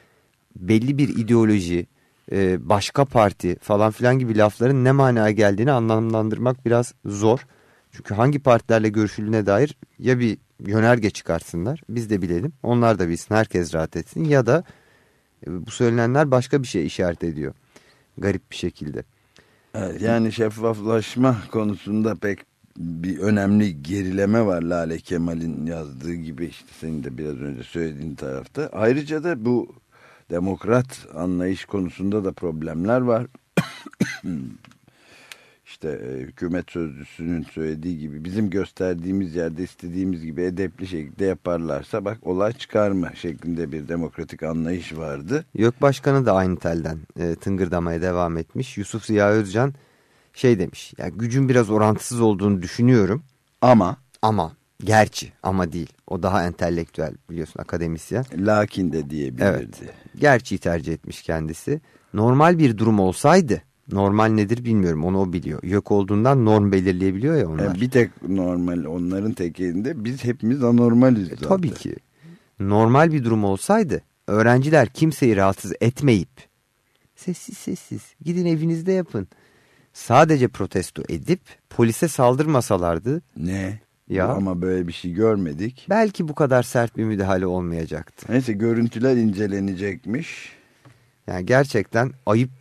belli bir ideoloji, e, başka parti falan filan gibi lafların ne manaya geldiğini anlamlandırmak biraz zor. Çünkü hangi partilerle görüşüldüğüne dair ya bir yönerge çıkarsınlar biz de bilelim onlar da bilsin herkes rahat etsin ya da e, bu söylenenler başka bir şey işaret ediyor garip bir şekilde. Evet, yani şeffaflaşma konusunda pek bir önemli gerileme var Lale Kemal'in yazdığı gibi işte senin de biraz önce söylediğin tarafta. Ayrıca da bu demokrat anlayış konusunda da problemler var. İşte e, hükümet sözcüsünün söylediği gibi bizim gösterdiğimiz yerde istediğimiz gibi edepli şekilde yaparlarsa bak olay çıkarma şeklinde bir demokratik anlayış vardı. YÖK Başkanı da aynı telden e, tıngırdamaya devam etmiş. Yusuf Ziya Özcan şey demiş. Ya gücün biraz orantısız olduğunu düşünüyorum Ama ama gerçi ama değil. O daha entelektüel biliyorsun akademisyen. lakin de diyebilirdi. Evet. Gerçeği tercih etmiş kendisi. Normal bir durum olsaydı normal nedir bilmiyorum onu o biliyor. YÖK olduğundan norm belirleyebiliyor ya onlar. Yani bir tek normal onların tek elinde biz hepimiz anormaliz zaten. E, Tabii ki. Normal bir durum olsaydı öğrenciler kimseyi rahatsız etmeyip sessiz sessiz gidin evinizde yapın. Sadece protesto edip polise saldırmasalardı Ne? Ya. Ama böyle bir şey görmedik. belki bu kadar sert bir müdahale olmayacaktı. Neyse görüntüler incelenecekmiş. Yani gerçekten ayıp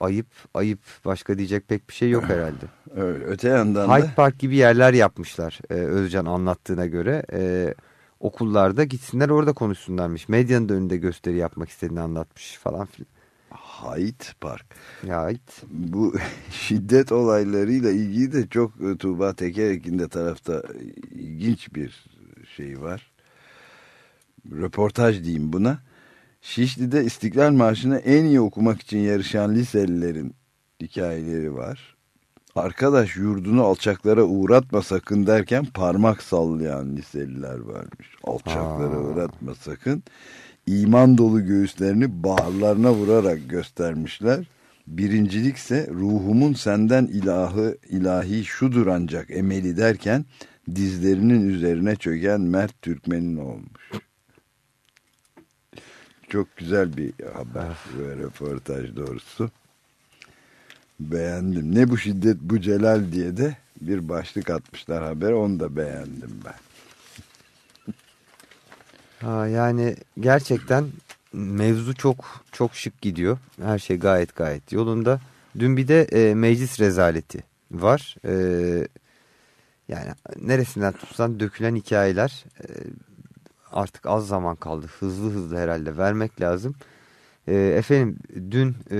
ayıp ayıp başka diyecek pek bir şey yok herhalde. Öyle. Öte yandan Hyde da Park gibi yerler yapmışlar e, Özcan anlattığına göre. E, okullarda gitsinler orada konuşsunlarmış. Medyanın önünde gösteri yapmak istediğini anlatmış falan filan. Hyde Park. Ya Hyde. Bu şiddet olaylarıyla ilgili de çok e, Tuğba Tekerek'in de tarafta ilginç bir şey var. Röportaj diyeyim buna. Şişli'de İstiklal Marşı'nı en iyi okumak için yarışan liselilerin hikayeleri var. Arkadaş yurdunu alçaklara uğratma sakın derken parmak sallayan liseliler varmış. Alçaklara Aa. uğratma sakın. iman dolu göğüslerini bağırlarına vurarak göstermişler. Birincilikse ruhumun senden ilahı ilahi şudur ancak emeli derken dizlerinin üzerine çöken Mert Türkmen'in olmuş. Çok güzel bir haber ve röportaj doğrusu. Beğendim. Ne bu şiddet bu celal diye de bir başlık atmışlar haber. Onu da beğendim ben. Ha, yani gerçekten mevzu çok çok şık gidiyor. Her şey gayet gayet yolunda. Dün bir de e, meclis rezaleti var. E, yani neresinden tutsan dökülen hikayeler e, artık az zaman kaldı. Hızlı hızlı herhalde vermek lazım. E, efendim dün e,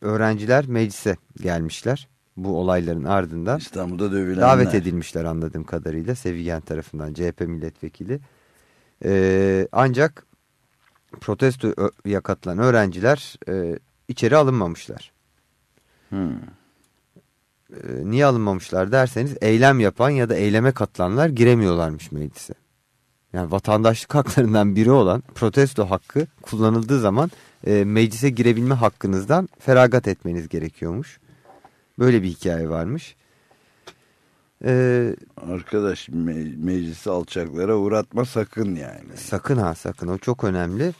öğrenciler meclise gelmişler bu olayların ardından. İstanbul'da dövülenler. Davet edilmişler anladığım kadarıyla Sevigen tarafından CHP milletvekili. Ee, ancak protestoya katılan öğrenciler e, içeri alınmamışlar. Hmm. Ee, niye alınmamışlar derseniz eylem yapan ya da eyleme katılanlar giremiyorlarmış meclise. Yani vatandaşlık haklarından biri olan protesto hakkı kullanıldığı zaman e, meclise girebilme hakkınızdan feragat etmeniz gerekiyormuş. Böyle bir hikaye varmış. Ee, Arkadaş me- meclisi alçaklara uğratma sakın yani. Sakın ha sakın o çok önemli.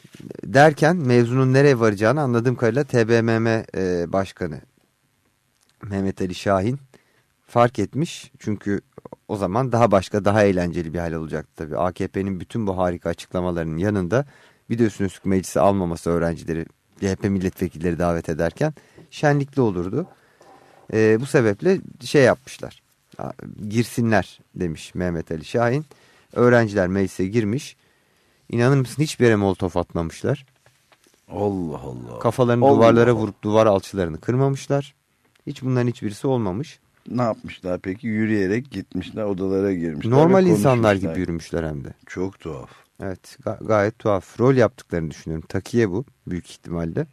Derken mevzunun nereye varacağını anladığım kadarıyla TBMM e, Başkanı Mehmet Ali Şahin fark etmiş. Çünkü o zaman daha başka daha eğlenceli bir hal olacaktı tabii. AKP'nin bütün bu harika açıklamalarının yanında bir de üstüne üstlük meclise almaması öğrencileri CHP milletvekilleri davet ederken şenlikli olurdu. E, bu sebeple şey yapmışlar. Girsinler demiş Mehmet Ali Şahin. Öğrenciler meclise girmiş. İnanır mısın hiçbir yere molotof atmamışlar. Allah Allah. Kafalarını Allah duvarlara Allah. vurup duvar alçılarını kırmamışlar. Hiç bunların hiçbirisi olmamış. Ne yapmışlar peki? Yürüyerek gitmişler odalara girmişler. Normal insanlar gibi yürümüşler hem de. Çok tuhaf. Evet ga- gayet tuhaf. Rol yaptıklarını düşünüyorum. Takiye bu büyük ihtimalle.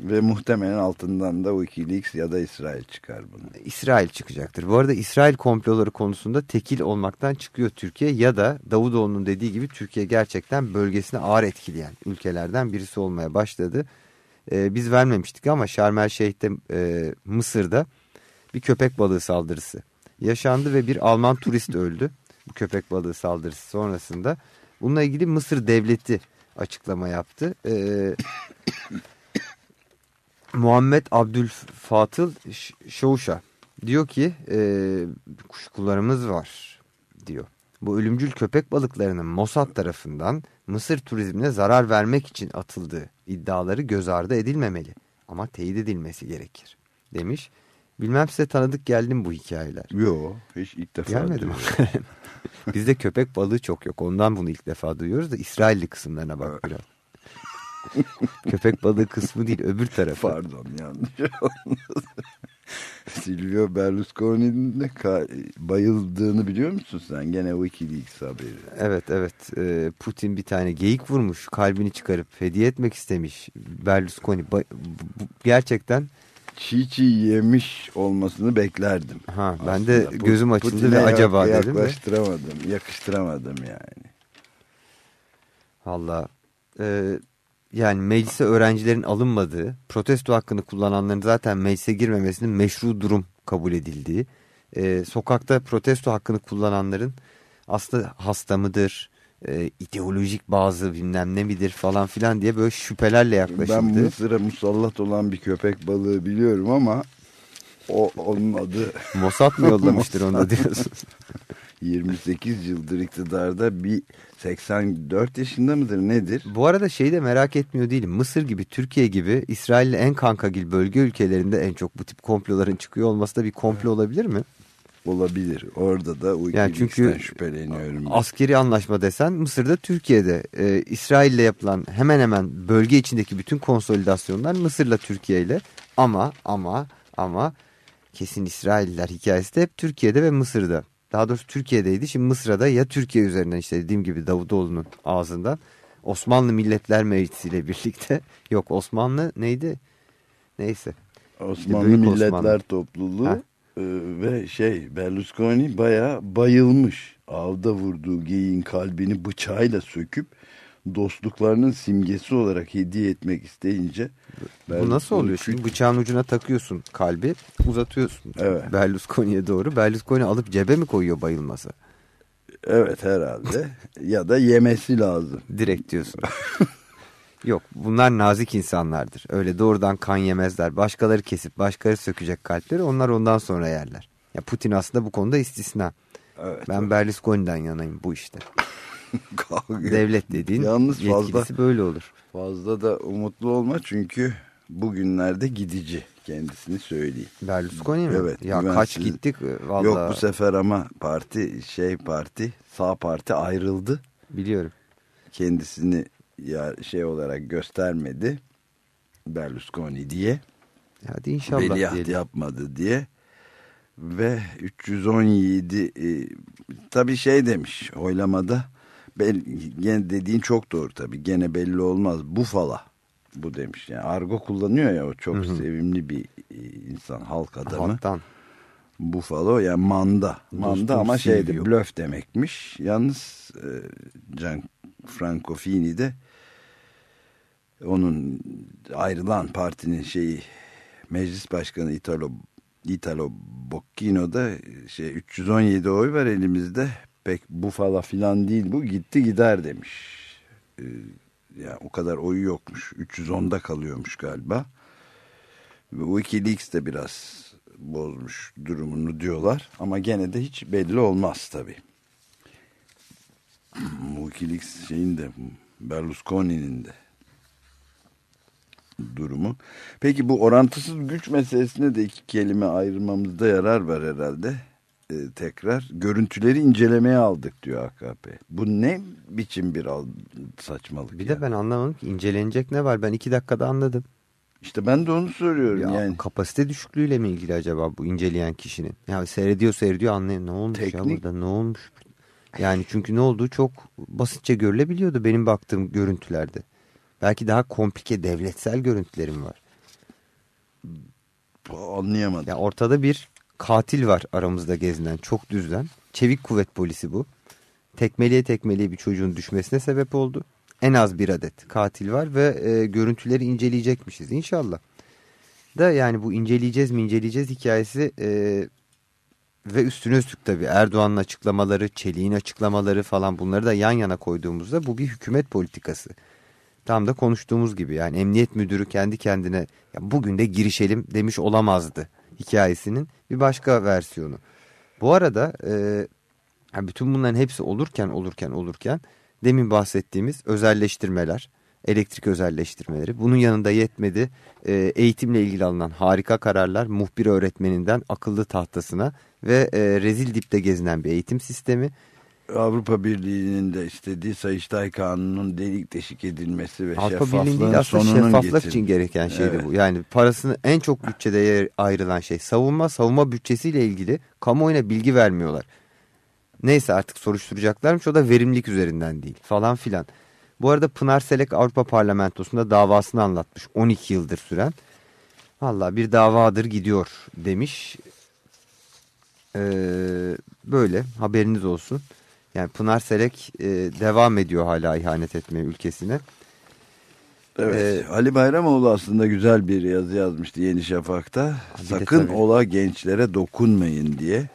Ve muhtemelen altından da Wikileaks ya da İsrail çıkar bunu. İsrail çıkacaktır. Bu arada İsrail komploları konusunda tekil olmaktan çıkıyor Türkiye ya da Davutoğlu'nun dediği gibi Türkiye gerçekten bölgesine ağır etkileyen ülkelerden birisi olmaya başladı. Ee, biz vermemiştik ama Şarm El Şeyh'te e, Mısır'da bir köpek balığı saldırısı yaşandı ve bir Alman turist öldü. Bu köpek balığı saldırısı sonrasında. Bununla ilgili Mısır devleti açıklama yaptı. Ee, Muhammed Abdülfatıl Ş- Şouşa diyor ki e, kuşkularımız var diyor. Bu ölümcül köpek balıklarının Mossad tarafından Mısır turizmine zarar vermek için atıldığı iddiaları göz ardı edilmemeli. Ama teyit edilmesi gerekir demiş. Bilmem size tanıdık geldi mi bu hikayeler? Yo hiç ilk defa Gelmedi mi? duyuyorum. Bizde köpek balığı çok yok. Ondan bunu ilk defa duyuyoruz da İsrailli kısımlarına bak biraz. köpek balığı kısmı değil öbür tarafı. Pardon yanlış. Silvio Berlusconi'nin de bayıldığını biliyor musun sen? Gene Wikileaks haberi. Evet evet Ee, Putin bir tane geyik vurmuş kalbini çıkarıp hediye etmek istemiş Berlusconi ba- gerçekten Çiğ çiğ yemiş olmasını beklerdim. ha ben de gözüm açıldı Putin'e ve acaba dedim Yaklaştıramadım, yakıştıramadım yani. valla e, yani meclise öğrencilerin alınmadığı protesto hakkını kullananların zaten meclise girmemesinin meşru durum kabul edildiği e, sokakta protesto hakkını kullananların aslında hasta mıdır e, ideolojik bazı bilmem ne midir falan filan diye böyle şüphelerle yaklaşıldı. Ben Mısır'a musallat olan bir köpek balığı biliyorum ama o onun adı Mossad mı yollamıştır onu diyorsun. 28 yıldır iktidarda bir 84 yaşında mıdır nedir? Bu arada şeyi de merak etmiyor değilim. Mısır gibi, Türkiye gibi İsrail'le en kankagil bölge ülkelerinde en çok bu tip komploların çıkıyor olması da bir komplo olabilir mi? Olabilir. Orada da Yani Wikileaks'ten çünkü şüpheleniyorum. ben. askeri anlaşma desen Mısır'da Türkiye'de e, İsrail'le yapılan hemen hemen bölge içindeki bütün konsolidasyonlar Mısır'la Türkiye ile ama ama ama kesin İsrailler hikayesi de hep Türkiye'de ve Mısır'da. Daha doğrusu Türkiye'deydi şimdi Mısır'da ya Türkiye üzerinden işte dediğim gibi Davutoğlu'nun ağzından Osmanlı Milletler Meclisi ile birlikte yok Osmanlı neydi neyse Osmanlı Büyük Milletler Osmanlı. Topluluğu Ha. E, ve şey Berlusconi bayağı bayılmış. Avda vurduğu geyiğin kalbini bıçağıyla söküp dostluklarının simgesi olarak hediye etmek isteyince Bu nasıl oluyor? Şimdi bıçağın ucuna takıyorsun kalbi uzatıyorsun. Evet. Berlusconi'ye doğru. Berlusconi alıp cebe mi koyuyor bayılmasa? Evet herhalde ya da yemesi lazım. Direkt diyorsun. Yok bunlar nazik insanlardır. Öyle doğrudan kan yemezler. Başkaları kesip başkaları sökecek kalpleri onlar ondan sonra yerler. Ya Putin aslında bu konuda istisna. Evet. Ben Berlusconi'den yanayım bu işte. Devlet dediğin Yalnız fazla yetkilisi böyle olur. fazla da umutlu olma çünkü bugünlerde gidici kendisini söyleyeyim. Berlusconi mi? Evet, Ya güvensiz- kaç gittik e, vallahi Yok bu sefer ama parti şey parti sağ parti ayrıldı. biliyorum. Kendisini ya şey olarak göstermedi. Berlusconi diye. Hadi inşallah Veliaht diyelim. yapmadı diye. Ve 317 e, tabii şey demiş oylamada gene dediğin çok doğru tabii gene belli olmaz bufala bu demiş yani argo kullanıyor ya o çok sevimli bir e, insan halk adamı Halktan. bufalo yani manda manda Dostum ama şeydi blöf demekmiş yalnız e, Gianfranco Fini de onun ayrılan partinin şeyi meclis başkanı Italo Italo Bocchino da şey 317 oy var elimizde. Pek bufala filan değil bu gitti gider demiş. Ee, yani o kadar oyu yokmuş. 310'da kalıyormuş galiba. Ve Wikileaks de biraz bozmuş durumunu diyorlar. Ama gene de hiç belli olmaz tabii. Wikileaks şeyin de Berlusconi'nin de durumu. Peki bu orantısız güç meselesine de iki kelime ayırmamızda yarar var herhalde. Ee, tekrar görüntüleri incelemeye aldık diyor AKP. Bu ne biçim bir al- saçmalık Bir ya? de ben anlamadım ki incelenecek ne var? Ben iki dakikada anladım. İşte ben de onu soruyorum Ya, yani. Kapasite düşüklüğüyle mi ilgili acaba bu inceleyen kişinin? Ya seyrediyor seyrediyor anlayın ne olmuş ya Teknik- burada ne olmuş? Yani çünkü ne olduğu çok basitçe görülebiliyordu benim baktığım görüntülerde. Belki daha komplike devletsel görüntülerim var. Anlayamadım. Ya ortada bir katil var aramızda gezinen çok düzden. Çevik kuvvet polisi bu. Tekmeliye tekmeliye bir çocuğun düşmesine sebep oldu. En az bir adet katil var ve e, görüntüleri inceleyecekmişiz inşallah. Da yani bu inceleyeceğiz mi inceleyeceğiz hikayesi e, ve üstüne üstlük tabii Erdoğan'ın açıklamaları, Çelik'in açıklamaları falan bunları da yan yana koyduğumuzda bu bir hükümet politikası. Tam da konuştuğumuz gibi yani emniyet müdürü kendi kendine ya bugün de girişelim demiş olamazdı hikayesinin bir başka versiyonu. Bu arada e, bütün bunların hepsi olurken olurken olurken demin bahsettiğimiz özelleştirmeler, elektrik özelleştirmeleri bunun yanında yetmedi e, eğitimle ilgili alınan harika kararlar muhbir öğretmeninden akıllı tahtasına ve e, rezil dipte gezinen bir eğitim sistemi Avrupa Birliği'nin de istediği Sayıştay Kanunu'nun delik deşik edilmesi ve Avrupa şeffaflığın değil sonunun şeffaflık getirilmesi. için gereken şeydi Evet. bu. Yani parasını en çok bütçede yer- ayrılan şey savunma. Savunma bütçesiyle ilgili kamuoyuna bilgi vermiyorlar. Neyse artık soruşturacaklarmış o da verimlilik üzerinden değil falan filan. Bu arada Pınar Selek Avrupa Parlamentosu'nda davasını anlatmış 12 yıldır süren. Valla bir davadır gidiyor demiş. Ee, böyle haberiniz olsun. Yani Pınar Selek e, devam ediyor hala ihanet etmeye ülkesine. Evet. Ali Bayramoğlu aslında güzel bir yazı yazmıştı Yeni Şafak'ta. Sakın ola gençlere dokunmayın diye.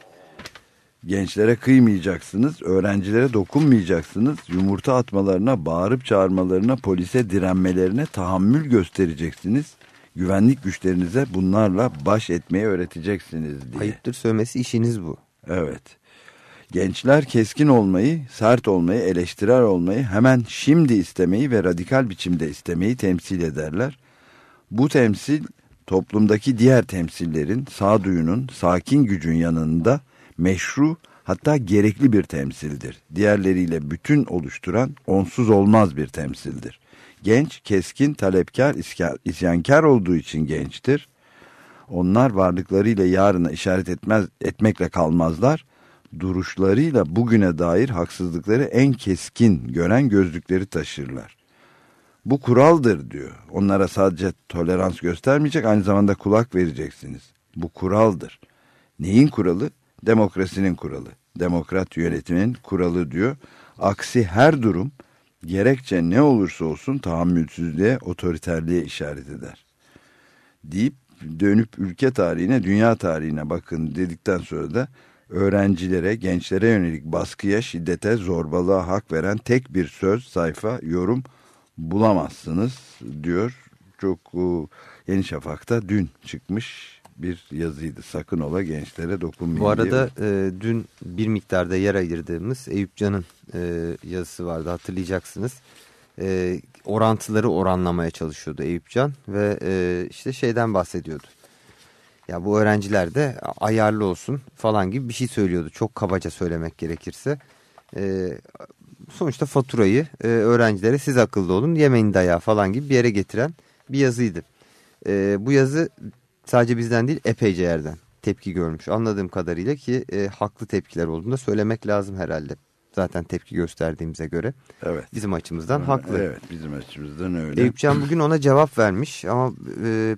Gençlere kıymayacaksınız, öğrencilere dokunmayacaksınız. Yumurta atmalarına, bağırıp çağırmalarına, polise direnmelerine tahammül göstereceksiniz. Güvenlik güçlerinize bunlarla baş etmeyi öğreteceksiniz diye. Ayıptır söylemesi işiniz bu. Evet. Gençler keskin olmayı, sert olmayı, eleştirel olmayı, hemen şimdi istemeyi ve radikal biçimde istemeyi temsil ederler. Bu temsil toplumdaki diğer temsillerin, sağduyunun, sakin gücün yanında meşru hatta gerekli bir temsildir. Diğerleriyle bütün oluşturan onsuz olmaz bir temsildir. Genç, keskin, talepkar, isyankar olduğu için gençtir. Onlar varlıklarıyla yarına işaret etmez, etmekle kalmazlar. Duruşlarıyla bugüne dair haksızlıkları en keskin gören gözlükleri taşırlar. Bu kuraldır diyor. Onlara sadece tolerans göstermeyecek aynı zamanda kulak vereceksiniz. Bu kuraldır. Neyin kuralı? Demokrasinin kuralı. Demokrat yönetimin kuralı diyor. Aksi her durum Gerekçe ne olursa olsun tahammülsüzlüğe, otoriterliğe işaret eder. Deyip dönüp ülke tarihine, dünya tarihine bakın dedikten sonra da öğrencilere, gençlere yönelik baskıya, şiddete, zorbalığa hak veren tek bir söz, sayfa, yorum bulamazsınız diyor. Çok e, Yeni Şafak'ta dün çıkmış bir yazıydı. Sakın ola gençlere dokunmayın Bu arada e, dün bir miktarda yer ayırdığımız Eyüp Can'ın e, yazısı vardı hatırlayacaksınız. E, orantıları oranlamaya çalışıyordu Eyüp Can ve e, işte şeyden bahsediyordu. Ya bu öğrenciler de ayarlı olsun falan gibi bir şey söylüyordu. Çok kabaca söylemek gerekirse. E, sonuçta faturayı e, öğrencilere siz akıllı olun yemeyin dayağı falan gibi bir yere getiren bir yazıydı. E, bu yazı sadece bizden değil epeyce yerden tepki görmüş. Anladığım kadarıyla ki e, haklı tepkiler olduğunu da söylemek lazım herhalde. Zaten tepki gösterdiğimize göre Evet. bizim açımızdan haklı. Evet bizim açımızdan öyle. Eyüpcan bugün ona cevap vermiş ama e,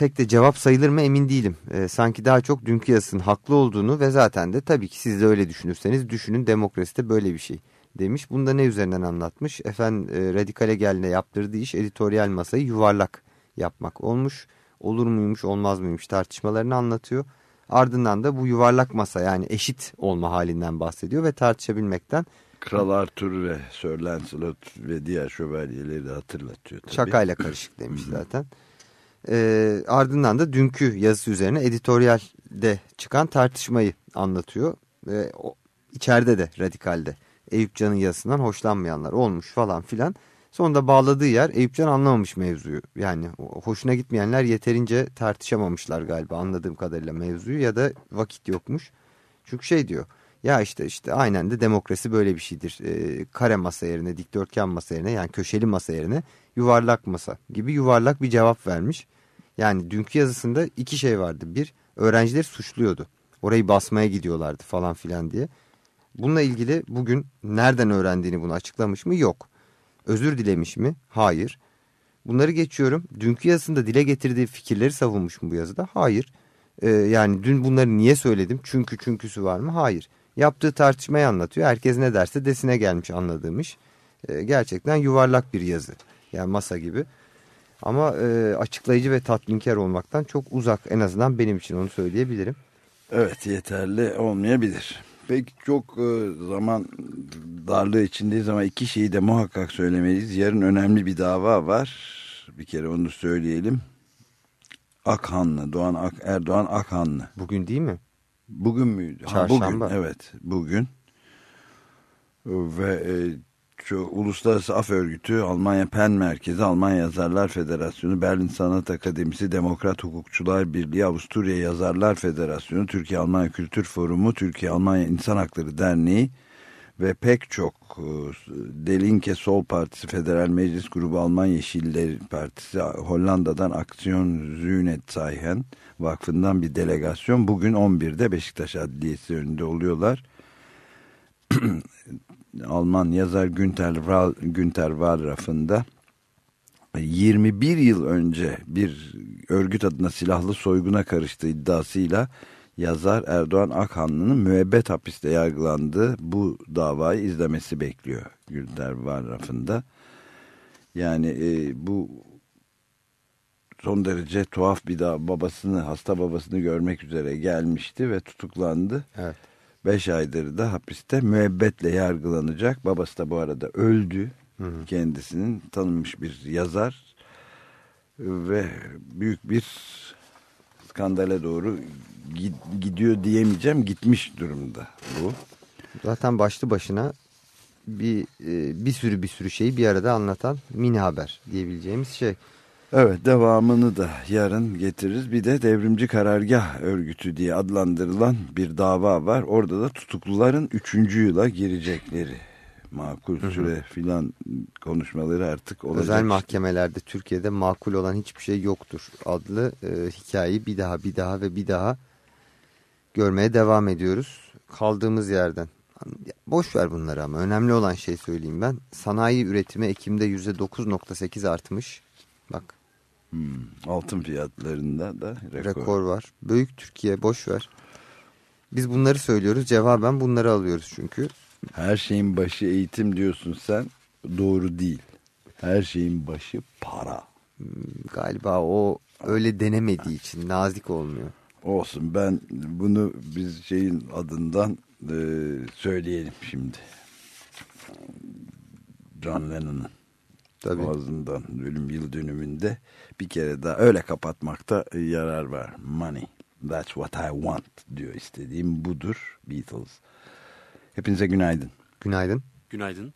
pek de cevap sayılır mı emin değilim. E, sanki daha çok dünkü yazısının haklı olduğunu ve zaten de tabii ki siz de öyle düşünürseniz düşünün demokrasi de böyle bir şey demiş. Bunu da ne üzerinden anlatmış? Efendim e, Radikale Gel'le yaptırdığı iş editoryal masayı yuvarlak yapmak olmuş. Olur muymuş olmaz mıymış tartışmalarını anlatıyor. Ardından da bu yuvarlak masa yani eşit olma halinden bahsediyor ve tartışabilmekten Kral Arthur ve Sir Lancelot ve diğer şövalyeleri de hatırlatıyor tabii. Şakayla karışık demiş zaten. Ee, ardından da dünkü yazısı üzerine editoryalde çıkan tartışmayı anlatıyor. Ve o, içeride de radikalde Eyüp Can'ın yazısından hoşlanmayanlar olmuş falan filan. Sonunda bağladığı yer Eyüp Can anlamamış mevzuyu. Yani hoşuna gitmeyenler yeterince tartışamamışlar galiba anladığım kadarıyla mevzuyu ya da vakit yokmuş. Çünkü şey diyor ya işte işte aynen de demokrasi böyle bir şeydir. Ee, kare masa yerine dikdörtgen masa yerine yani köşeli masa yerine yuvarlak masa gibi yuvarlak bir cevap vermiş. Yani dünkü yazısında iki şey vardı. Bir öğrencileri suçluyordu. Orayı basmaya gidiyorlardı falan filan diye. Bununla ilgili bugün nereden öğrendiğini bunu açıklamış mı? Yok. Özür dilemiş mi? Hayır. Bunları geçiyorum. Dünkü yazısında dile getirdiği fikirleri savunmuş mu bu yazıda? Hayır. Ee, yani dün bunları niye söyledim? Çünkü çünküsü var mı? Hayır. Yaptığı tartışmayı anlatıyor. Herkes ne derse desine gelmiş anladığım iş. Ee, gerçekten yuvarlak bir yazı. Yani masa gibi. Ama e, açıklayıcı ve tatminkar olmaktan çok uzak. En azından benim için onu söyleyebilirim. Evet yeterli olmayabilir. Peki çok e, zaman darlığı içindeyiz ama iki şeyi de muhakkak söylemeliyiz. Yarın önemli bir dava var. Bir kere onu söyleyelim. Akhanlı, Doğan Ak, Erdoğan Akhanlı. Bugün değil mi? Bugün müydü? Ha, Çarşamba. bugün, evet bugün. Ve e, şu Uluslararası Af Örgütü, Almanya Pen Merkezi, Almanya Yazarlar Federasyonu, Berlin Sanat Akademisi, Demokrat Hukukçular Birliği, Avusturya Yazarlar Federasyonu, Türkiye Almanya Kültür Forumu, Türkiye Almanya İnsan Hakları Derneği ve pek çok e, Delinke Sol Partisi, Federal Meclis Grubu, Alman Yeşiller Partisi, Hollanda'dan Aksiyon Zünet Sayhen Vakfı'ndan bir delegasyon bugün 11'de Beşiktaş Adliyesi önünde oluyorlar. Alman yazar Günter, Wal, Günter Wallraff'ın da 21 yıl önce bir örgüt adına silahlı soyguna karıştığı iddiasıyla yazar Erdoğan Akhanlı'nın müebbet hapiste yargılandığı bu davayı izlemesi bekliyor Günter Wallraff'ın da. Yani e, bu son derece tuhaf bir daha babasını hasta babasını görmek üzere gelmişti ve tutuklandı. Evet. 5 aydır da hapiste müebbetle yargılanacak. Babası da bu arada öldü. Kendisinin tanınmış bir yazar ve büyük bir skandale doğru gid- gidiyor diyemeyeceğim. Gitmiş durumda bu. Zaten başlı başına bir e, bir sürü bir sürü şeyi bir arada anlatan mini haber diyebileceğimiz şey. Evet devamını da yarın getiririz. Bir de devrimci karargah örgütü diye adlandırılan bir dava var. Orada da tutukluların üçüncü yıla girecekleri makul süre filan konuşmaları artık olacak. Özel mahkemelerde Türkiye'de makul olan hiçbir şey yoktur adlı e, hikayeyi bir daha bir daha ve bir daha görmeye devam ediyoruz. Kaldığımız yerden. Boş ver bunları ama önemli olan şey söyleyeyim ben. Sanayi üretimi Ekim'de %9.8 artmış. Bak Hmm, altın fiyatlarında da rekor. rekor var. Büyük Türkiye boş ver. Biz bunları söylüyoruz. Cevaben bunları alıyoruz çünkü. Her şeyin başı eğitim diyorsun sen. Doğru değil. Her şeyin başı para. Hmm, galiba o öyle denemediği için nazik olmuyor. Olsun ben bunu biz şeyin adından e, söyleyelim şimdi. John Lennon'ın. Tabii. Boğazından ölüm yıl dönümünde bir kere daha öyle kapatmakta e, yarar var. Money. That's what I want diyor. İstediğim budur Beatles. Hepinize günaydın. Günaydın. Günaydın.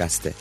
podcaste.